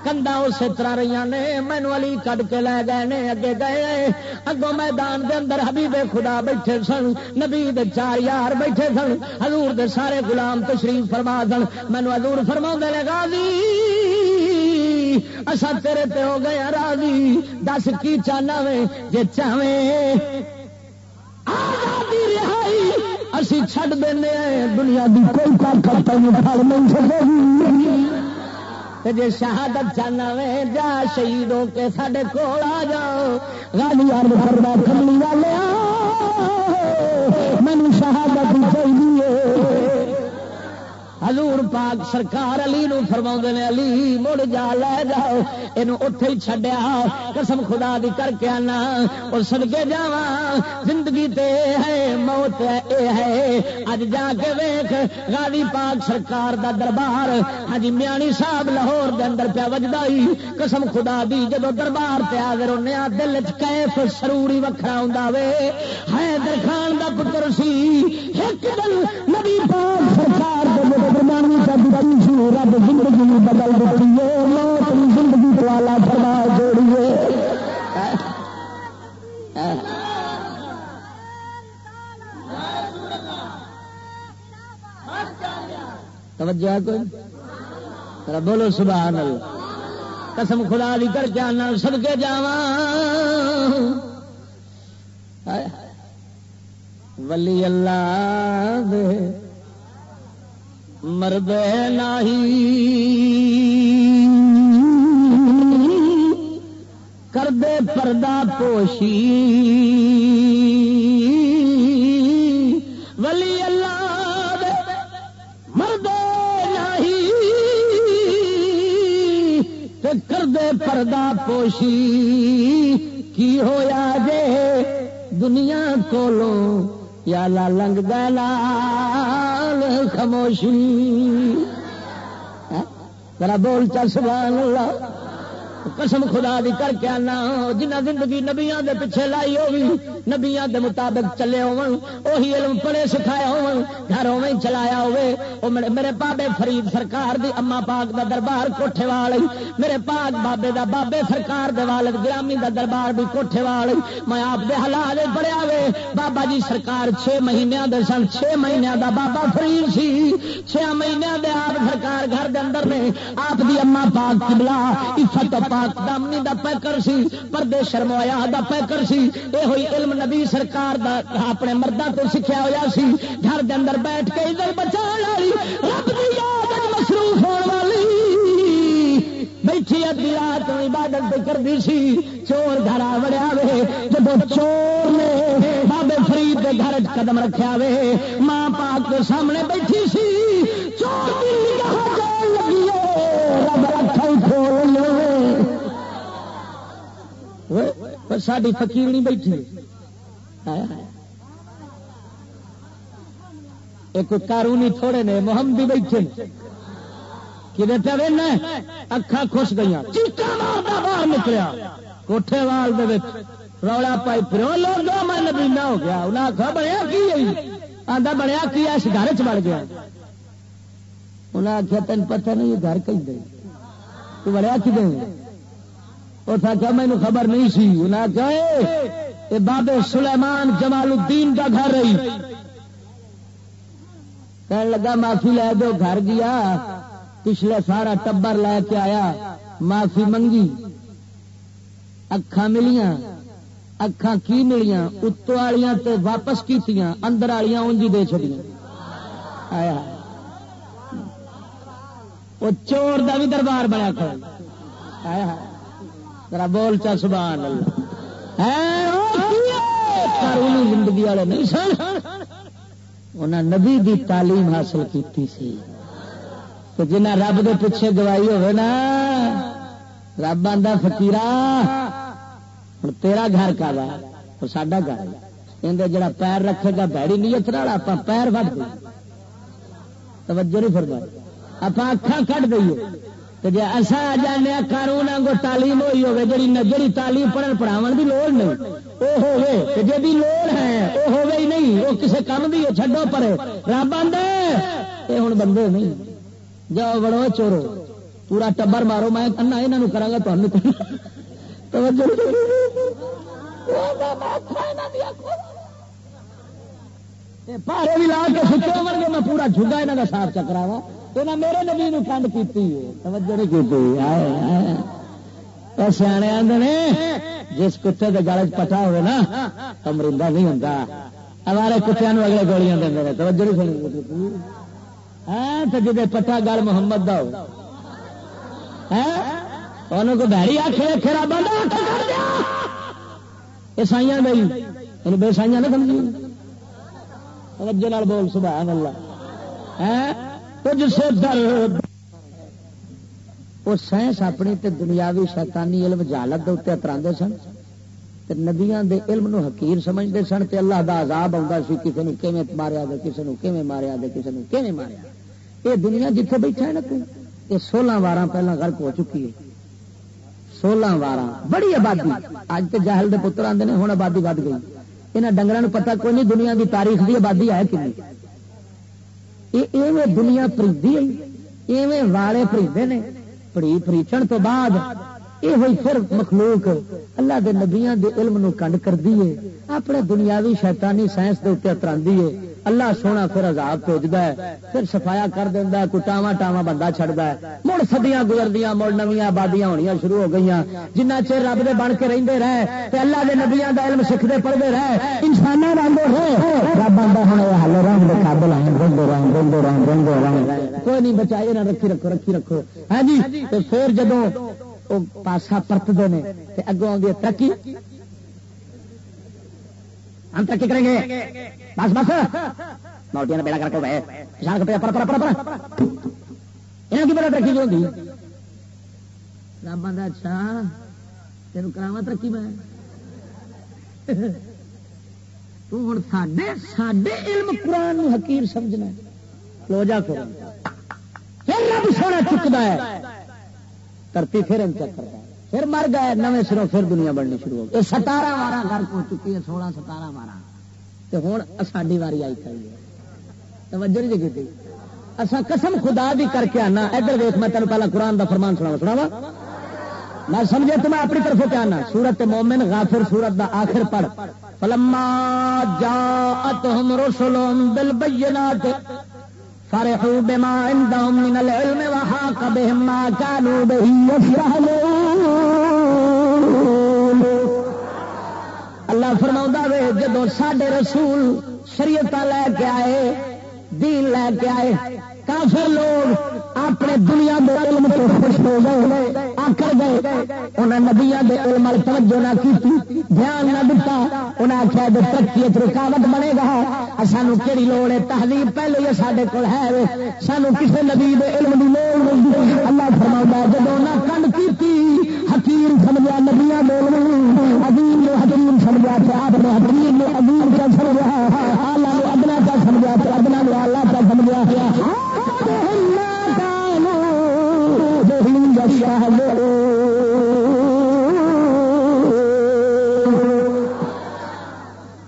S4: کندا اسی طرح رہی نے مینو علی کٹ کے لے گئے نے، اگے گئے اگوں میدان دے اندر حبیب خدا بیٹھے سن، نبی دے چار یار بیٹھے سن، حضور دے سارے غلام تشریف فرما سن۔ مینو حضور فرما دے گا اصا تیرے تے ہو گئے راضی۔ دس کی چاہنا وے، جے چاہے رہائی، اسی چھڈ دینے دنیا دی کوئی طاقت نہیں سکے۔ جی شہادت چاہنا وے، جا شہید ہو کے سڈے کول آ جاؤ گالی کملی والے مینو شہادت چاہیے حضور پاک سرکار علی نو فرما نے، علی، مڑ جا، لے جاؤ یہ اتے ہی چڈیا قسم خدا دی کر کے آنا، اور سڑکے جا زندگی تے ہے، موت اے ہے، اج جا کے ویخ غازی پاک سرکار دا دربار ہاں جی، میانی صاحب لاہور دے اندر پیا وجدائی قسم خدا دی جب دربار پہ آ رونے دل چیف سروری وکھرا ہوں ہے درخان دا پتر سی، ایک دل نبی پاک سرکار قربانی کا سی رب زندگی بدل دیے موت زندگی والا فرما جوڑیے توجہ کوئی بولو سبحان اللہ۔ قسم خدا دی کر کے آنا سب کے جا ولی اللہ دے مرد نہیں کردے پردہ پوشی۔ ولی اللہ مرد نہیں کردے پردہ پوشی۔ کی ہویا جے دنیا کولوں یا لا لنگ دلال خاموشی ہاں؟ ذرا بول چل سبحان اللہ۔ قسم خدا دی کر کے آنا۔ جنہ زندگی نبیاں دے پیچھے لائی ہوگی، نبیاں دے مطابق چلے ہون وہی علم پڑھے، سکھائے ہون گھر اویں چلایا ہوے او میرے بابے فرید سرکار دی اما پاک دا دربار کوٹھے والی میرے پاک بابے دا بابے سرکار دے والد گرامی دا دربار بھی کوٹھے والی میں آپ دے حالات پڑھیا وے۔ بابا جی سرکار چھ مہینیاں دے سن، چھ مہینیاں دا بابا فرید سی۔ چھ مہینیاں دے آپ سرکار گھر دے اندر نے، آپ دی اما پاک قبلہ عفت پاک دامنی دا پیکر سی، پردے شرمایا دا پیکر سی۔ اے ہوئی علم نبی سرکار دا اپنے مردہ تو سکھیا ہویا سی۔ گھر دے اندر بیٹھ کے ادھر بچا والی رب دی یاد وچ مصروف ہون والی۔ بیٹھی ادھی رات عبادت پہ کردی سی۔ چور گھر آ وڑیا وے۔ جب چور نے بابے فرید کے گھر وچ قدم رکھیا وے، ماں پاک کے سامنے بیٹھی سی۔ چور دی نگاہ جان لگی ساری فکیر نہیں بیٹھی ایک کارونی تھوڑے نے محمدی بیٹھے کدے پہ وینا اکھا خوش گئی باہر نکلیا کوٹھے وال رولا پائی پھر لوگ میں نبینا ہو گیا انہیں آخا بنیا کی آدھا بنیا کی اس گھر چ بڑ گیا انہیں آخیا تین پتہ نہیں گھر کہیں دے تو بڑیا کی دیں اس آخیا مینو خبر نہیں سی. انہیں آخیا بابے سلیمان جمال الدین کا گھر رہی کہنے لگا، معافی لے دو، گھر گیا، پچھلے سارا ٹبر لے کے آیا، معافی منگی اکھا ملیاں اکھا کی ملیاں اتو والیاں تے واپس کی اندر والیاں انجی دے چڑیاں آیا وہ چور دا بھی دربار بنیا کھڑا آیا ذرا بول چا، سبحان اللہ۔ زندگی والے نہیں سن۔ انہیں نبی دی تعلیم حاصل کی سی۔ تو جنہ رب دے پیچھے گواہی ہوئے نا، رب آدھا فکیرا ہوں تیرا گھر کا تو ساڈا گھر اندر جڑا پیر رکھے گا بہڑی نیت والا آپ پیر وڈ دیں توجہ نہیں فرما آپ اکھان کٹ دئیے۔ تو جی اصا آ جانے قانون کو تعلیم ہوئی ہوگی جی جی تعلیم پڑھن پڑھاو کی لوڑ نہیں وہ ہوگی جی لوڑ ہے وہ ہوگی ہی نہیں وہ کسی کام کی چڈو پرے رب آدھے یہ ہوں بندے نہیں۔ جاؤ بڑو چورو، پورا ٹبر مارو، میں کہنا یہاں کرا گا پارے بھی لا کے سکے ہو میں پورا جھگا یہاں کا صاف چکرا وا تو نہ میرے نبی نو کنڈ کی توجہ نہیں کی سیانے آدھے جس کتے کے گل پٹا ہوئے نا امرندہ نہیں ہوں ہمارے کتیا اگلے گولیاں دیں توجہ نہیں سنی ہاں تو جی پٹا گل محمد دا انہوں کو بہری آخ کھیرا بند یہ عیسائی گئی بے سائیاں نہ سمجھی توجہ بول سبحان اللہ کچھ سے در وہ سائنس اپنی تے دنیاوی شیطانی علم جالت دے اترا سن۔ تے نبیاں دے علم نو حقیر سمجھتے سن تے اللہ دا عذاب آتا سی کسی نے کیویں ماریا دے کسی نے کیویں ماریا دے کسی نے کیویں ماریا۔ یہ دنیا جتھے بیٹھا ہے نا تو یہ سولہ وار پہلے غرق ہو چکی ہے۔ سولہ وار بڑی آبادی۔ اج تے جاہل دے پتر آتے ہیں ہوں آبادی ود گئی۔ یہاں ڈنگر پتا کوئی نہیں دنیا دی تاریخ دی آبادی ہے کنی ایویں دنیا پریدی ایویں والے پریدے نے پری پریچن تو بعد یہ ہوئی پھر مخلوق اللہ دے نبیاں دے علم نو کنڈ کر دیے اپنے دنیاوی شیطانی سائنس دے اتنے اترا دیے اللہ سونا پھر عذاب بھیجتا ہے، پھر سفایا کر دینا کوئی ٹاواں ٹاواں بندہ چڑھتا ہے۔ مڑ سدیاں گزردیاں، مڑ نویاں آبادیاں ہونیاں شروع ہو گئی جنہ چر رب دے بن کے رہتے رہے، تے اللہ دے نبیاں دا علم سیکھتے پڑھتے رہے انسانوں رب آتا ہوں ہل رنگ دے قابل ہیں رنگو رنگ رنگو رنگ رنگو رنگ کوئی نہیں بچائے نہ رکھی رکھو رکھی رکھو۔ ہاں جی تو پھر جدو پاسا پرتتے ہیں اگوں آگے ترقی۔ ہم ترقی کریں گے؟ بس بس۔ موٹیاں نے بیڑا کر کے بھائی کسان کو پر پر پر پر یہاں کی بڑا ترقی جو ہوگی رب آدھا اچھا۔ تین کراوا ترقی میں۔ ہوں سڈے سڈے علم قرآن حکیم سمجھنا لو جا کر رب سونا چکتا ہے۔ دھرتی پھر ان چکر ہے۔ پھر مر گئے، نویں سروں پھر دنیا بننی شروع ہو گئی۔ ستارہ بارہ گھر پہنچ چکی ہے، سولہ ستارہ بارہ تو ہوں ساری واری آئی کھڑی ہے۔ توجہ نہیں کی اصا قسم خدا بھی کر کے آنا۔ ادھر ویخ میں تینوں پہلے قرآن کا فرمان سنا سنا وا میں سمجھے تو میں اپنی طرف کیا آنا۔ سورت مومن، غافر سورت دا آخر پڑھ۔ فلما جاءتهم رسلهم بالبينات فرحوا بما عندهم من العلم وحاق بهم ما كانوا به يفرحون اللہ فرما وے جدو سڈے رسول شریعت لے کے آئے، دین لے کے آئے کافر لوگ اپنے دنیا دے علم تو خوش ہو گئے آکر گئے انہیں نبیا دے علم توجہ نہ کی دھیان نہ دتا۔ انہیں آخیا جو ترقی رکاوٹ بنے گا سانو کہڑی لوڑ ہے؟ تحریر پہلے ہی سارے کول ہے سانو کسی نبی دے علم کی لوڑ نہیں اللہ فرما جب نہ کنڈ کی حکیم سمجھا نبیا دے علم عظیم نے حکیم سمجھا آپ نے حکیم نے عظیم کیا سمجھا آلہ نے ادنا کیا سمجھا کہ ادنا نے آلہ کیا سمجھا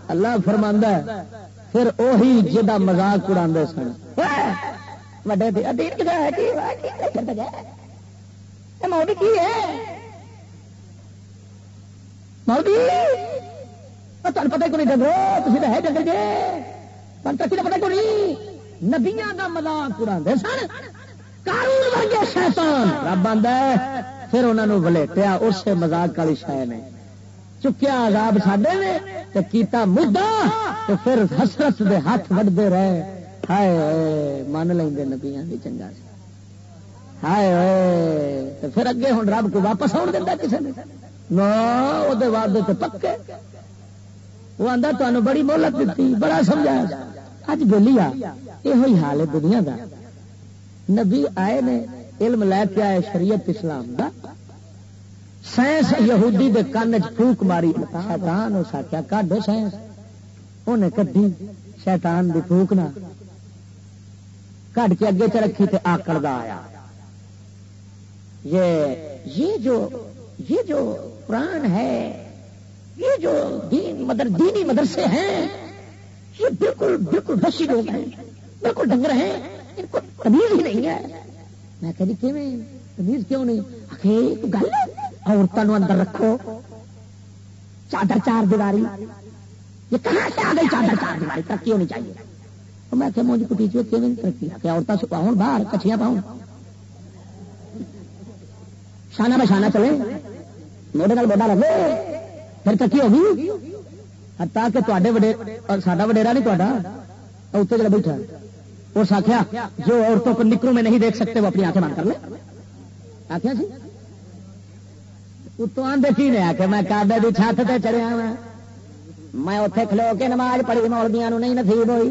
S4: اللہ فرماندہ ہے، پھر وہی جا مزاق اڑا سن۔ وڈے مودی کی ہے مودی تمہیں پتہ کو نہیں تھی تو ہے ڈگر جے پر تک پتہ نہیں نبیا کا مزاق اڑا سن کارون ورگے شیطان۔ رب آدھا پھر انہوں نے ولیٹیا اس مزاق والی شہ نے۔ چکیا عذاب ساڈے نے تو کیتا مدعا تو پھر حسرت دے ہاتھ وڈتے رہے۔ ہائے، من لیں نبیا کی چنگا سے ہائے تو پھر اگے ہوں رب کو واپس آن دینا کسی نے؟ نہ وہ وعدے تو پکے۔ وہ آتا تمہیں بڑی مہلت دیتی بڑا سمجھایا۔ اج بولی آ یہ حال ہے دنیا کا نبی آئے نے علم لے کے آئے شریعت اسلام دا۔ سائنس یہودی دے کان پھوک ماری۔ شیطان اس آخیا کڈو سائنس؟ انہیں کدی شیطان دی پھوک نہ۔ کڈ کے اگے چ رکھی تے آکڑ دا آیا۔ یہ یہ جو یہ جو قرآن ہے، یہ جو دین مدر، دینی مدرسے ہیں، یہ بالکل بالکل بسی لوگ ہیں۔ بالکل ڈنگر ہیں ان کو تمیز ہی نہیں ہے۔ میں کہ جی تمیز کیوں نہیں؟ گل عورتوں اندر رکھو۔ چادر چار دیواری۔ یہ کہاں سے آ گئی چادر چار دیواری؟ ترقی ہونی چاہیے۔ میں کہ مجھے کٹی چیز کیوں ترقی؟ آ عورتیں پاؤں باہر کچھیاں پاؤں۔ شانہ بشانہ چلے۔ موڈے نال موڈا لگے پھر ترقی ہوگی۔ تاکہ تے وڈے ساڈا وڈیرا نہیں تا اتنے جڑا بیٹھا۔ اس آخیا جو عورتوں کو نکروں میں نہیں دیکھ سکتے، وہ اپنی آنکھیں بند کر لیں آخیا سی جی؟ اتوں آدھے کی نے آخیا میں کابے کی چھت سے چڑیا میں اتے کھلو کے نماز پڑھی مولدیا نہیں نصیب ہوئی۔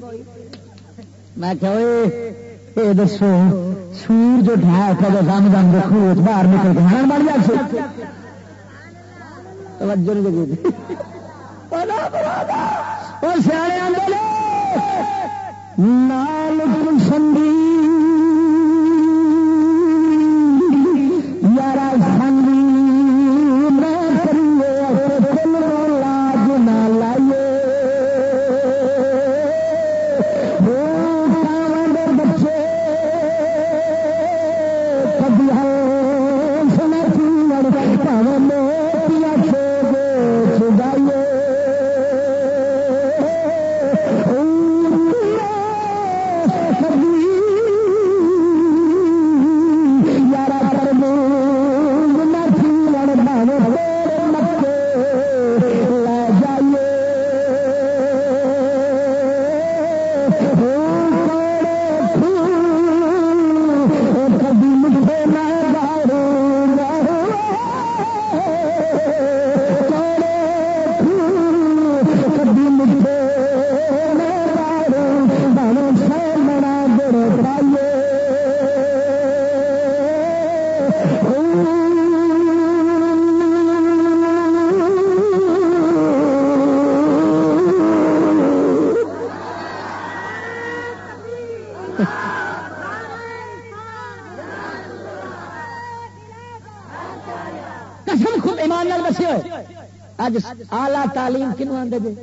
S4: میں کہ یہ دسو سور جو ڈھایا تھا دم دم دیکھو باہر نکل کے بن جائے توجہ نہیں سیانے آدھے نال سنگی یارا اج آلہ تعلیم کنو آدھے جی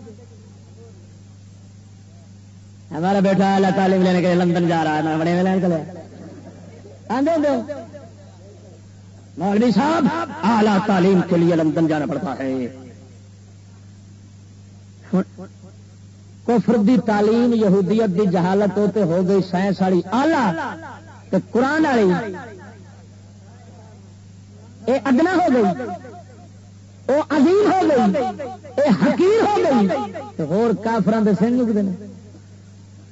S4: ہمارا ہاں بیٹا اعلیٰ تعلیم لینے کے لیے لندن جا رہا ہے میں بڑے لین چلے آدھے مولوی صاحب، اعلیٰ تعلیم کے لیے لندن جانا پڑتا ہے۔ کفر دی تعلیم، یہودیت دی جہالت ہوتے ہو گئی سائنس والی آلہ قرآن والی۔ اے ادنا ہو گئی۔ وہ عظیم ہو گئی، اے حقیر ہو گئی۔ ہور کافران دے سن نکتے ہیں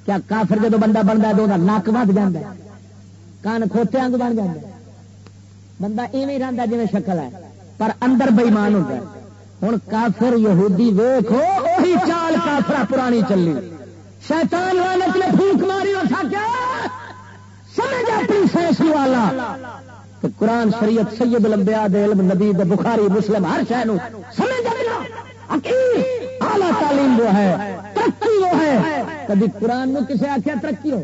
S4: کیا کافر جدو بندہ بنتا ہے تو نک ود جا کان کھوتے انگ بن جائے بندہ ایویں رہتا جی شکل ہے، پر اندر بئیمان ہوتا ہے۔ ہوں کافر یہودی ویخو وہی چال کافرا پرانی چلی۔ شیطان لانت نے پھوک ماری اور سکیا سمجھ اپنی فیصلے والا۔ قرآن شریعت سید لمبیا علم، نبی دے بخاری، مسلم، ہر شہر سمجھ اعلی تعلیم وہ ہے، ترقی وہ ہے، کبھی قرآن نو کسے آخیا ترقی ہو،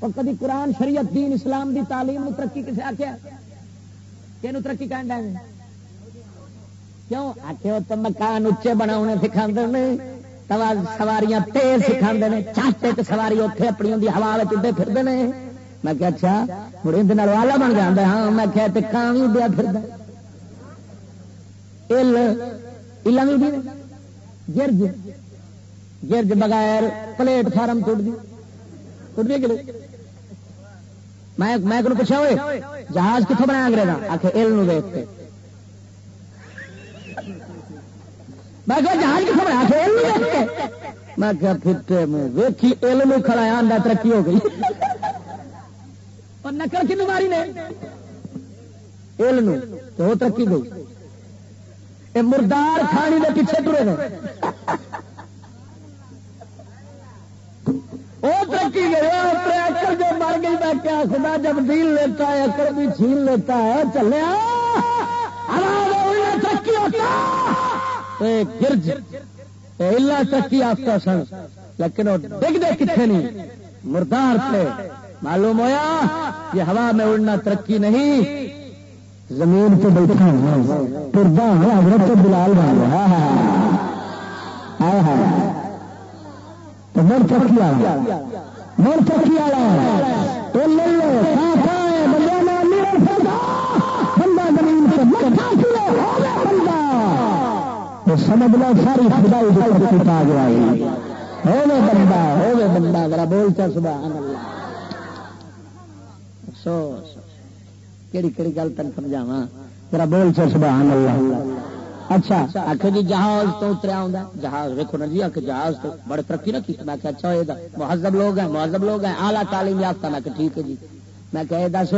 S4: اور کبھی قرآن شریعت دین اسلام دی تعلیم نو ترقی کسے آخیا کہ ترقی کہن کیوں؟ آخر تو مکان اچے بنا سکھا سواریاں تیز سکھا چاچے سواری اتنے اپنی ہوں ہوا چڈے پھرتے ہیں میں کہ اچھا مڑے دن والا بن گیا ہاں میں کہ کان بھی دیا پھر گرج گرج بغیر پلیٹ فارم ٹوٹ دی۔ ٹوٹ دی میں پوچھا ہوئے جہاز کتوں بنایا انگریزا آخر ایل دیکھ کے۔ میں کہ جہاز کتوں بنایا؟ ال دیکھ کے۔ میں کیا پھر ویکھی علم کھڑا آدھا ترقی ہو گئی۔ اور نکل کی بیماری نے۔ علم تو وہ ترقی گئی یہ مردار کھانی کے پیچھے ٹرے نے۔ وہ ترقی گئے جو مر گئی میں کیا خدا جب دل لیتا ہے، اکڑ بھی چھین لیتا ہے چلے ترقی ہوتا۔ گرج۔ اللہ ترقی آفتا سن۔ لیکن وہ ڈگ دے کتنے نہیں۔ مردار تھے۔ معلوم ہوا یہ ہوا میں اڑنا ترقی نہیں. زمین پہ بیٹھا حضرت بلال بھائی ہاں، ہاں،, ہاں،, ہاں ہاں تو مر چکی والا مر چکی والا تو لے لو بندہ زمین سے بندہ. سمجھ لو، ساری خدائی آ گیا ہوے بندہ ہوے بندہ، ذرا بولتا سبحان اللہ. افسوس کہڑی کہڑی گل تین سمجھاوا ذرا بول چل سبحان اللہ اچھا آخ جی جہاز تو اتریا ہوں جہاز ویکو نا جی آخ جہاز تو بڑے ترقی نہ کی۔ میں کہ اچھا یہ مہذب لوگ ہیں، مہذب لوگ ہیں آلہ تعلیم یافتہ۔ میں کہ ٹھیک ہے جی۔ میں کہ یہ دس،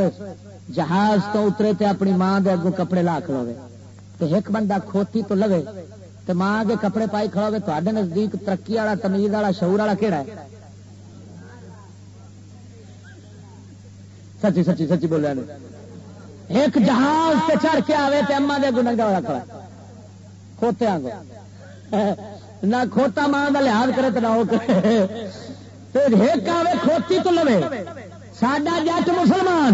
S4: جہاز تو اترے تے اپنی ماں دے اگوں کپڑے لا کھڑو گے تو ایک بندہ کھوتی تو لگے تو ماں کے کپڑے پائی کھڑو گے تے نزدیک ترقی والا، تمیز والا، شعور والا کہڑا ہے؟ سچی سچی سچی بولیا ایک جہاز سے چڑھ کے آئے تو اما دے اگوں ننگا والا کھڑا کھوتے نہ کھوتا ماں کا لحاظ کرے تو نہ ہو ایک آئے کھوتی تو لوے۔ ساڈا جٹ مسلمان۔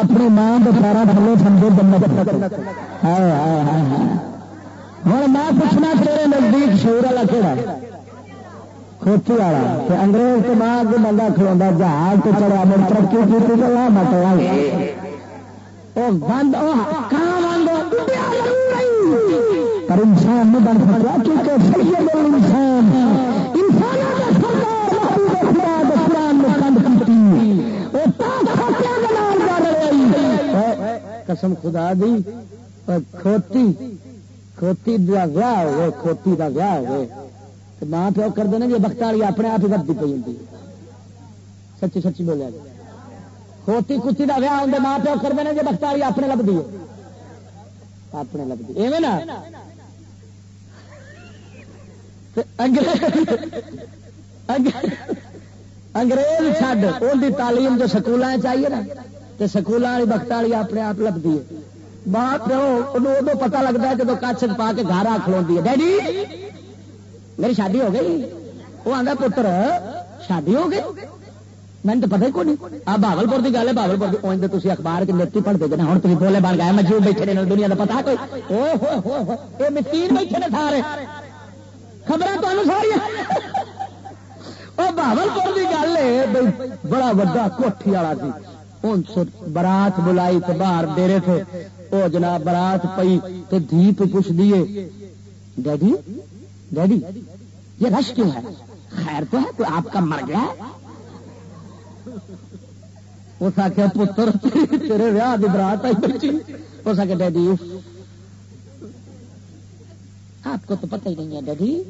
S4: اپنی ماں کے سارا تھلے سمجھے ہوں، میں پوچھنا تیرے نزدیک شور والا کہڑا کھوتی والا انگریز تو ماں کے بندہ کھلوا جہاز تو چڑھا میں ترقی کی تھی تو لاہ مت بند پر انسان نہیں بن سکتا، کیونکہ سید انسان۔ قسم خدا دی کھوتی کھوتی کا ویاہ ہوئے، کھوتی کا ویاہ ہوئے۔ ماں پیو کرتے ہیں جی بخت والی اپنے آپ ہی بدتی پی جاتی سچی سچی بولیا جی۔ کھوتی کتی کا ویاہ ہوتے ماں پیو کرتے ہیں جی بخت والی اپنے لبھی اپنے لبھی ایویں نا؟ انگریز چڈ ان کی تعلیم جو سکول چاہیے نا تو سکول والی بخت والی اپنے آپ لگتی ہے۔ ماں پیو ادو پتا لگتا ہے جب کچھ پا کے گھر آ کھلو ہے۔ ڈیڈی! میری شادی ہو گئی؟ وہ آتا پتر، شادی ہو گئی؟ میں تو پتہ ہی کوئی نہیں آ بہبل پور کی گل ہے بہبل پور کی تو تھی اخبار کے نیتی پڑھتے جنا ہوں تھی بولے بن گئے مجھے بیٹھے نے دنیا کا پتا کوئی؟ یہ مسکین بیٹھے نے سارے۔ خبر تمہیں ساری وہ بہبل پور کی گل ہے بڑا وا کوٹھی والا سی۔ ہوں برات بلائی تو باہر ڈیرے تھے۔ وہ جناب برات پئی تو دھی پہ پوچھ دیے ڈیڈی؟ ڈیڈی؟ یہ رش کیوں ہے؟ خیر تو ہے کوئی آپ کا مر گیا اس آخیا پتر، تیرے ویاہ کی برات آئی اس آخیا ڈیڈی۔ آپ کو تو پتہ ہی نہیں ہے، ڈیڈی۔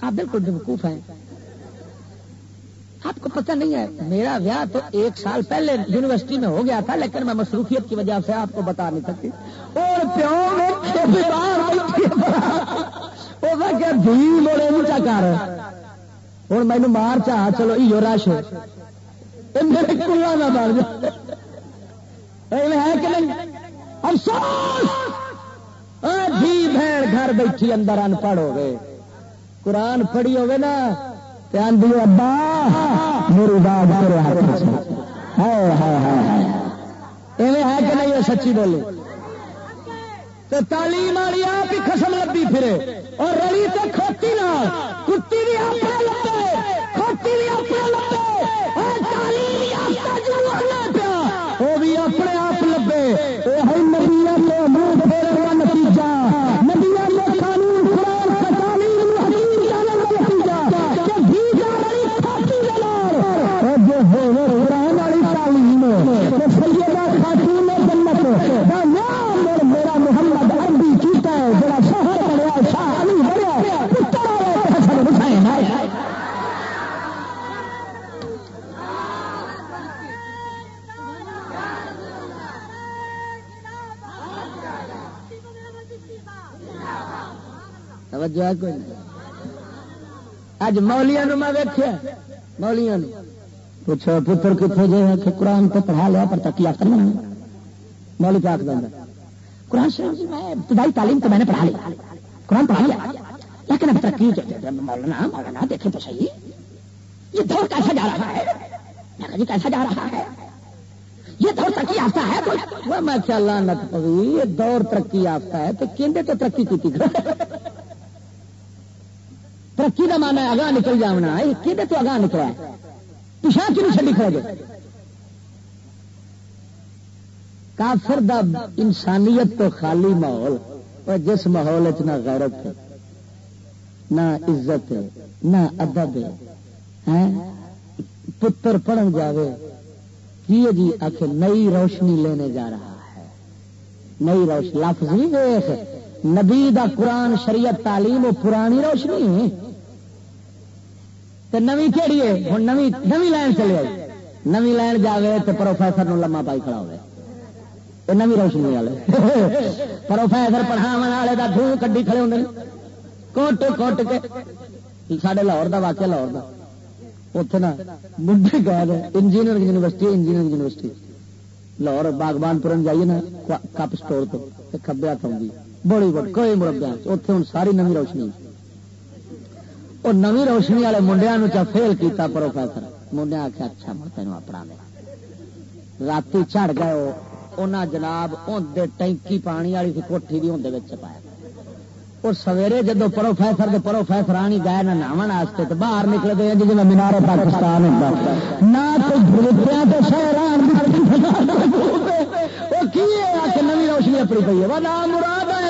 S4: آپ بالکل بیوقوف ہیں۔ آپ کو پتہ نہیں ہے، میرا ویاہ تو ایک سال پہلے یونیورسٹی میں ہو گیا تھا، لیکن میں مصروفیت کی وجہ سے آپ کو بتا نہیں سکتی۔ اور کر ہوں مینو مار چاہ چلو ایو رش میرے کلا نہ بڑھ ہے کہ نہیں افسوس جی بہن گھر بیٹھی اندر ان پڑھ ہو گئے قرآن پڑھی ہوگی نا آدھی ابا میری بات ہے کہ نہیں وہ سچی بولے تو تعلیم والی آپ ہی خسم لبی پھرے اور رلی تو کھوتی نہ کتی بھی آپ توجہ کوئی نہیں۔ اج مولیا میں ویکیا مولیا پوچھو پتر کتنے جو کہ قرآن تو پڑھا لیا پر تک یافتہ نہیں مولی پاک دینا قرآن شریف میں ابتدائی تعلیم تو میں نے پڑھا لیا قرآن پڑھا لیا۔ لیکن اب ترقی مولانا مولانا، دیکھیں تو صحیح۔ یہ دور کیسا جا رہا ہے؟ میں کہا جی کیسا جا رہا ہے؟ یہ دور ترقی یافتہ ہے میں کیا لانت پوی یہ دور ترقی یافتہ ہے۔ تو کیندے تو ترقی کی ترقی کا مانا اگاں نکل جانا کہ تو اگاں نکلا؟ پچھا کیوں چلی کھڑے گئے کافر دا انسانیت تو خالی ماحول اور جس ماحول نہ غیرت ہے، نہ عزت ہے، نہ ادب ہے۔ پتر پڑھن جاوے، کی جی؟ آخر نئی روشنی لینے جا رہا ہے۔ نئی روشنی، لفظ نہیں دیکھ نبی دا قرآن، شریعت، تعلیم، وہ پرانی روشنی تو نوی کہڑی ہے؟ ہوں نوی نوی لائن چلے آئی۔ نوی لائن جاوے تو پروفیسر نو لما پائی کھڑا ہوئے نوی روشنی والے۔ پروفیسر پڑھاو والے کا دھو کڈی کھڑے ہوتے کوٹ کوٹ کے۔ سارے لاہور کا واقعہ لاہور کا اتنے نا منڈے گئے engineer university engineer university. Lahore Baghbanpura جائیے نا کپ سٹور تو۔ کبے ہاتھ آؤں بڑی بڑی کوئی مربع اتنے ہوں ساری نوی روشنی۔ وہ نوی روشنی والے منڈیا چا فیل کیتا پروفیسر۔ منڈیا آخیا اچھا میں تینوں اپنا دے رات چڑھ گئے انہیں جناب اندر ٹینکی پانی والی کوٹھی بھی اندر پایا۔ اور سویرے جدو پروفیسر کے پروفیسر آنی گئے نہ ناون واسطے تو باہر نکل گئے جی میں مینارے پاکستان نہ نوی روشنی اپنی پی ہے؟ نام مراد ہے۔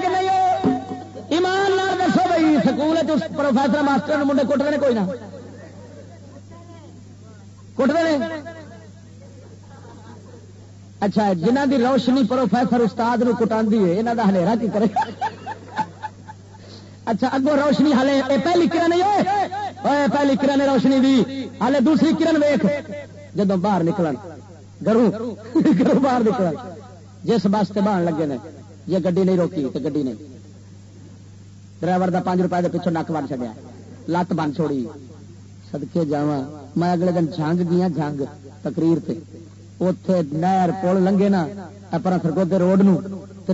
S4: کہ نہیں ایمان نال دسو بھائی، سکول پروفیسر ماسٹر منڈے کٹتے ہیں کوئی نہ۔ کٹتے ہیں اچھا جنہ دی روشنی پروفیسر استاد نو کٹا ہے یہاں کا ہلےرا کی کرے؟ اچھا اگو روشنی ہلے پہلی کرن ہے پہلی کرن روشنی دی۔ ہلے دوسری کرن ویخ جدو باہر نکل گرو گرو باہر نکل جس بس سے بہن لگے نے جی گی نہیں روکی تو گی نہیں۔ ڈرائیور کا پانچ روپئے کے پیچھوں نک بن چڑیا لت بن چھوڑی۔ سدکے جا میں اگلے دن جنگ گیا جنگ تقریر سے اتے نہر پل لنگے نا اپنا سرگودے روڈ نو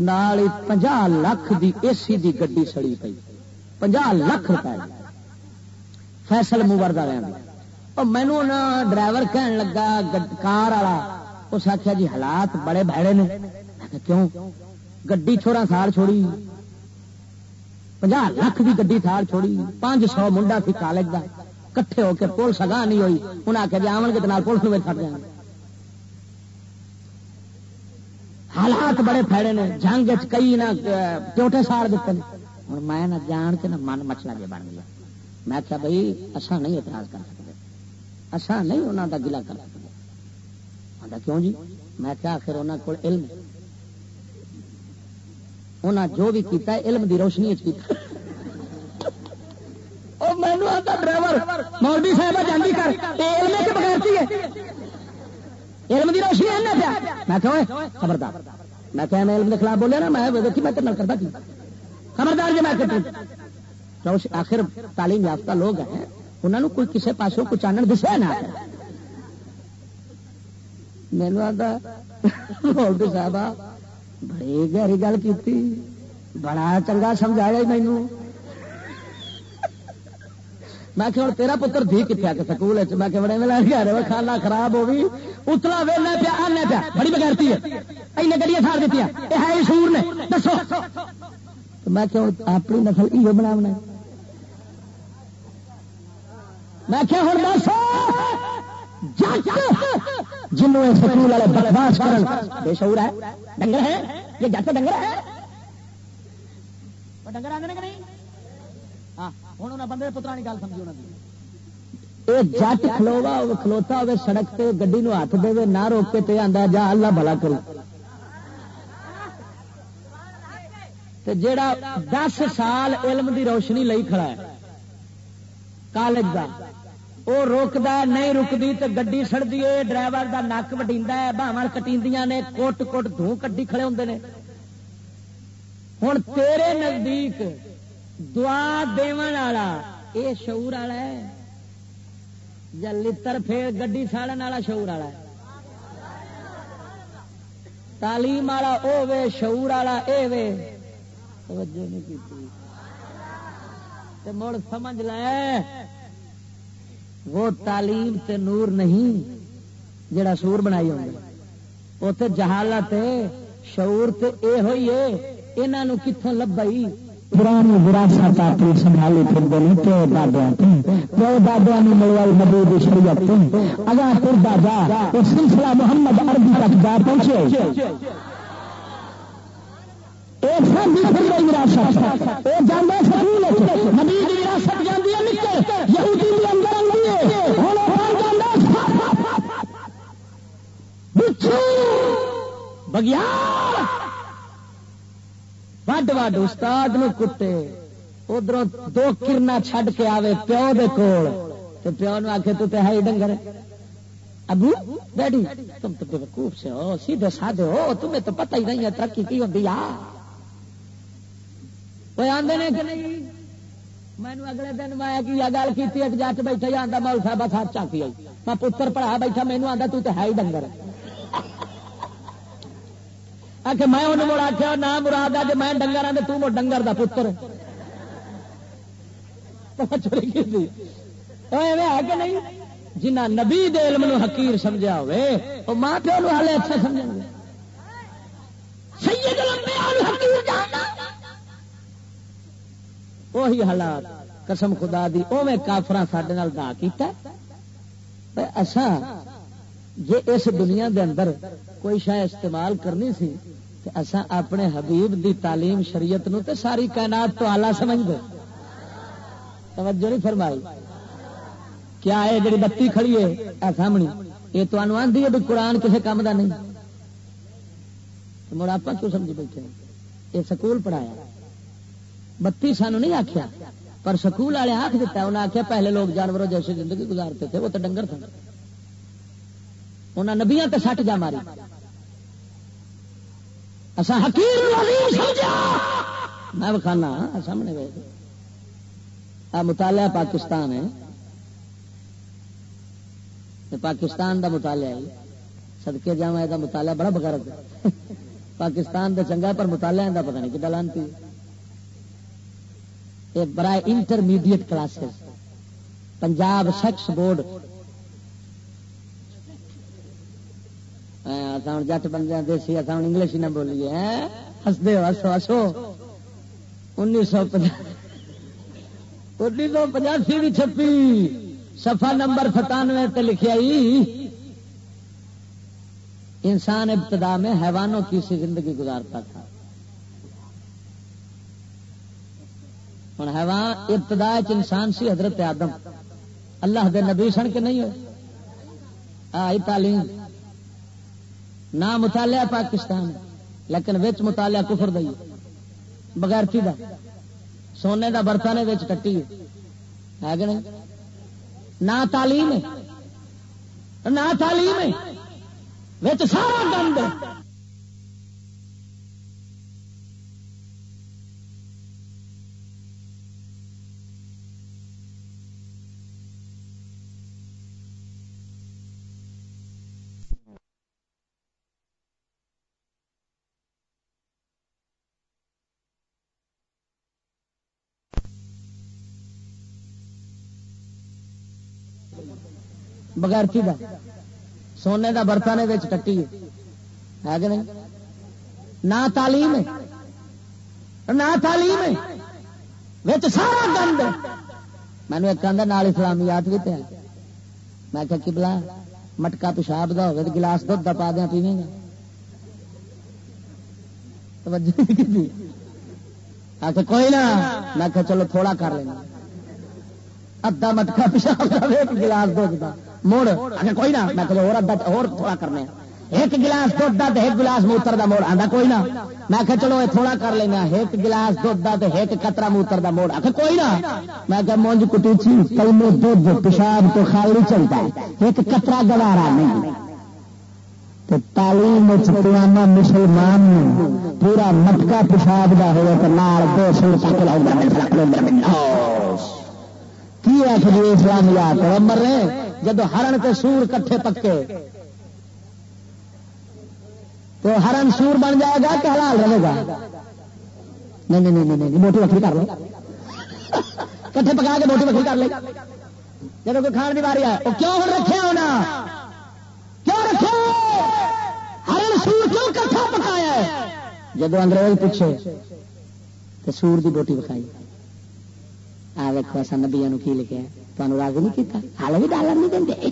S4: نال پنجا لاکھ دی اے سی دی گڈی سڑی پئی۔ پناہ لاکھ روپئے فیصل موور اور مینو نا ڈرائیور کہن لگا کار والا، اس آخیا جی حالات بڑے بہڑے نے۔ کیوں گڈی چھوڑا سال چھوڑی پناہ لاکھ کی گڈی تھار چھوڑی پانچ سو منڈا سی کالج کا کٹھے ہو کے پولیس اگاہ نہیں ہوئی انہیں آخیا جی آن کے پولیس میں چڑھ جائیں حالات بڑے پھیڑے نے جنگ کئی نہ ٹوٹے سار دیتے ہیں ہوں میں نہ جان کے نہ من مچلا جی بن گیا میں کیا بھائی اصا نہیں اعتراض کر سکتے اصا نہیں انہوں کا گلا کر سکتے کیوں جی میں کیا آخر انہوں کو علم انہیں جو بھی کیتا ہے، علم دی روشنی کیتا آتا ڈرائیور، مولوی صاحب کر علم کے بغیر علم دی روشنی ہے پیا۔ میں خبردار۔ میں کہ میں علم کے خلاف بولیا نا، میں دیکھی میں تیرے کرتا کی۔ خبردار جی میں آخر تعلیم یافتہ لوگ ہیں انہوں نے کوئی کسی پاسوں کو چانن دسیا نہ مینو آتا مولوی صاحب بڑی گہری گل کی بڑا چنگا سمجھایا مینو میں کہ تیرا پتر دھی کتنے آ کے سکول میں کہ بڑے ملا رہے کھانا خراب ہوگی اتلا ویلا پیا آنا پیا بڑی بغیرتی ہے این گڑیاں ساڑ دیتی یہ ہے سور نے دسو میں کہ اپنی نسل یہ بنا میں کہ ہوں دس جنوں سکول والے بکواس کر بے شعور ہے۔ ڈنگر ہے یہ جت ڈنگر ہے ڈنگر آدھے کہ نہیں؟ ہاں ہوں بندے پترا گل سمجھی انہوں جٹ کھلوا کھلوتا ہوے سڑک گڈی ہاتھ دے نہ روک کے آدھا جا اللہ بلا کرو۔ جڑا دس سال علم دی روشنی لئی کھڑا ہے کالج کا وہ روکتا نہیں رکتی تو گی سڑتی ہے ڈرائیور کا نک وڈی ہے کٹی نے، کوٹ کوٹ دھو کٹی کھڑے ہوں نے۔ ہوں تیرے نزدیک دعا والا یہ شعور والا ہے۔ یا لڑ پھر گی ساڑن والا شعور والا ہے۔ تعلیم والا او وے، شعور والا اے وے۔ توجہ نہیں کی مڑ سمجھ لے۔ وہ تعلیم تے نور نہیں جڑا سور بنائی ہوگی اتے جہالت شعور تے اے ہوئی ہے انہوں کتوں لبائی پرانی وراثت اپنی سنبھالی پھرتے ہیں، پیو دادیا پیو دادیا ملوائی نبی شریعت اگا پھر دادا، وہ سلسلہ محمد عربی تک جا پہنچے۔ وراثت وہ جانے سکول نبی وراثت وڈ وڈ استاد نو کٹے۔ ادھر دو کرنا چھڈ کے آوے پیو دے کول۔ تو پیو نو آخے تو ہے ڈنگر۔ ابو، ڈیڈی، تم تو بےوقوف سے ہو، سیدھے سادے ہو۔ تمہیں تو پتہ ہی نہیں ہے ترقی کی ہوتی کوئی آدھے نے کہ نہیں؟ مینو اگلے دن میں گل کی جٹ بیٹھا جانا مول صاحب ساتھ چاکی آئی۔ میں پتر پڑھا بیٹھا مینو آتا تو ہے ہی ڈنگر۔ آ کے میں انہوں نے آخیا نہ مراد ہے میں ڈنگر ہوں تو ڈنگر کا پتر۔ کہ نہیں؟ جنا نبی علم نو حکیر سمجھا ہوئے وہ ماں پیو نو ہالے اچھا سمجھ گے۔ وہی حالات قسم خدا دی اوے کافر سڈے دا کیتا۔ اصا جی اس دنیا دے اندر کوئی شاید استعمال کرنی سی تو اصا اپنے حبیب دی تعلیم شریعت نو تے ساری کائنات تو آلہ سمجھ دے توجہ نہیں فرمائی۔ کیا ہے جی بتی کھڑی ہے؟ سامنے۔ یہ تو آدھی ہے بھی قرآن کسی کام کا نہیں۔ مڑ آپ کیوں سمجھ بیٹھے یہ سکول پڑھایا۔ بتی سانو نہیں آخیا پر سکول والے آخ دیتا انہیں آخیا پہلے لوگ جانوروں جیسے زندگی گزارتے تھے، وہ تو ڈنگر تھے۔ انہیں نبیا تے سٹ جا ماری۔ میں بخانا سامنے مطالعہ پاکستان ہے۔ پاکستان دا مطالعہ ہے۔ سدکے جا یہ مطالعہ بڑا بغیر پاکستان دا چنگا پر مطالعہ دا پتہ نہیں کہ لانتی۔ برائے انٹرمیڈیٹ کلاسز۔ پنجاب سیکس بورڈ جٹ بندے دیسی ہوں انگلش ہی نہ بولیے ہسدے ہسو ہسو۔ انیس سو انیس سو پچاسی بھی چھپی سفا نمبر ستانوے لکھا انسان ابتدا میں حیوانوں کی سی زندگی گزارتا تھا۔ ہوں حیوان ابتدا انسان سی، حضرت آدم۔ اللہ دے نبی سن کے نہیں ہوئے؟ آئی تعلیم۔ نہ مطالعہ پاکستان، لیکن وچ مطالعہ کفر دئی بغیر دا سونے دا برتن کٹی ہے۔ کہ نہیں؟ نہ تعلیم نہ تعلیم سارا گند بغیر دا؟ سونے دا کا برتن ٹٹی ہے۔ کہ نہیں؟ نہ تعلیم نہ تعلیم سارا گند مینو ایک نال اسلامیات بھی تھے میں کہ بلا مٹکا پیشاب کا ہوگا گلاس دھد کا پا دیا پیویں گا توجہ آ کوئی نہ۔ میں کہ چلو تھوڑا کر لینا۔ ادھا مٹکا پیشاب کا ایک گلاس دھد کا موڑ کوئی نہ، میں اور ادھا، اور تھوڑا کرنے ایک گلاس دھد کا ایک گلاس موتر کا موڑ آتا کوئی نہ۔ میں کہ چلو یہ تھوڑا کر لینا۔ ایک گلاس دھد کا ایک کترا موتر کا موڑ آخر کوئی نہ۔ میں کہ مونج کٹیچی پہلے دھد پیشاب تو خالی چلتا ہے۔ ایک کترا گوارا نہیں۔ تعلیم پرانا مسلمان پورا مٹکا پیشاب کا ہوئے تو نال دو سو تک لاؤ کی ہے اسلام یاد جب ہرن کے سور کٹھے پکے۔ تو ہرن سور بن جائے گا کہ حلال رہے گا؟ نہیں نہیں نہیں نہیں موٹی بکری کر لو۔ کٹھے پکا کے موٹی بکری کر لے۔ جب کوئی کھان کی باری ہے وہ کیوں رکھے ہونا کیوں رکھے ہرن سور کیوں کٹھا پکایا ہے؟ جب انگریز پوچھے تو سور کی بوٹی بکھائی آ ویکو ایسا نبیا کی لکھا تمہیں راضی نہیں کیتا حال بھی ڈالر نہیں دیں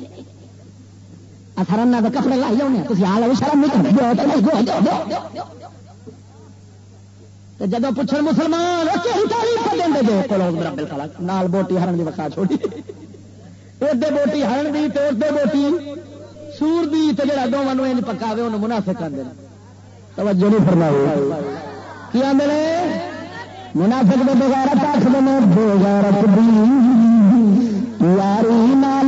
S4: اتر کپڑے لائی ہونے تھی حال بھی شرم نہیں جب پوچھ مسلمان نال بوٹی ہرن کی بخا چھوڑی ادے بوٹی ہرن کی تو ادے بوٹی سور کی تو جا دونوں پکا انہوں منافع کر دیں توجہ نہیں فرما کی آدھے منافق دے بغیر پاس دے بغیر یاری نہ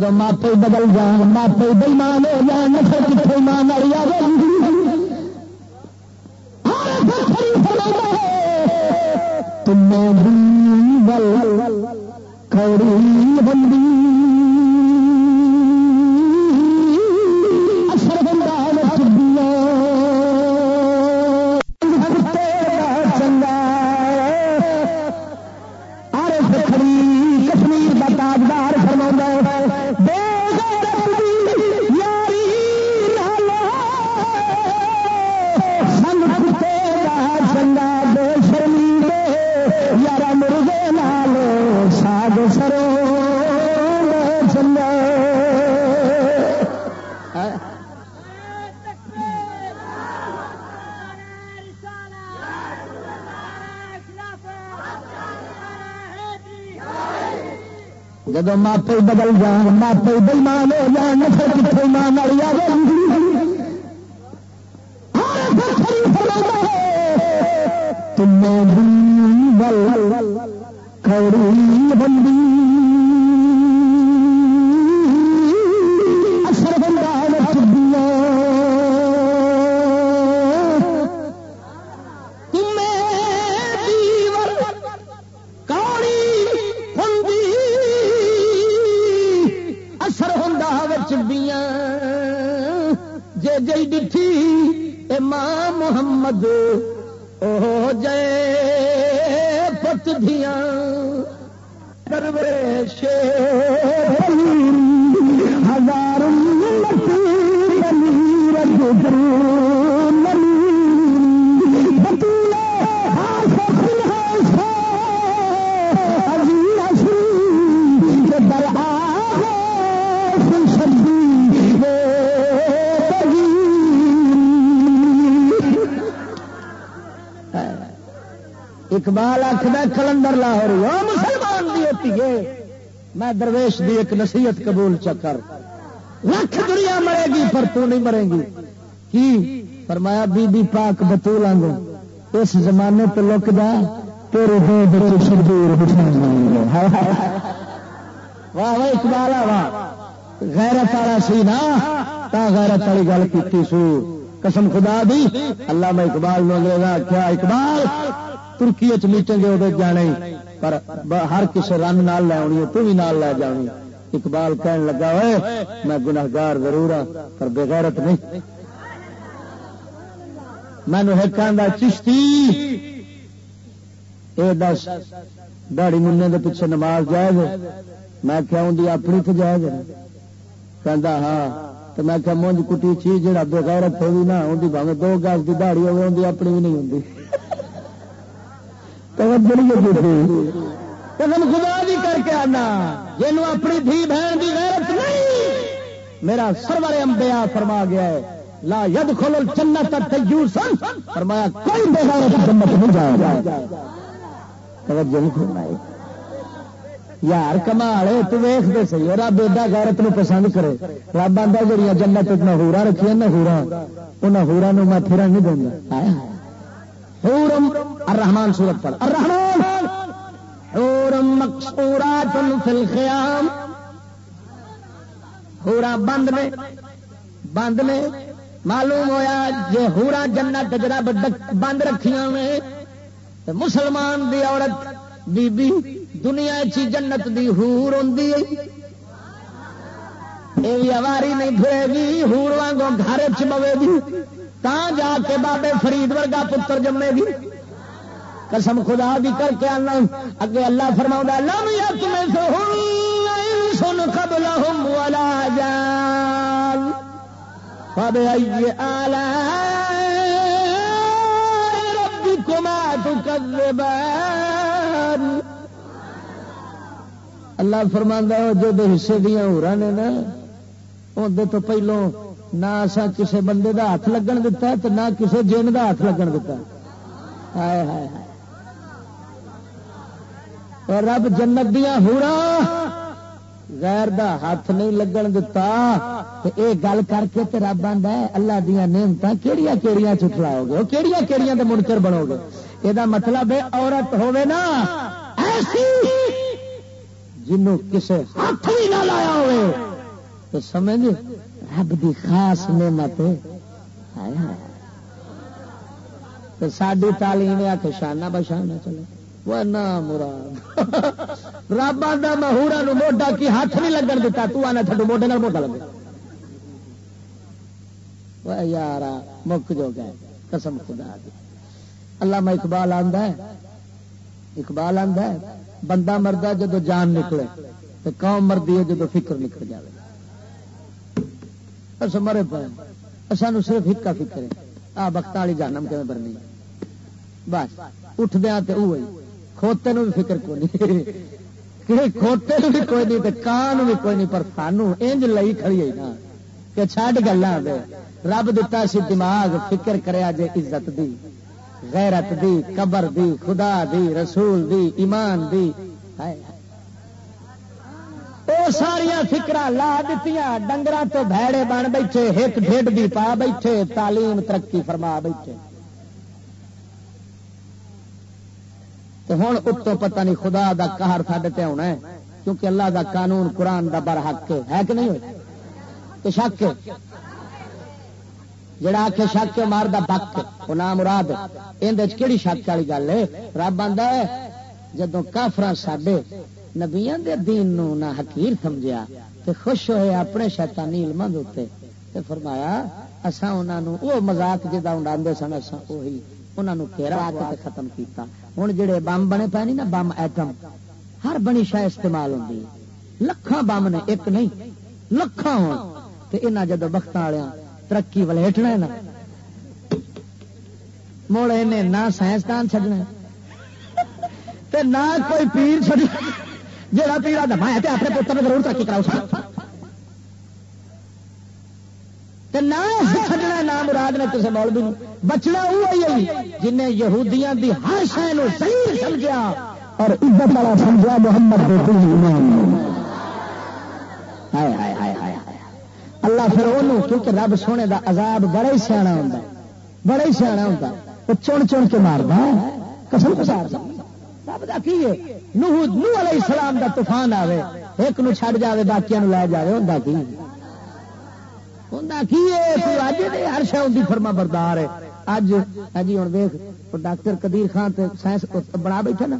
S4: جب ماپے بدل جان ماپے بےمان ہو جان نفر کتنے مان والی تم بندی۔ ماپے بدل جان ماپے بےمان ہو جان پھر کتنے ایمان والی آ تمہیں درویش دی ایک نصیحت قبول چکر لکھ دنیا مرے گی پر تو نہیں مرے گی۔ کی؟ فرمایا، بی بی پاک بتول آنگو۔ اس زمانے تو لک جا، تیرے دو بچے شردور واہ واہ، اقبال واہ غیرت والا سی نا، تا غیرت والی گل کی سو۔ قسم خدا دی اللہ میں اقبال نو انگریزا کیا اقبال، ترکی میٹنگ وہ جانے۔ پر ہر کسی رن نال لے آنی تو بھی نال لے جانی۔ اقبال کہن لگا ہوئے میں گناگار ضرور ہوں پر بغیرت نہیں۔ مینو ایک چشتی! یہ دس دہڑی منہ کے پیچھے نماز جائز میں کیا ہوں اپنی تو جائز کہ ہاں۔ تو میں کیا مونج کٹی چیز جہاں بغیرت ہوگی نا، ان کی دو گز کی دہڑی ہوگی اپنی بھی نہیں ہوتی قسم خدا بھی کر کے آنا۔ جن اپنی دھی بہن کی غیرت نہیں، میرا سرور امبیا فرما گیا ہے، لا ید کھولو جنت سن فرمایا، کوئی بے غیرت جنت نہیں جائے گا۔ توجہ نہیں کھولنا یار کمال تو ویخ دے سی رب ایڈا غیرت نو پسند کرے۔ رب آدھا جڑی جنت نہورا رکھیا نہورا۔ وہ نہورا میں پھر نہیں دوں گا حورم الرحمن سورت پر الرحمن. حورم مقصورات فی الخیام. ہورا بند میں بند میں معلوم ہویا جے ہورا جنت جرا بند رکھیاں میں مسلمان دی عورت بی بی دنیا چی جنت دی ہور ہوندی ہے. یہ بھی اواری نہیں پھرے گی ہور وانگو گھر چ بوے گی تا جا کے بابے فرید ورگا پتر جمے گی قسم خدا بھی کر کے آنا۔ اگے اللہ فرما لم یا تمہیں سن قبل ہم والا جان۔ پب آئیے آلہ ربی کما اللہ فرما جو دے حصے دیا ہورا نے نا اندر تو پہلوں نہ اسا کسے بندے دا ہاتھ لگن دتا تو نہ کسے جن دا ہاتھ لگن دتا ہائے ہائے۔ اور رب جنت دیا ہورا غیر دا ہاتھ نہیں لگن دتا اے گل کر کے تے رب آندا ہے، اللہ دیا نعمتاں کیڑیاں کیڑیاں چٹلاؤ گے او کیڑیاں کیڑیاں دے منکر بنو گے اے دا مطلب ہے عورت ہوے نا، ایسی جنوں کسے ہاتھ بھی نہ لایا ہوئے تو سمجھ، رب دی خاص نعمت تو ساری تعلیم آ کے شانہ بشانہ چلے۔ وہ نہ مراد رب آدھا مہورا نو موڈا کی ہاتھ نہیں لگن دیتا تو آنا تھڈو موڈے نال موڈا لگے وہ یار مک جو گئے قسم خدا دی اللہ میں اقبال آندا ہے اقبال آندا ہے بندہ مرد جدو جان نکلے تو قوم مردی ہے جدو فکر نکل جائے اص مرے پائے سانو صرف ایک فکر ہے آ بخت والی جانم کیون برنی بس اٹھ دیا تو وہ کھوتے نو بھی فکر کوئی نہیں۔ کھوتے نو بھی کوئی نہیں کان بھی کوئی نہیں، پر سانو انج لئی کھڑی ہے نا کہ چھڈ گلا رب دتا سی دماغ فکر کریا جے عزت دی، غیرت دی، قبر دی، خدا دی، رسول دی، ایمان دی۔ وہ ساریا فکر لا دیتی ڈنگر تو بھڑے بن بیٹھے ایک ڈیڈ بھی پا بیٹھے، تعلیم ترقی فرما بیٹھے تو ہوں اتوں پتہ نہیں خدا دا قہر سڈے تے ہونا ہے، کیونکہ اللہ دا قانون قرآن دا بر حق ہے کہ نہیں تو شک جڑا آ کے شک مار دا بک وہ نام مراد یہ کہڑی شک والی گل ہے؟ رب آدھا ہے جدو کافر سڈے نبیا دے دین نو نہ حقیر سمجھا تے خوش ہوئے اپنے شیطانی علم دے تے فرمایا اسا انہاں نو او مذاق جدا اونڈاندے سن اسا اوہی انہاں نو گھیرا کے ختم کیتا۔ ہن جڑے بم بنے پے نہیں نا، بم ایٹم۔ ہر بنی شے استعمال ہوندی لکھاں بم نے، ایک نہیں، لکھاں ہون تے انہاں جدو بختاں والیاں ترقی ولیٹنا ہے نا۔ مڑ نہ سائنسدان چڈنا تے نہ کوئی پیر چڈنا جہاں پیڑا دما ہے اپنے پتر ضرور ترقی کراؤ چڈنا نام مراد نے کسی مول بھی بچنا وہی جن یہودیاں دی ہر شہ صحیح سمجھا اور عزت والا سمجھا محمد اللہ پھر وہ کیونکہ رب سونے دا عذاب بڑا ہی سیاح ہوتا بڑا ہی سیاح ہوتا وہ چن چن کے مارتا قسم گزار رب کا کی ہے؟ نو علیہ السلام دا طوفان آوے، ایک نو چھڑ جاوے باقی نو لے جاوے ہوں کی؟ ہر شہ فرما بردار ہے اج جی ہوں ویخ ڈاکٹر قدیر خان تے سائنس بنا بیٹھا نا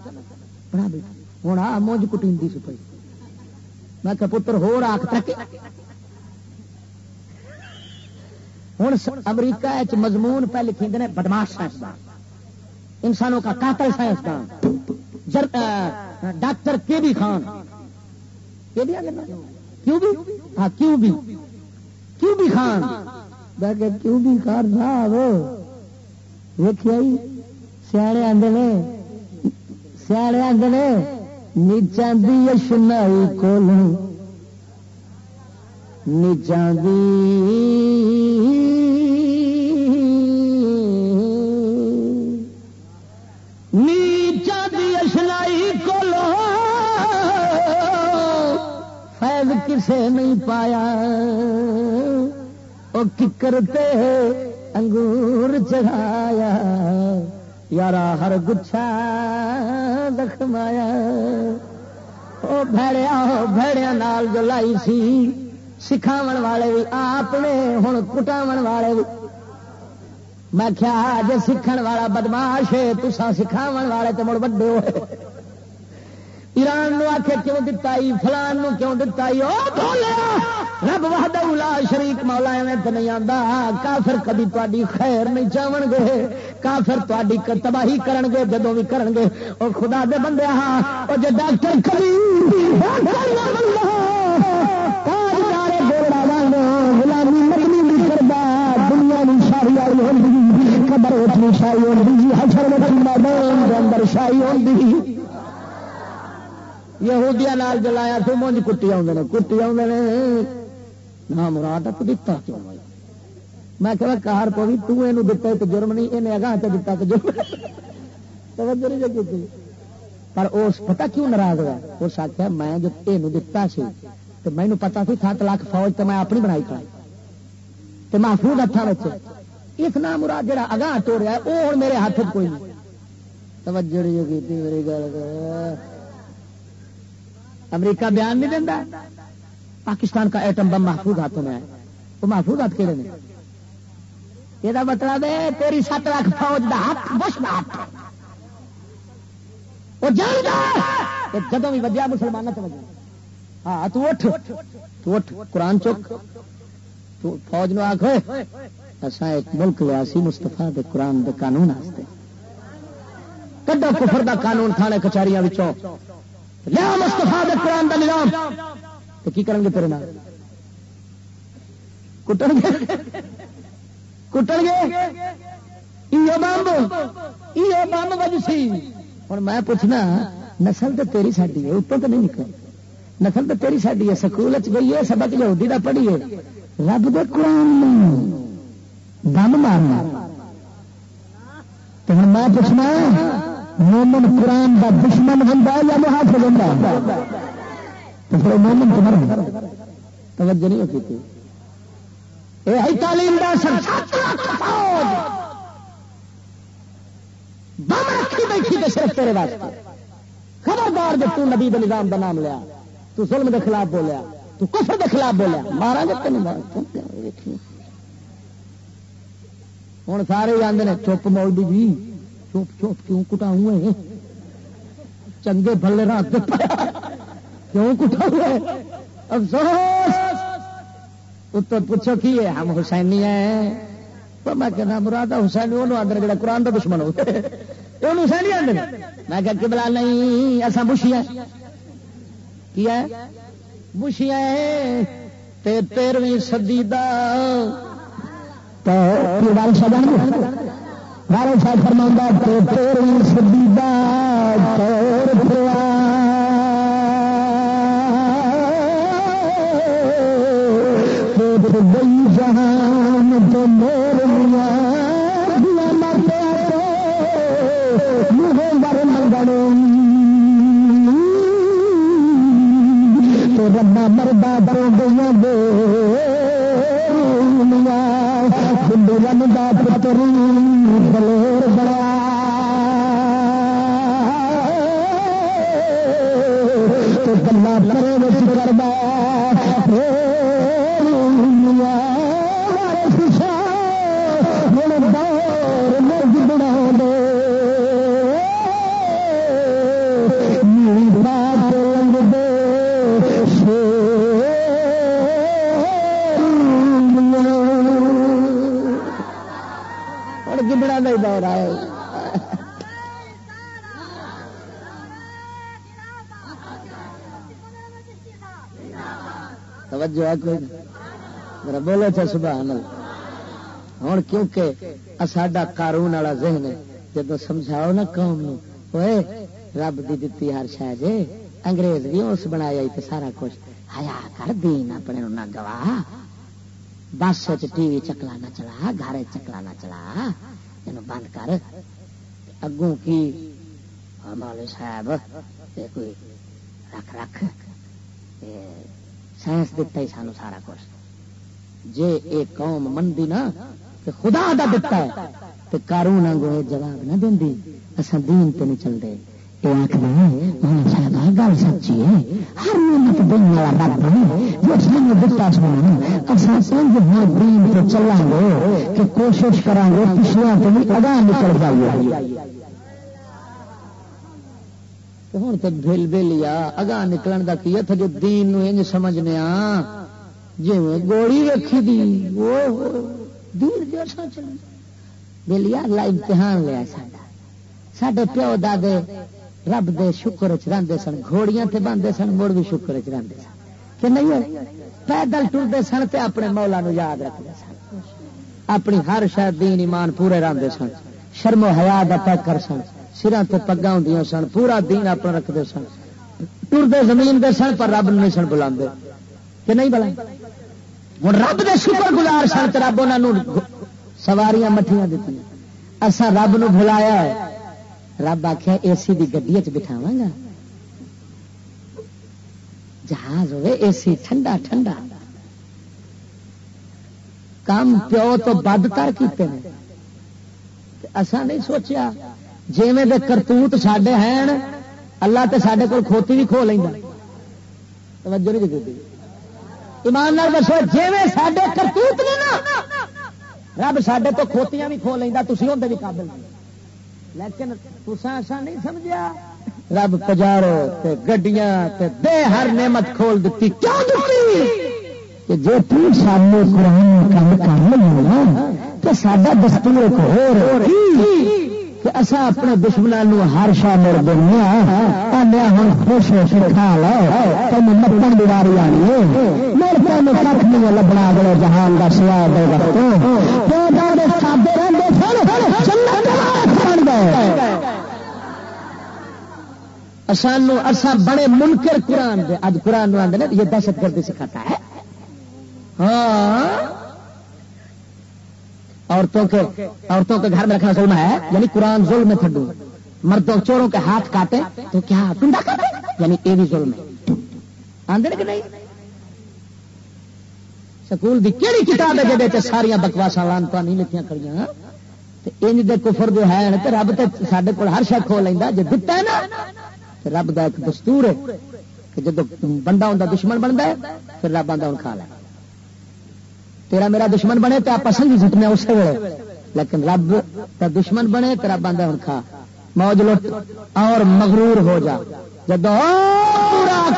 S4: بنا بیٹھا ہوں آ مونج کٹی سی پی میں کہ پتر ہو آخ تک ہوں امریکہ مضمون پہ لکھی بدماش سائنسدان انسانوں کا قاتل سائنسدان ڈاکٹر کے بھی خان کیوں بھی ہاں کیوں بھی کیوں بھی خان؟ کیوں بھی خان صاحب؟ ویخیا سیاڑے آدھے نے، سیاڑے آدھے نے نیچا دی یشنائی کول نیچا دی کسے نہیں پایا۔ وہ ککرتے انگور چڑھایا یار ہر گچھا دکھمایا۔ وہ بھڑیا بھڑیا نال جو لائی سی سکھاو والے بھی آپ نے ہوں کٹاو والے بھی میں کیا جی سیکھ والا بدماش ہے تسا سکھاو والے تو مڑ وڈے ہوئے۔ ایران نو آخے کیوں دتا فلان نو کیوں دتا رب وحدہ اولا شریک مولا ایویں تو نہیں آتا کافر کبھی تاری خیر نہیں چاہن گے۔ کافر تاری تباہی کرن گے جدو بھی کرن گے۔ اور خدا دے بندے ہاں۔ اور جی ڈاکٹر کبھی غلامی کرتا دنیا شاہی والی ہوتی شاہی ہوتی میں اندر شاہی ہوتی یہودیا نال جلایا تو مونج کٹی آدھے کٹی آدھے نہ مراد دتا کیوں میں کہ کار کو بھی تو یہ دتا تو جرم نہیں یہ اگاں تو دتا تو جرم توجہ نہیں کی پر اس پتا کیوں ناراض ہوا اس آخیا میں جو یہ دتا سی تو مینو پتا سی سات لاکھ فوج تو میں اپنی بنائی کھڑا تو محفوظ ہاتھوں اس نام مراد جہاں اگاں توڑیا وہ ہوں میرے ہاتھ کوئی نہیں۔ توجہ نہیں کی میری گل۔ امریکہ بیان نہیں دینا پاکستان کا ایٹم بم محفوظ ہاتھوں میں ہے۔ وہ محفوظ ہاتھ کہڑے نے؟ یہ مطلب ہے؟ تیری سات لاکھ فوج کا ہاتھ بش کا ہاتھ وہ جان جدو بھی وجہ مسلمان تو ہاں تو اٹھ تو اٹھ، قرآن چک۔ تو فوج نو آخ اصا ایک ملک لیا سی مستفا دے قرآن دے قانون کڈو کفر دا قانون تھانے کچہریاں لیا مستفا قرآن کا نظام؟ تو کی کریں گے تیرے نام کٹن گے؟ کٹن گے؟ بمب یہ بمب بج سی۔ ہوں میں پوچھنا، نسل تو تیری ساری ہے اتوں تو نہیں نکل۔ نسل تو تیری ساری ہے، سکول گئی ہے، سبق یہودی کا پڑھیے رب دے قرآن دم مارنا۔ تو ہوں میں پوچھنا مومن قرآن کا دشمن بنتا یا محافظ بنتا تو پھر مومن تو مر توجہ نہیں ہوتی تھی یہ تعلیم دا بم رکھی بیٹھی تو صرف تیرے واسطے۔ خبردار جب تو نبی نظام کا نام لیا، تو ظلم کے خلاف بولیا، تو کفر کے خلاف بولیا۔ مارا گے تین ہوں سارے آدھے چپ مولڈی جی۔ چپ چپ کیوں کٹا ہوئے چنگے بلے رات کیوں کٹا ہوئے؟ افسوس! تو پوچھو کی ہے؟ ہم حسینی ہیں۔ تو میں کہنا مراد حسینی وہ آدھے جڑا قرآن کا دشمن ہو۔ حسینی آدھے میں کہ کبلا نہیں ایسا بشیا کیا بشیا تیرویں سدی دا فرما تیرویں سدی تو گئی جہان تو مور دیا مرتے منہ ربا مردا برو گئی گے بندو رن کا پتری بلور بڑا۔ تو گلا کرے کردا توجہ ہے کوئی؟ میرا بولو چا سبحان اللہ۔ ہوں کیونکہ ساڈا قارون والا ذہن ہے جب سمجھاؤ نا قوم نو۔ رب دی دتی ہر شہ جے۔ انگریز بھی اس بنایا تے سارا کچھ۔ ہیا کر دین اپنے نہ گواہ۔ بس ٹی وی چکلا نہ چلا، گھر چکلا نہ چلا۔ یہ بند کر۔ اگوں کی؟ مولوی صاحب کوئی رکھ رکھ۔ سائنس دتا ہی سانو سارا کچھ۔ جے ایک قوم منتی نا تو خدا دا دتا ہے تو کارو کارون آگو جواب نہ دیں اصا دین تو نہیں چلتے گل سچی ہے۔ ہر محنت دن والا رب جو سانو دتا سونا دین تو چلا گے، کہ کوشش کریں گے پچھلے تو بھی اگاہ نکل جائیے۔ ہوں تو بل بل آ اگاں نکلن کا کی تھا جو دین انج سمجھنے جی گوڑی رکھی دی۔ دین جیسا اللہ امتحان لیا ساڈا۔ سڈے پیو دادے رب دے شکر چ سن، گھوڑیاں تے باندھے سن، مڑ بھی شکر چ رہتے سن۔ کہ نہیں پیدل ٹرتے سن تے اپنے مولا نو یاد رکھتے سن۔ اپنی ہر شاید دین ایمان پورے رہتے سن۔ شرم و حیا دا پیکر سن۔ سران سے پگا ہوں سن، پورا دین اپنا رکھتے سن۔ ٹرتے زمین دے سن پر رب نہیں سن بلا کہ نہیں بلا ہوں رب دے شکر گزار سن تو رب انہوں سواریاں مٹھیاں دیتی اصا رب نو بلایا ہے۔ رب آخیا اے سی کی گڈی بٹھاوا گا۔ جہاز ہوئے اے سی ٹھنڈا ٹھنڈا۔ کام پیو تو بد کر کیتے ہیں اسا نہیں سوچیا جیویں دے کرتوت سڈے ہیں، اللہ تے سڈے کول کھوتی بھی کھو لینا توجہ نہیں دیتی۔ ایمان دسو، جیویں سڈے کرتوت نے نا، رب سڈے تو کھوتیاں بھی کھو لینا تھی ہوں بھی قابل لیکن تسا ایسا نہیں سمجھا رب پجارو تے گڈیاں تے دے ہر نعمت کھول دیتی کیوں دیتی کہ جی تم سامنے قرآن کام کر لیں تو سڈا دستور ایک ہو کہ اصا اپنے دشمنوں ہر شا مر دینا آنے ہوں خوش ہو کے کھا لو تم مٹن کی واری آنی ہے۔ میرے تین کھ نہیں لبنا اگلے جہان کا سواد دے سانو اصا بڑے منکر قرآن دے اج قرآن آدھے یہ دہشت گردی سکھاتا ہے۔ ہاں۔ عورتوں کے عورتوں کے گھر میں رکھنا ظلم ہے یعنی قرآن ظلم میں تھڈو۔ مردوں چوروں کے ہاتھ کاٹے، تو کیا ٹنڈا کاٹے یعنی یہ بھی ظلم ہے۔ آدھے کہ نہیں؟ سکول دی کہڑی کتاب ہے جہاں ساریا بکواسا لانتا نہیں لکھیاں کری انج دے کفر جو ہے تو رب تو سارے کو ہر شا کھو لینا جی دتا ہے نا رب دا ایک دستور ہے کہ جب بندہ ہوں دشمن بنتا ہے، پھر رب آتا ہوں کھا لے۔ تیرا میرا دشمن بنے تو آپ سنگھی سٹنے اسی ویلے۔ لیکن رب کا دشمن بنے تو رب آتا ہوں کھا۔ موج لٹ اور مغرور ہو جا۔ جب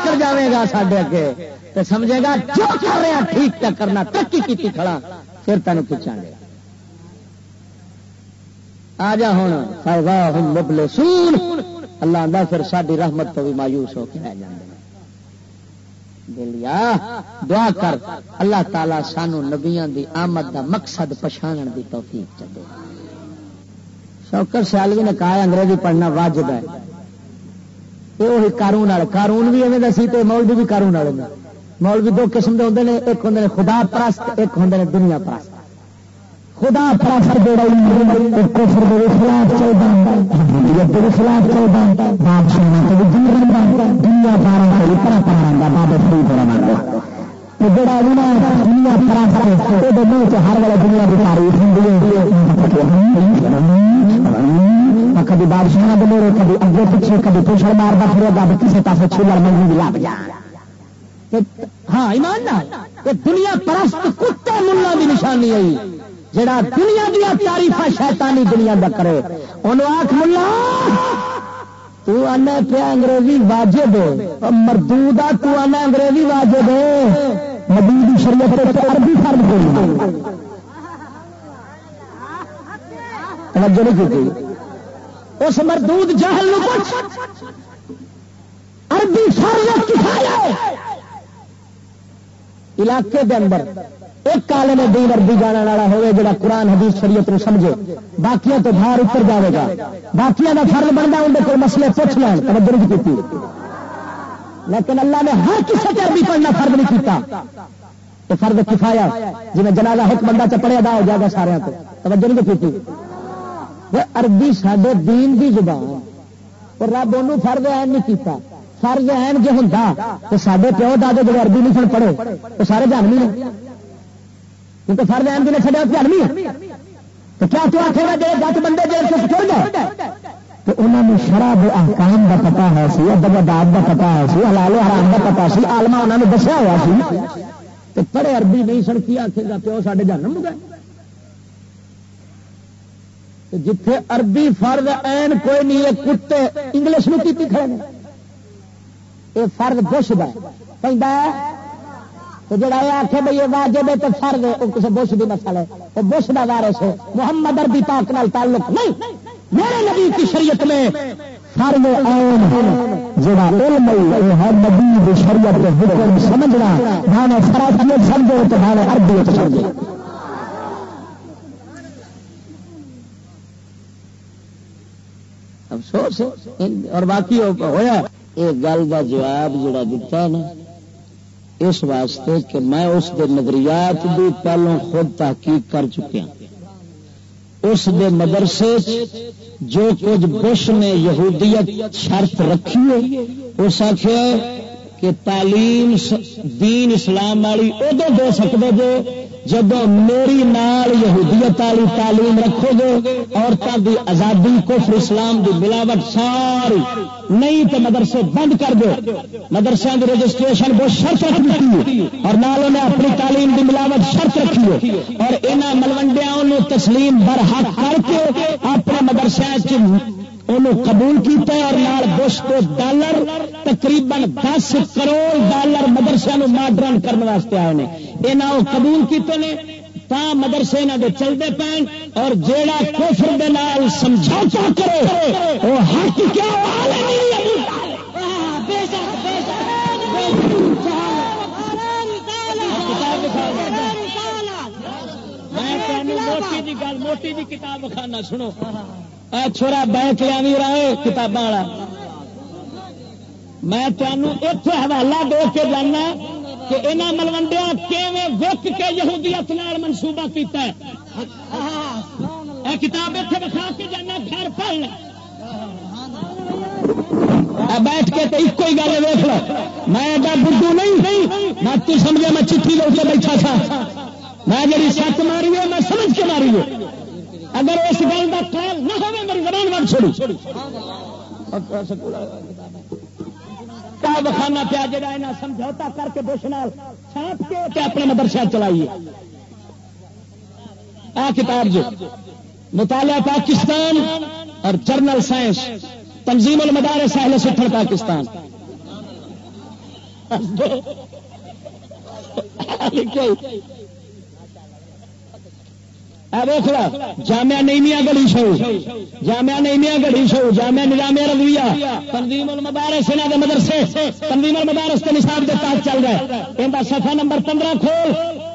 S4: کر جائے گا سڈے اگے تو سمجھے گا جو کر رہا ٹھیک کیا کرنا، ترقی کی کھڑا۔ پھر تینوں پوچھا گے۔ آ جا ہوں مبلے سون اللہ آدھا پھر ساری رحمت تو بھی مایوس ہو کے رہ جاتے دلیا دعا کر۔ اللہ تعالی سانو نبیاں دی آمد دا مقصد پچھان دی توفیق چدے شوکر سیالوی نے کہا انگریزی پڑھنا واجب ہے۔ یہ کارون والے کارون بھی ایویں دسی تے مولوی بھی کارون والے مولوی دو قسم کے ہوں ایک ہوں خدا پرست، ایک ہوں دنیا پرست۔ خدا پرست جڑا کفر دے خلاف چلتا دے خلاف چلتا بادشاہ تو دور رہتا دنیا پارا سے اتنا پارا بابا فری پڑا مانگا جڑا دنیا پرست منہ چ ہر والا دنیا کی تعریف ہوں ہاں، کبھی بادشاہ دے کبھی اگے پیچھے، کبھی پوچھڑ مارتا پھر گا کسی پاس چھوڑ منگی لگ جا۔ ہاں ایمان دنیا پرست کتے، ملا کی نشانی آئی جڑا دنیا دیا تاریف شیطانی دنیا دا کرے۔ ان آخ ملا، تو آنا پیا انگریزی واجب مردو تو آنا انگریزی واجب مدی شریعت عربی فرد بول توجہ نہیں کی اس مردود جہل عربی فرد کفایا علاقے دے اندر۔ ایک کالے میں دین عربی جانا والا ہوئے جڑا قرآن حدیث شریعت نو سمجھے۔ باقیوں تو باہر اتر جائے گا۔ باقیوں کا فرض بنتا اندر کوئی مسئلے پوچھ لین توجہ نہیں کی لیکن اللہ نے ہر کسی سے عربی پڑھنا فرض نہیں کیتا۔ تو فرض کفایا جی جنازہ حکم بندہ چپڑے ادا ہو جائے گا سارے کو توجہ نہیں کی عربی سڈے دین دی زبان اور رب انہوں فرض این نہیں کیتا۔ فرض این جو ہوں تو سارے پیو دادے جب عربی نہیں سن پڑھے، تو سارے جانوی نے۔ کیونکہ فرد احمد نے سجا چڑیا پیارمی تو کیا تو آخے گا جی جت بندے جیل سے چڑ گئے؟ تو انہوں نے شراب احکام کا پتا ہے سی، ادب اداب کا پتا ہے سی، حلال و حرام کا پتا سی آلما انہوں نے دسیا ہوا سی۔ تو پڑے عربی نہیں سن، کی آخے گا پیو سارے جانم گئے؟ جتھے عربی فرد این کوئی نہیں ہے کتے انگلش میں کی کھڑے یہ فرد بش ہے۔ پہ تو جڑا یہ آخے بھائی یہ واجب تو فرض ہے وہ کسی بش کی مسئلہ ہے وہ بش کا وارس ہے محمد اربی پاک نال تعلق نہیں۔ میرے نبی کی شریعت میں فرد فرض جڑا علم ہے نبی کی شریعت کے حکم سمجھنا۔ بھانے فراست سمجھو تو بھانے عربی سمجھو۔ افسوس اور باقی ہوا یہ گل کا جواب جڑا دتا نا اس واسطے کہ میں اس دے نظریات بھی پہلو خود تحقیق کر چکیا ہاں۔ اس دے مدرسے جو کچھ بش نے یہودیت شرط رکھی ہے، اس آخر کہ تعلیم دین اسلام والی ادو دے سکتے جو جب میری نال یہودیت والی تعلیم رکھو گے عورتوں کی آزادی، کفر، اسلام کی ملاوٹ ساری نہیں تو مدرسے بند کر دو مدرسے کی رجسٹریشن بہت شرط رکھ اور نال انہیں اپنی تعلیم کی ملاوٹ شرط رکھی اور یہاں ملوڈیا تسلیم برحق کر کے اپنے مدرسے انہوں قبول کیتا اور نال بش کو ڈالر، تقریباً دس کروڑ ڈالر مدرسے ماڈرن کرنے واسطے آئے ہیں یہ نہ وہ قبول کیتے ہیں تا مدرسے نہ دے چلتے پین اور جیڑا کوفر دے نال سمجھوتا کرے وہ حق کیا جی موٹی جی کتاب کھانا سنو۔ چھوڑا بینک لیا رہے کتاباں والا۔ میں تمہوں اتنے حوالہ دے کے جانا کہ یہاں ملوڈیا وک کے یہودیت منصوبہ کیتا ہے۔ کتاب اتنے دکھا کے جانا، گھر پڑھ بیٹھ کے تو ایک ہی گل ویخ لو۔ میں ایڈا بدھو نہیں میں تو سمجھا میں چٹھی لے کے بیٹھا تھا۔ میں جی سچ ماری ہے، میں سمجھ کے ماری ہے۔ اگر اس گل کا خیال نہ ہو میری زبان بن چھوڑی۔ بخانا پیا جا سمجھوتا کر کے بش نال چھاپ کے اپنے مدرسہ چلائیے۔ آ کتاب جو مطالعہ پاکستان اور جرنل سائنس، تنظیم المدار ساحل ستھر پاکستان۔ جامعہ نیمیا گڑی شو جامعہ نیمیا گڑی شو جامعہ نظام رویہ تنظیم المدارس انہوں کے مدرسے، تنظیم المدارس کے نصاب کے تحت چل رہا ہے۔ ان صفحہ نمبر پندرہ کھول۔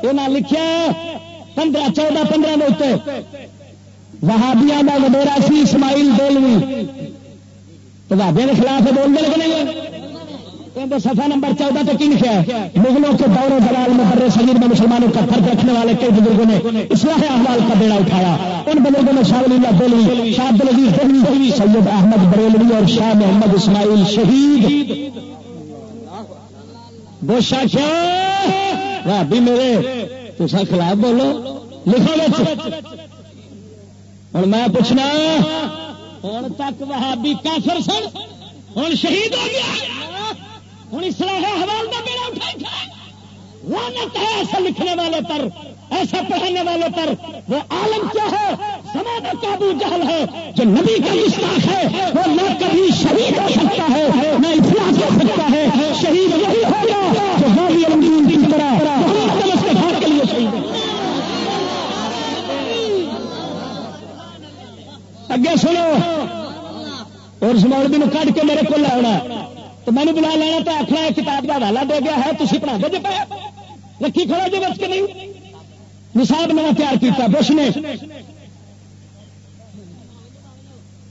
S4: انہیں لکھا پندرہ چودہ پندرہ کے اتنے وہابیا کا وڈیرا سی اسماعیل دولوی۔ تو بابے کے خلاف بول دے لگنے سفا نمبر چودہ تو کی لکھا ہے؟ مغلوں کے دور دلال میں بڑے شریر میں مسلمانوں کا فرق رکھنے والے کئی بزرگوں نے اصلاح احوال کا بیڑا اٹھایا۔ ان بزرگوں میں شاہ اللہ دولوی شاہ عبد العزیز سید احمد بریلوی اور شاہ محمد اسماعیل شہید۔ بوشا کیا بھابی میرے تو خلاف بولو۔ لکھو ہوں میں پوچھنا ہوں تک وہابی کافر سن؟ ہوں شہید ہو گیا؟ ہوں اسلام حوال کا بیڑا اٹھا لانت ہے ایسا لکھنے والے پر، ایسا پڑھانے والے پر۔ وہ عالم کیا ہے؟ زمانہ قابو جہل ہے۔ جو نبی کا مستاخ ہے، وہ نہ کبھی شہید ہو سکتا ہے، نہ اخلاق ہو سکتا ہے۔ شہید وہی ہوگا جو غازی علم کی طرح کے لیے شہید ہے۔ اگے سنو۔ اور مولوی نے کٹ کے میرے کو لاؤنا تو میں نے بلا لینا تو آخر کتاب کا حوالہ دے گیا ہے تھی پڑھا دے پایا رکھی کھڑا جی بچ کے نہیں۔ نصاب میں تیار کیا بش نے۔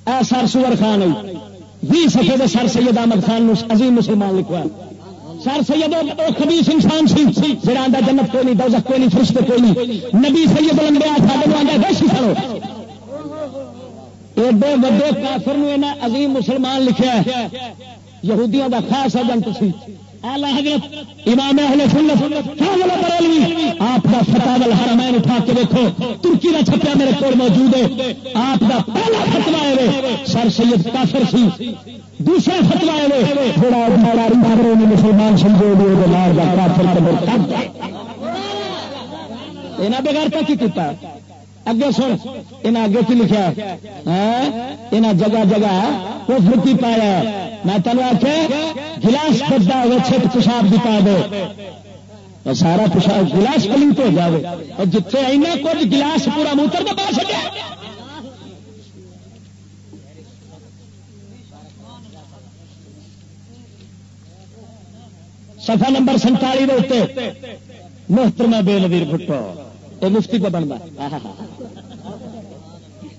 S4: اے سر سور خان بھی سفے دے سر سید احمد خان عظیم مسلمان لکھوا سر سید خبیس انسان سی۔ جڑا جنت کوئی نہیں، دوزخ کوئی نہیں، فرشتے کوئی نہیں۔ نبی سید لمبے ساڈے آدھا ویسی سڑو ایڈے وڈے کافر عظیم مسلمان لکھا ہے۔ یہودیاں دا خاص ایجنٹ سی۔ حضرت امام اہل سنت آپ کا فتح الحرمین اٹھا کے دیکھو ترکی کا چھپیا میرے کو موجود ہے۔ آپ کا پہلا فتوا ہے سر سید کافر سی۔ دوسرا فتوا ہے تھوڑا مسلمان سمجھو یہاں بغیر کی کیتا اگے سن ان اگے کی لکھا یہاں جگہ جگہ وہ فٹی پایا میں تمہیں آخیا گلاس پڑتا ہوئے چھت پیشاب دکھا دو سارا پیشاب گلاس پلنگ ہو جائے اور جتنے اینا کچھ گلاس پورا موتر تو پا سکے۔ سفا نمبر سنتالی محترمہ بے نویر بھٹو۔ یہ مفتی پہ بنتا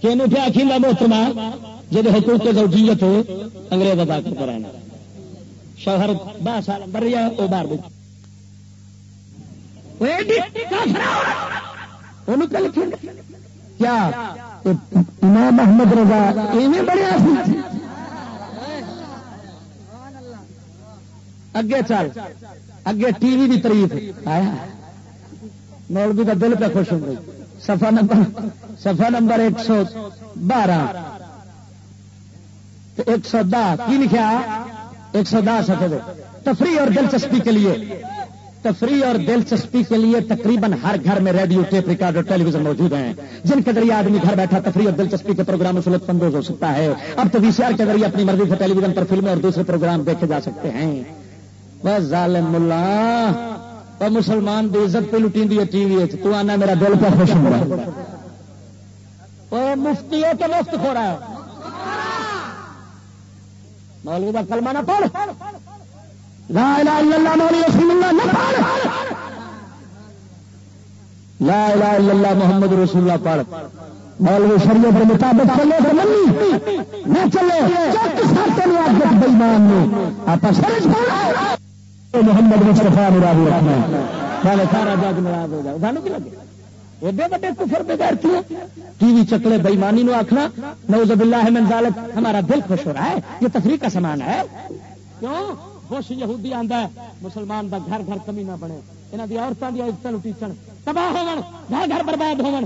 S4: کہ انہوں پیا آخی محترمہ جب حقوق زوجیت ہو انگریز ادا کر آنا شوہر بہ سال بر رہا وہ باہر کیا؟ امام محمد رضا ایویں بڑھیا اگے چل، اگے ٹی وی کی تاریف آیا۔ مولوی کا دل پہ خوش ہو گئی سفا نمبر سفا نمبر ایک سو بارہ۔ ایک سو دہ، کی لکھا ایک سو دہ سفے تفریح اور دلچسپی کے لیے تفریح اور دلچسپی کے لیے تقریباً ہر گھر میں ریڈیو ٹیپ ریکارڈ اور ٹیلی ویژن موجود ہیں۔ جن کے ذریعے آدمی گھر بیٹھا تفریح اور دلچسپی کے پروگرام سے لطف اندوز ہو سکتا ہے۔ اب تو وی سی آر کے ذریعے اپنی مرضی سے ٹیلی ویژن پر فلمیں اور دوسرے پروگرام دیکھے جا سکتے ہیں۔ بس ظالم اللہ اور مسلمان کی عزت پہ لٹی ہے ٹی وی تو آنا میرا دل پہ خوش ہو رہا ہے مفتی ہے کہ مفت کھو رہا ہے؟ مولوی کا کلمہ نہ پڑھ۔ لا الہ الا اللہ، مولوی رسول اللہ نہ پڑھ۔ لا الہ الا اللہ، محمد رسول اللہ پڑھ۔ مولوی شریعت کے مطابق چلے تو نہیں نہ چلے چک ساتھ نہیں آپ بےمان نے آپ سرج پڑھ۔ محمد مستفا مراد رکھنا ہے۔ سارا جگ مراد ہو جائے سانو کی لگے۔ ایڈے بڑے کفر بے غیرتی ٹی وی چکلے بےمانی نو آخنا نوز باللہ من ذالک، ہمارا دل خوش ہو رہا ہے۔ یہ تفریح کا سامان ہے۔ کیوں؟ خوش یہودی آندا ہے، مسلمان دا گھر گھر کمی نہ بنے۔ یہاں دی عورتوں دی عزت لٹیچن تباہ ہون گھر گھر برباد ہون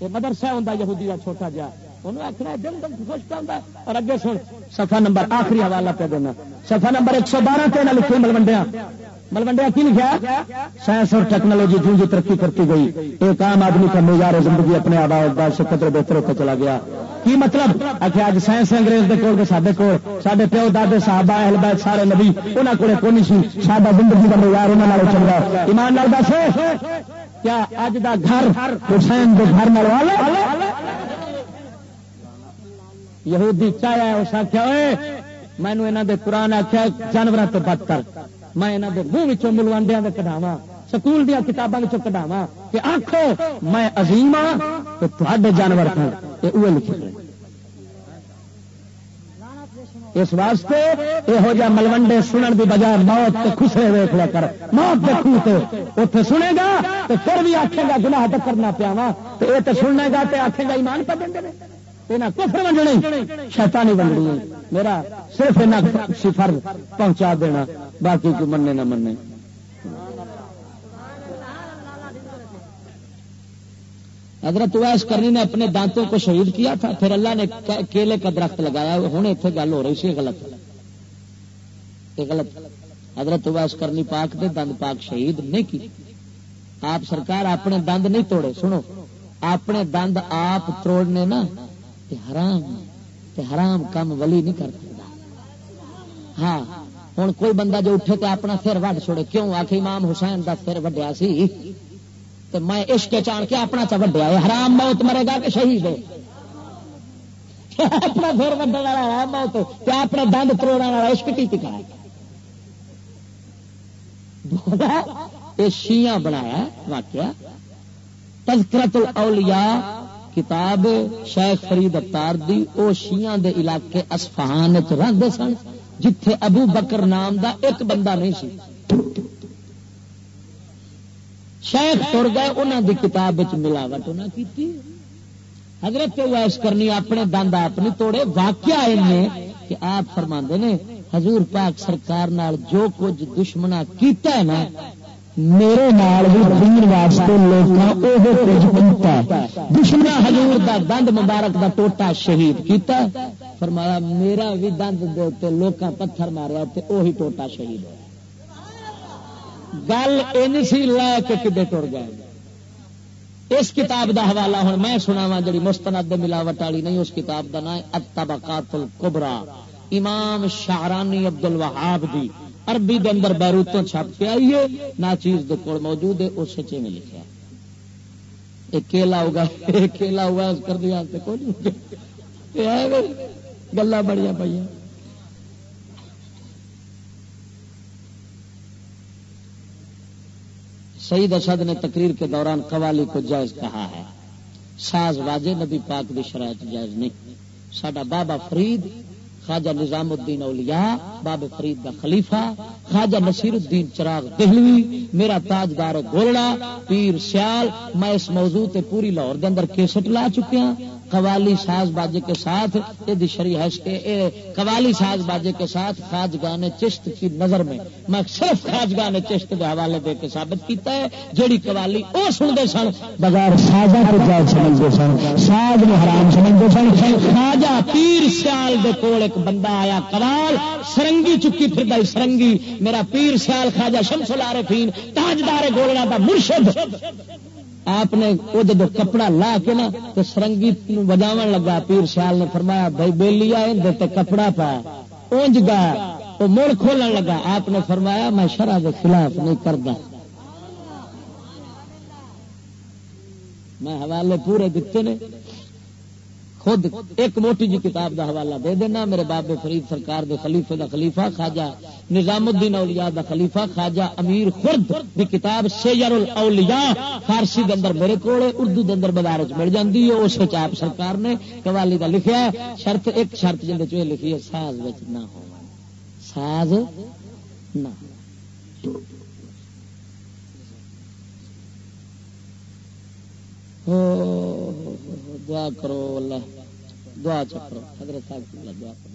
S4: یہ مدرسہ ہوندا یہودی دا چھوٹا جا انہوں آخنا دل دل خوش پہ اور اگے سن، صفحہ نمبر آخری حوالہ پہ دینا۔ صفحہ نمبر ایک سو بارہ تین لکھے ملوڈیا ملوڈیا کی لکھا سائنس اور ٹیکنالوجی جوں جی ترقی کرتی گئی۔ ایک عام آدمی کا معیار زندگی اپنے آباد سے قدر بہتر ہوتا چلا گیا۔ کی مطلب؟ آخر اج سائنس انگریز کے کول سارے کول سارے پیو دادے، صحابہ، اہل بیت، سارے نبی انہوں کو کون سی؟ سارا زندگی کا معیار انہوں چل رہا ایمان لال دس۔ کیا اج دا گھر حسین کے گھر والا؟ یہودی چایا اس آخیا مینو یہاں دے قرآن آخیا جانوروں تو بد کر۔ میں یہاں دے منہ ملوانڈیا کے کٹاوا سکول دیا کتابوں کٹاوا کہ آخو میں عظیم ہاں تو تھوڑے جانور ہاں۔ لکھے اس واسطے یہو جہ ملوڈے سنن کی بجائے موت کے خسرے ویخ لیا کر۔ موت کے اتنے سنے گا تو پھر بھی آخے گا گناہ کرنا پیا وا۔ تو یہ تو سننے گا تو آخے گا ایمان پہ دیں کفر ونڈنی شیطانی ونڈنی میرا صرف سفر پہنچا دینا، باقی کو مننے نہ مننے۔ حضرت ویس کرنی نے اپنے دانتوں کو شہید کیا تھا، پھر اللہ نے کیلے کا درخت لگایا۔ ہوں اتنے گل ہو رہی سی غلط۔ غلط۔ حضرت ویس کرنی پاک دے دند پاک شہید نہیں کی۔ آپ سرکار اپنے دند نہیں توڑے، سنو۔ اپنے دند آپ توڑنے نا تے حرام تے حرام کام ولی نہیں کر سکتا۔ ہاں ہوں کوئی بندہ جو اٹھے تو اپنا سر وڈ چھوڑے، کیوں؟ آ کے امام حسین کا سر وڈیا سی۔ تو میں عشق چان کے اپنا چا وڈیا حرام موت مرے گا کہ شہید ہے؟ اپنا سر وڈن والا حرام موت کیا اپنا دند تروڑ والا عشق کی تکا یہ شیاں بنایا واقعہ تذکرت الاولیاء کتاب شیخ فرید اتار دی، او شیاں دے علاقے اسفہان رہتے سن، جتھے ابو بکر نام دا ایک بندہ نہیں سی۔ شیخ تر گئے انہوں دی کتاب ملاوٹ انہیں کی حضرت ویس کرنی اپنے دند آپ نہیں توڑے، واقعہ کہ آپ فرما نے، حضور پاک سرکار نال جو کچھ دشمنا کیتا ہے نا میرے نال بھی دین واسطے لوگوں وہ کچھ منتا دشمنا حضور دا دند مبارک دا ٹوٹا شہید کیتا فرمایا، میرا بھی دند دے لوگ پتھر مارا وہی ٹوٹا شہید ہوا گل ان سی لے کے کدے ٹر گئے اس کتاب دا حوالہ ہوں میں سنا وا جی مستند ملاوٹ والی نہیں، اس کتاب دا نام اتبقات الکبرا امام شاہرانی عبد الوہاب دی۔ عربی دے اندر بیروتوں چھپ کے آئیے نہ چیز دے کول موجود ہے اس سچے میں لکھا ایک کیلا ہوگا، ایک کیلا ہوا اس کر دیا کوئی گلا بڑی پہ سعید اسد نے تقریر کے دوران قوالی کو جائز کہا ہے۔ ساز واجے نبی پاک دی شرائط جائز نہیں۔ سڈا بابا فرید خواجہ نظام الدین اولیاء، باب فرید کا خلیفہ، خواجہ نصیر الدین چراغ دہلوی، میرا تاجدار گولڑا، پیر سیال، میں اس موضوع تے پوری لاہور دے اندر کیسٹ لا چکیا ہاں۔ قوالی ساز باجے کے ساتھ، یہ شری ہے قوالی ساز باجے کے ساتھ خاجگان چشت کی نظر میں میں صرف خاجگان چشت کے حوالے دے کے ثابت کیتا ہے، جیڑی قوالی وہ سنتے سن، بغیر سازا سمجھتے سن، ساز میں حرام سمجھتے سن۔ خاجا پیر سیال دے کول ایک بندہ آیا، قوال، سرنگی چکی پھر سرنگی، میرا پیر سیال خاجا شمس العارفین، تاجدار گولڑا دا مرشد۔ آپ نے وہ جب کپڑا لا کے نا تو سرنگی بجاو لگا، پیر سیال نے فرمایا، بھائی بہلی آئے کپڑا پایا اونج گا وہ مڑ کھولن لگا۔ آپ نے فرمایا، میں شرح کے خلاف نہیں کرتا میں حوالے پورے دیتے نے۔ خود ایک موٹی جی کتاب دا حوالہ دے دینا، میرے بابے فرید سرکار دے خلیفے دا خلیفہ خواجہ نظام الدین اولیاء دا خلیفہ خواجہ امیر خرد دی کتاب سیر الاولیاء فارسی دے اندر میرے کول اردو دے اندر بازار مل جاندی ہے، اس وچ آپ سرکار نے قوالی دا لکھیا ہے، شرط ایک شرط جے وچ لکھی ہے، ساز وچ نہ ہو۔ ساز نہ ہو۔
S5: دعا کرو اللہ دعا چکرو حضرت صاحب کی دعا کرو۔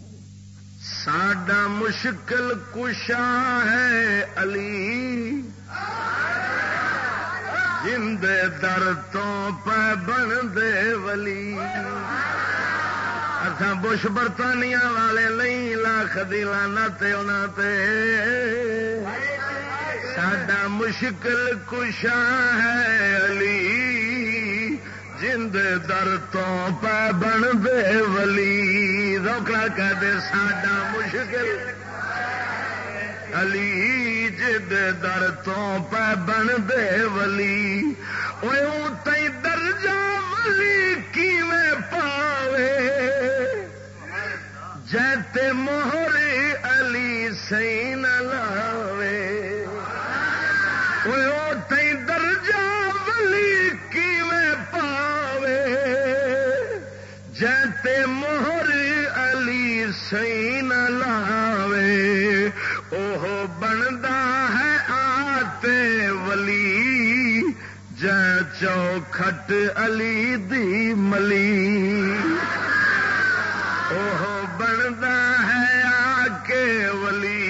S3: ساڈا مشکل کشا ہے علی۔ جند در تو پہ بن دے ولی۔ اصا بش برطانیہ والے نہیں، لاکھ دلانا ساڈا مشکل کشا ہے علی۔ جند در تو پہ بن دے ولی۔ روکڑا کہہ دے ساڈا مشکل۔ علی جد در تو پہ بن دے ولی۔ تی درجہ ولی کی میں پاوے؟ جیتے موہر علی سی نہ لاوے تی سی نہ لاوے وہ بنتا ہے آتے ولی چوکھٹ علی دی ملی وہ بنتا ہے آ کے ولی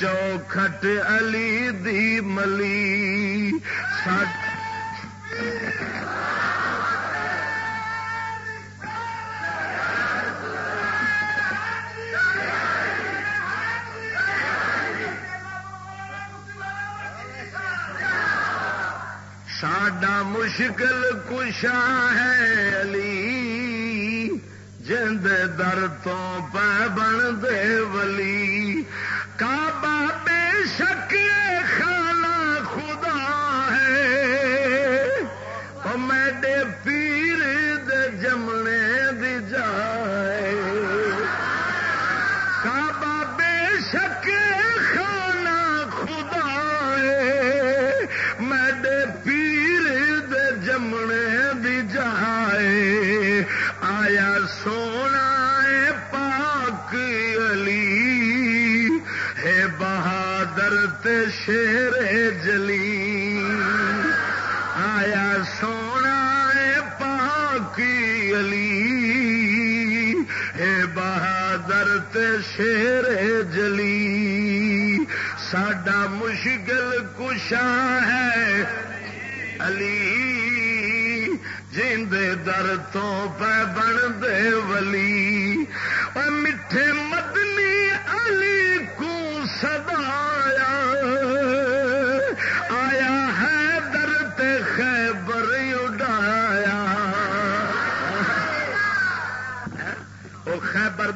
S3: چوکھٹ علی دی ملی ساڈا مشکل کشا ہے علی۔ جند در تو پہ بن دے ولی۔ کعبہ بے شک تے شیر جلی آیا سونا پاک علی ہے بہادر تے شیر جلی ساڈا مشکل کشا ہے علی جند در تو پہ بن دے ولی اور میٹھے مدنی علی کو سدایا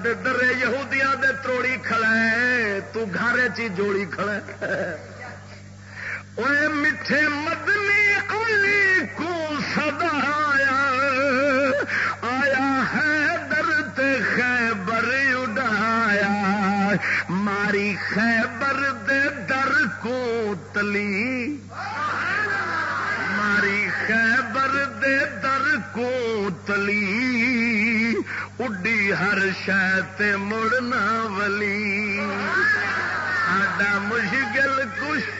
S3: دے درے یہودیاں دے تروڑی کھڑے تو گھر چی جوڑی کھڑے وہ میٹھے مدنی علی کو سدایا آیا ہے درد خیبر اڈایا ماری خیبر دے در کو تلی ماری خیبر دے در کو تلی اڈی ہر شہ مڑنا ولی ساڈا مشکل کچھ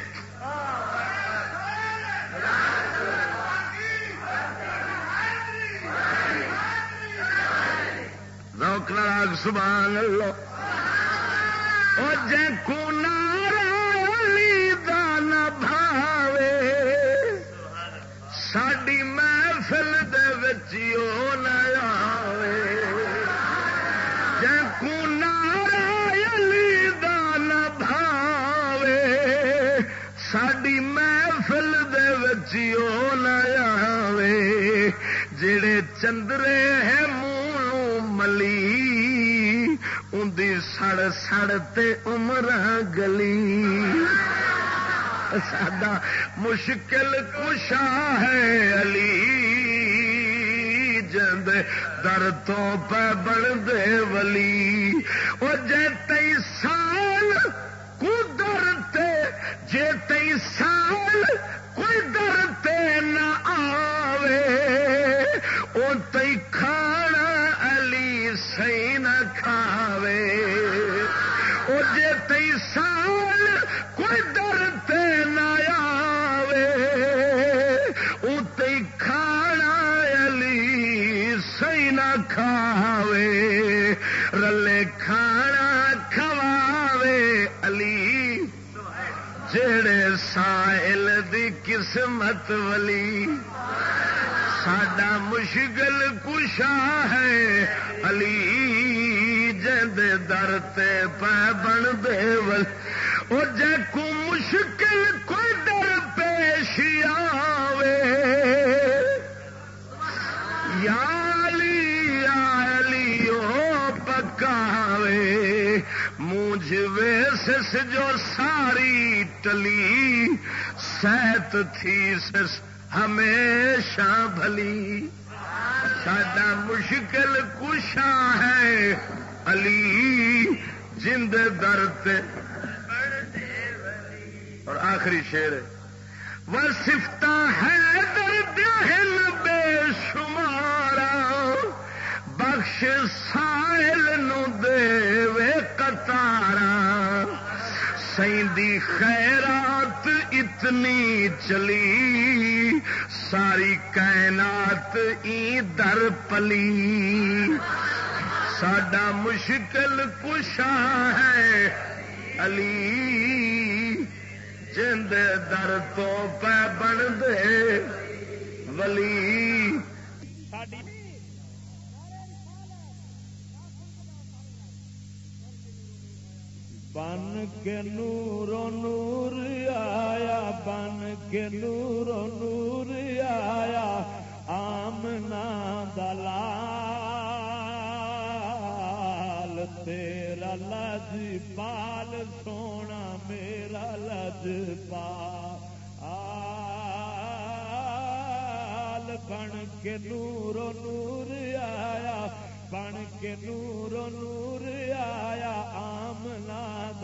S3: روک راگ سبحان اللہ او جے کو نارالی دان بھاوے ساڈی محفل دے وچیو نہ دے وچیو نہ جڑے چندرے ہے منہ ملی اندی سڑ سڑ تے عمر گلی۔ ساڈا مشکل کشا ہے علی، جند در تو پہ بن دے ولی۔ وہ جے تئی سال کو درتے جے تئی سال کوئی درتے نہ آوے۔ او تئی کھانا علی سی نہ کھاوے۔ او جے تئی سال کوئی درتے تین آوے۔ او تئی کھانا علی سی نہ کھاوے۔ رلے دی قسمت ولی۔ ساڈا مشکل کشا ہے۔ علی جد در تے پہ بن دے ول او جے کو مشکل کوئی در پیش آوے۔ یا علی یا علی، او پکاوے۔ مونج ویسس جو ساری ٹلی۔ سہت تھی سس ہمیشہ بھلی۔ ساڈا مشکل کشا ہے علی جند درد اور آخری شیر وہ سفتا ہے درد ہل بے شمارا، بخش سائل نو دے وے کتارا سیندی خیرات اتنی چلی، ساری کائنات ای در پلی۔ ساڈا مشکل کشا ہے علی۔ جند در تو پہ بن دے ولی۔
S4: بن کے نور نور آیا، بن کے نور نور آیا آمنا دلال، تیرا لج پال سونا میرا لج پال بن کے نور نور آیا، بن کے نور نور آیا آمنا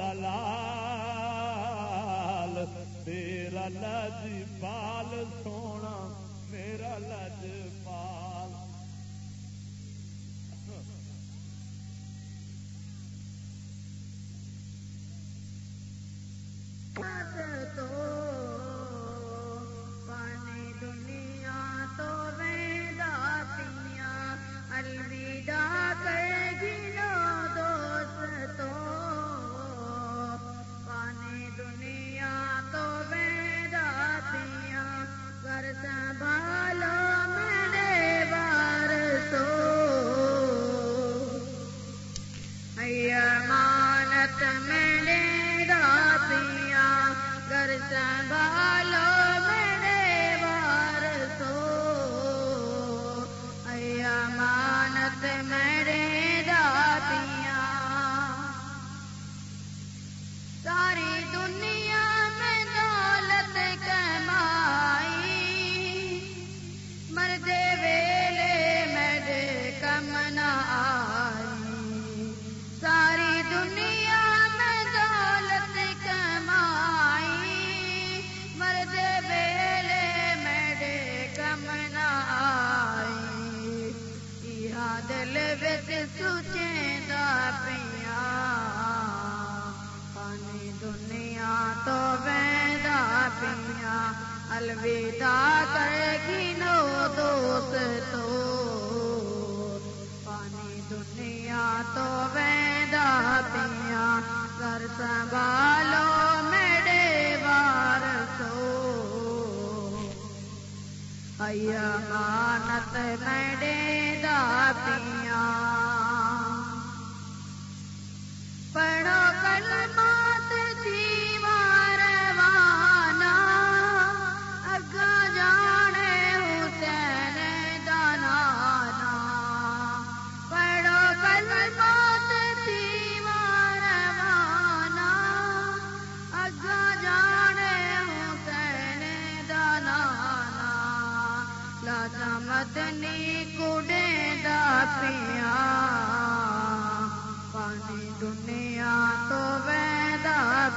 S4: دلال تیرا لج پال سونا میرا لج پال
S6: تو الوداع کر گنو دوست تو۔ پانی دنیا تو ویدا پیا کر سنبھالو میرے بار سو ایا مانت میرے دا پیا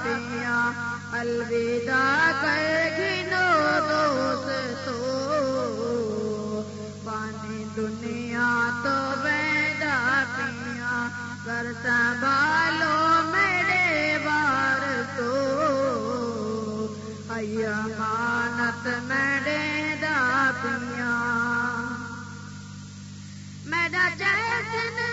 S6: ویدا الوداع کر گنو دوست تو۔ پانی دنیا تو ویدا پیا کر سنبھالو میرے بار تو۔ ایا مانت میرے دا پیا میرا جیسن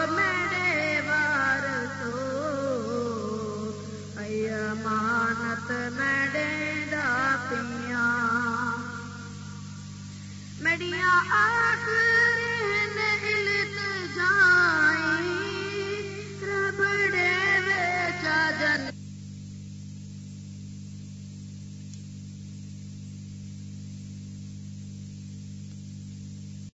S6: بڑیاں آنکھ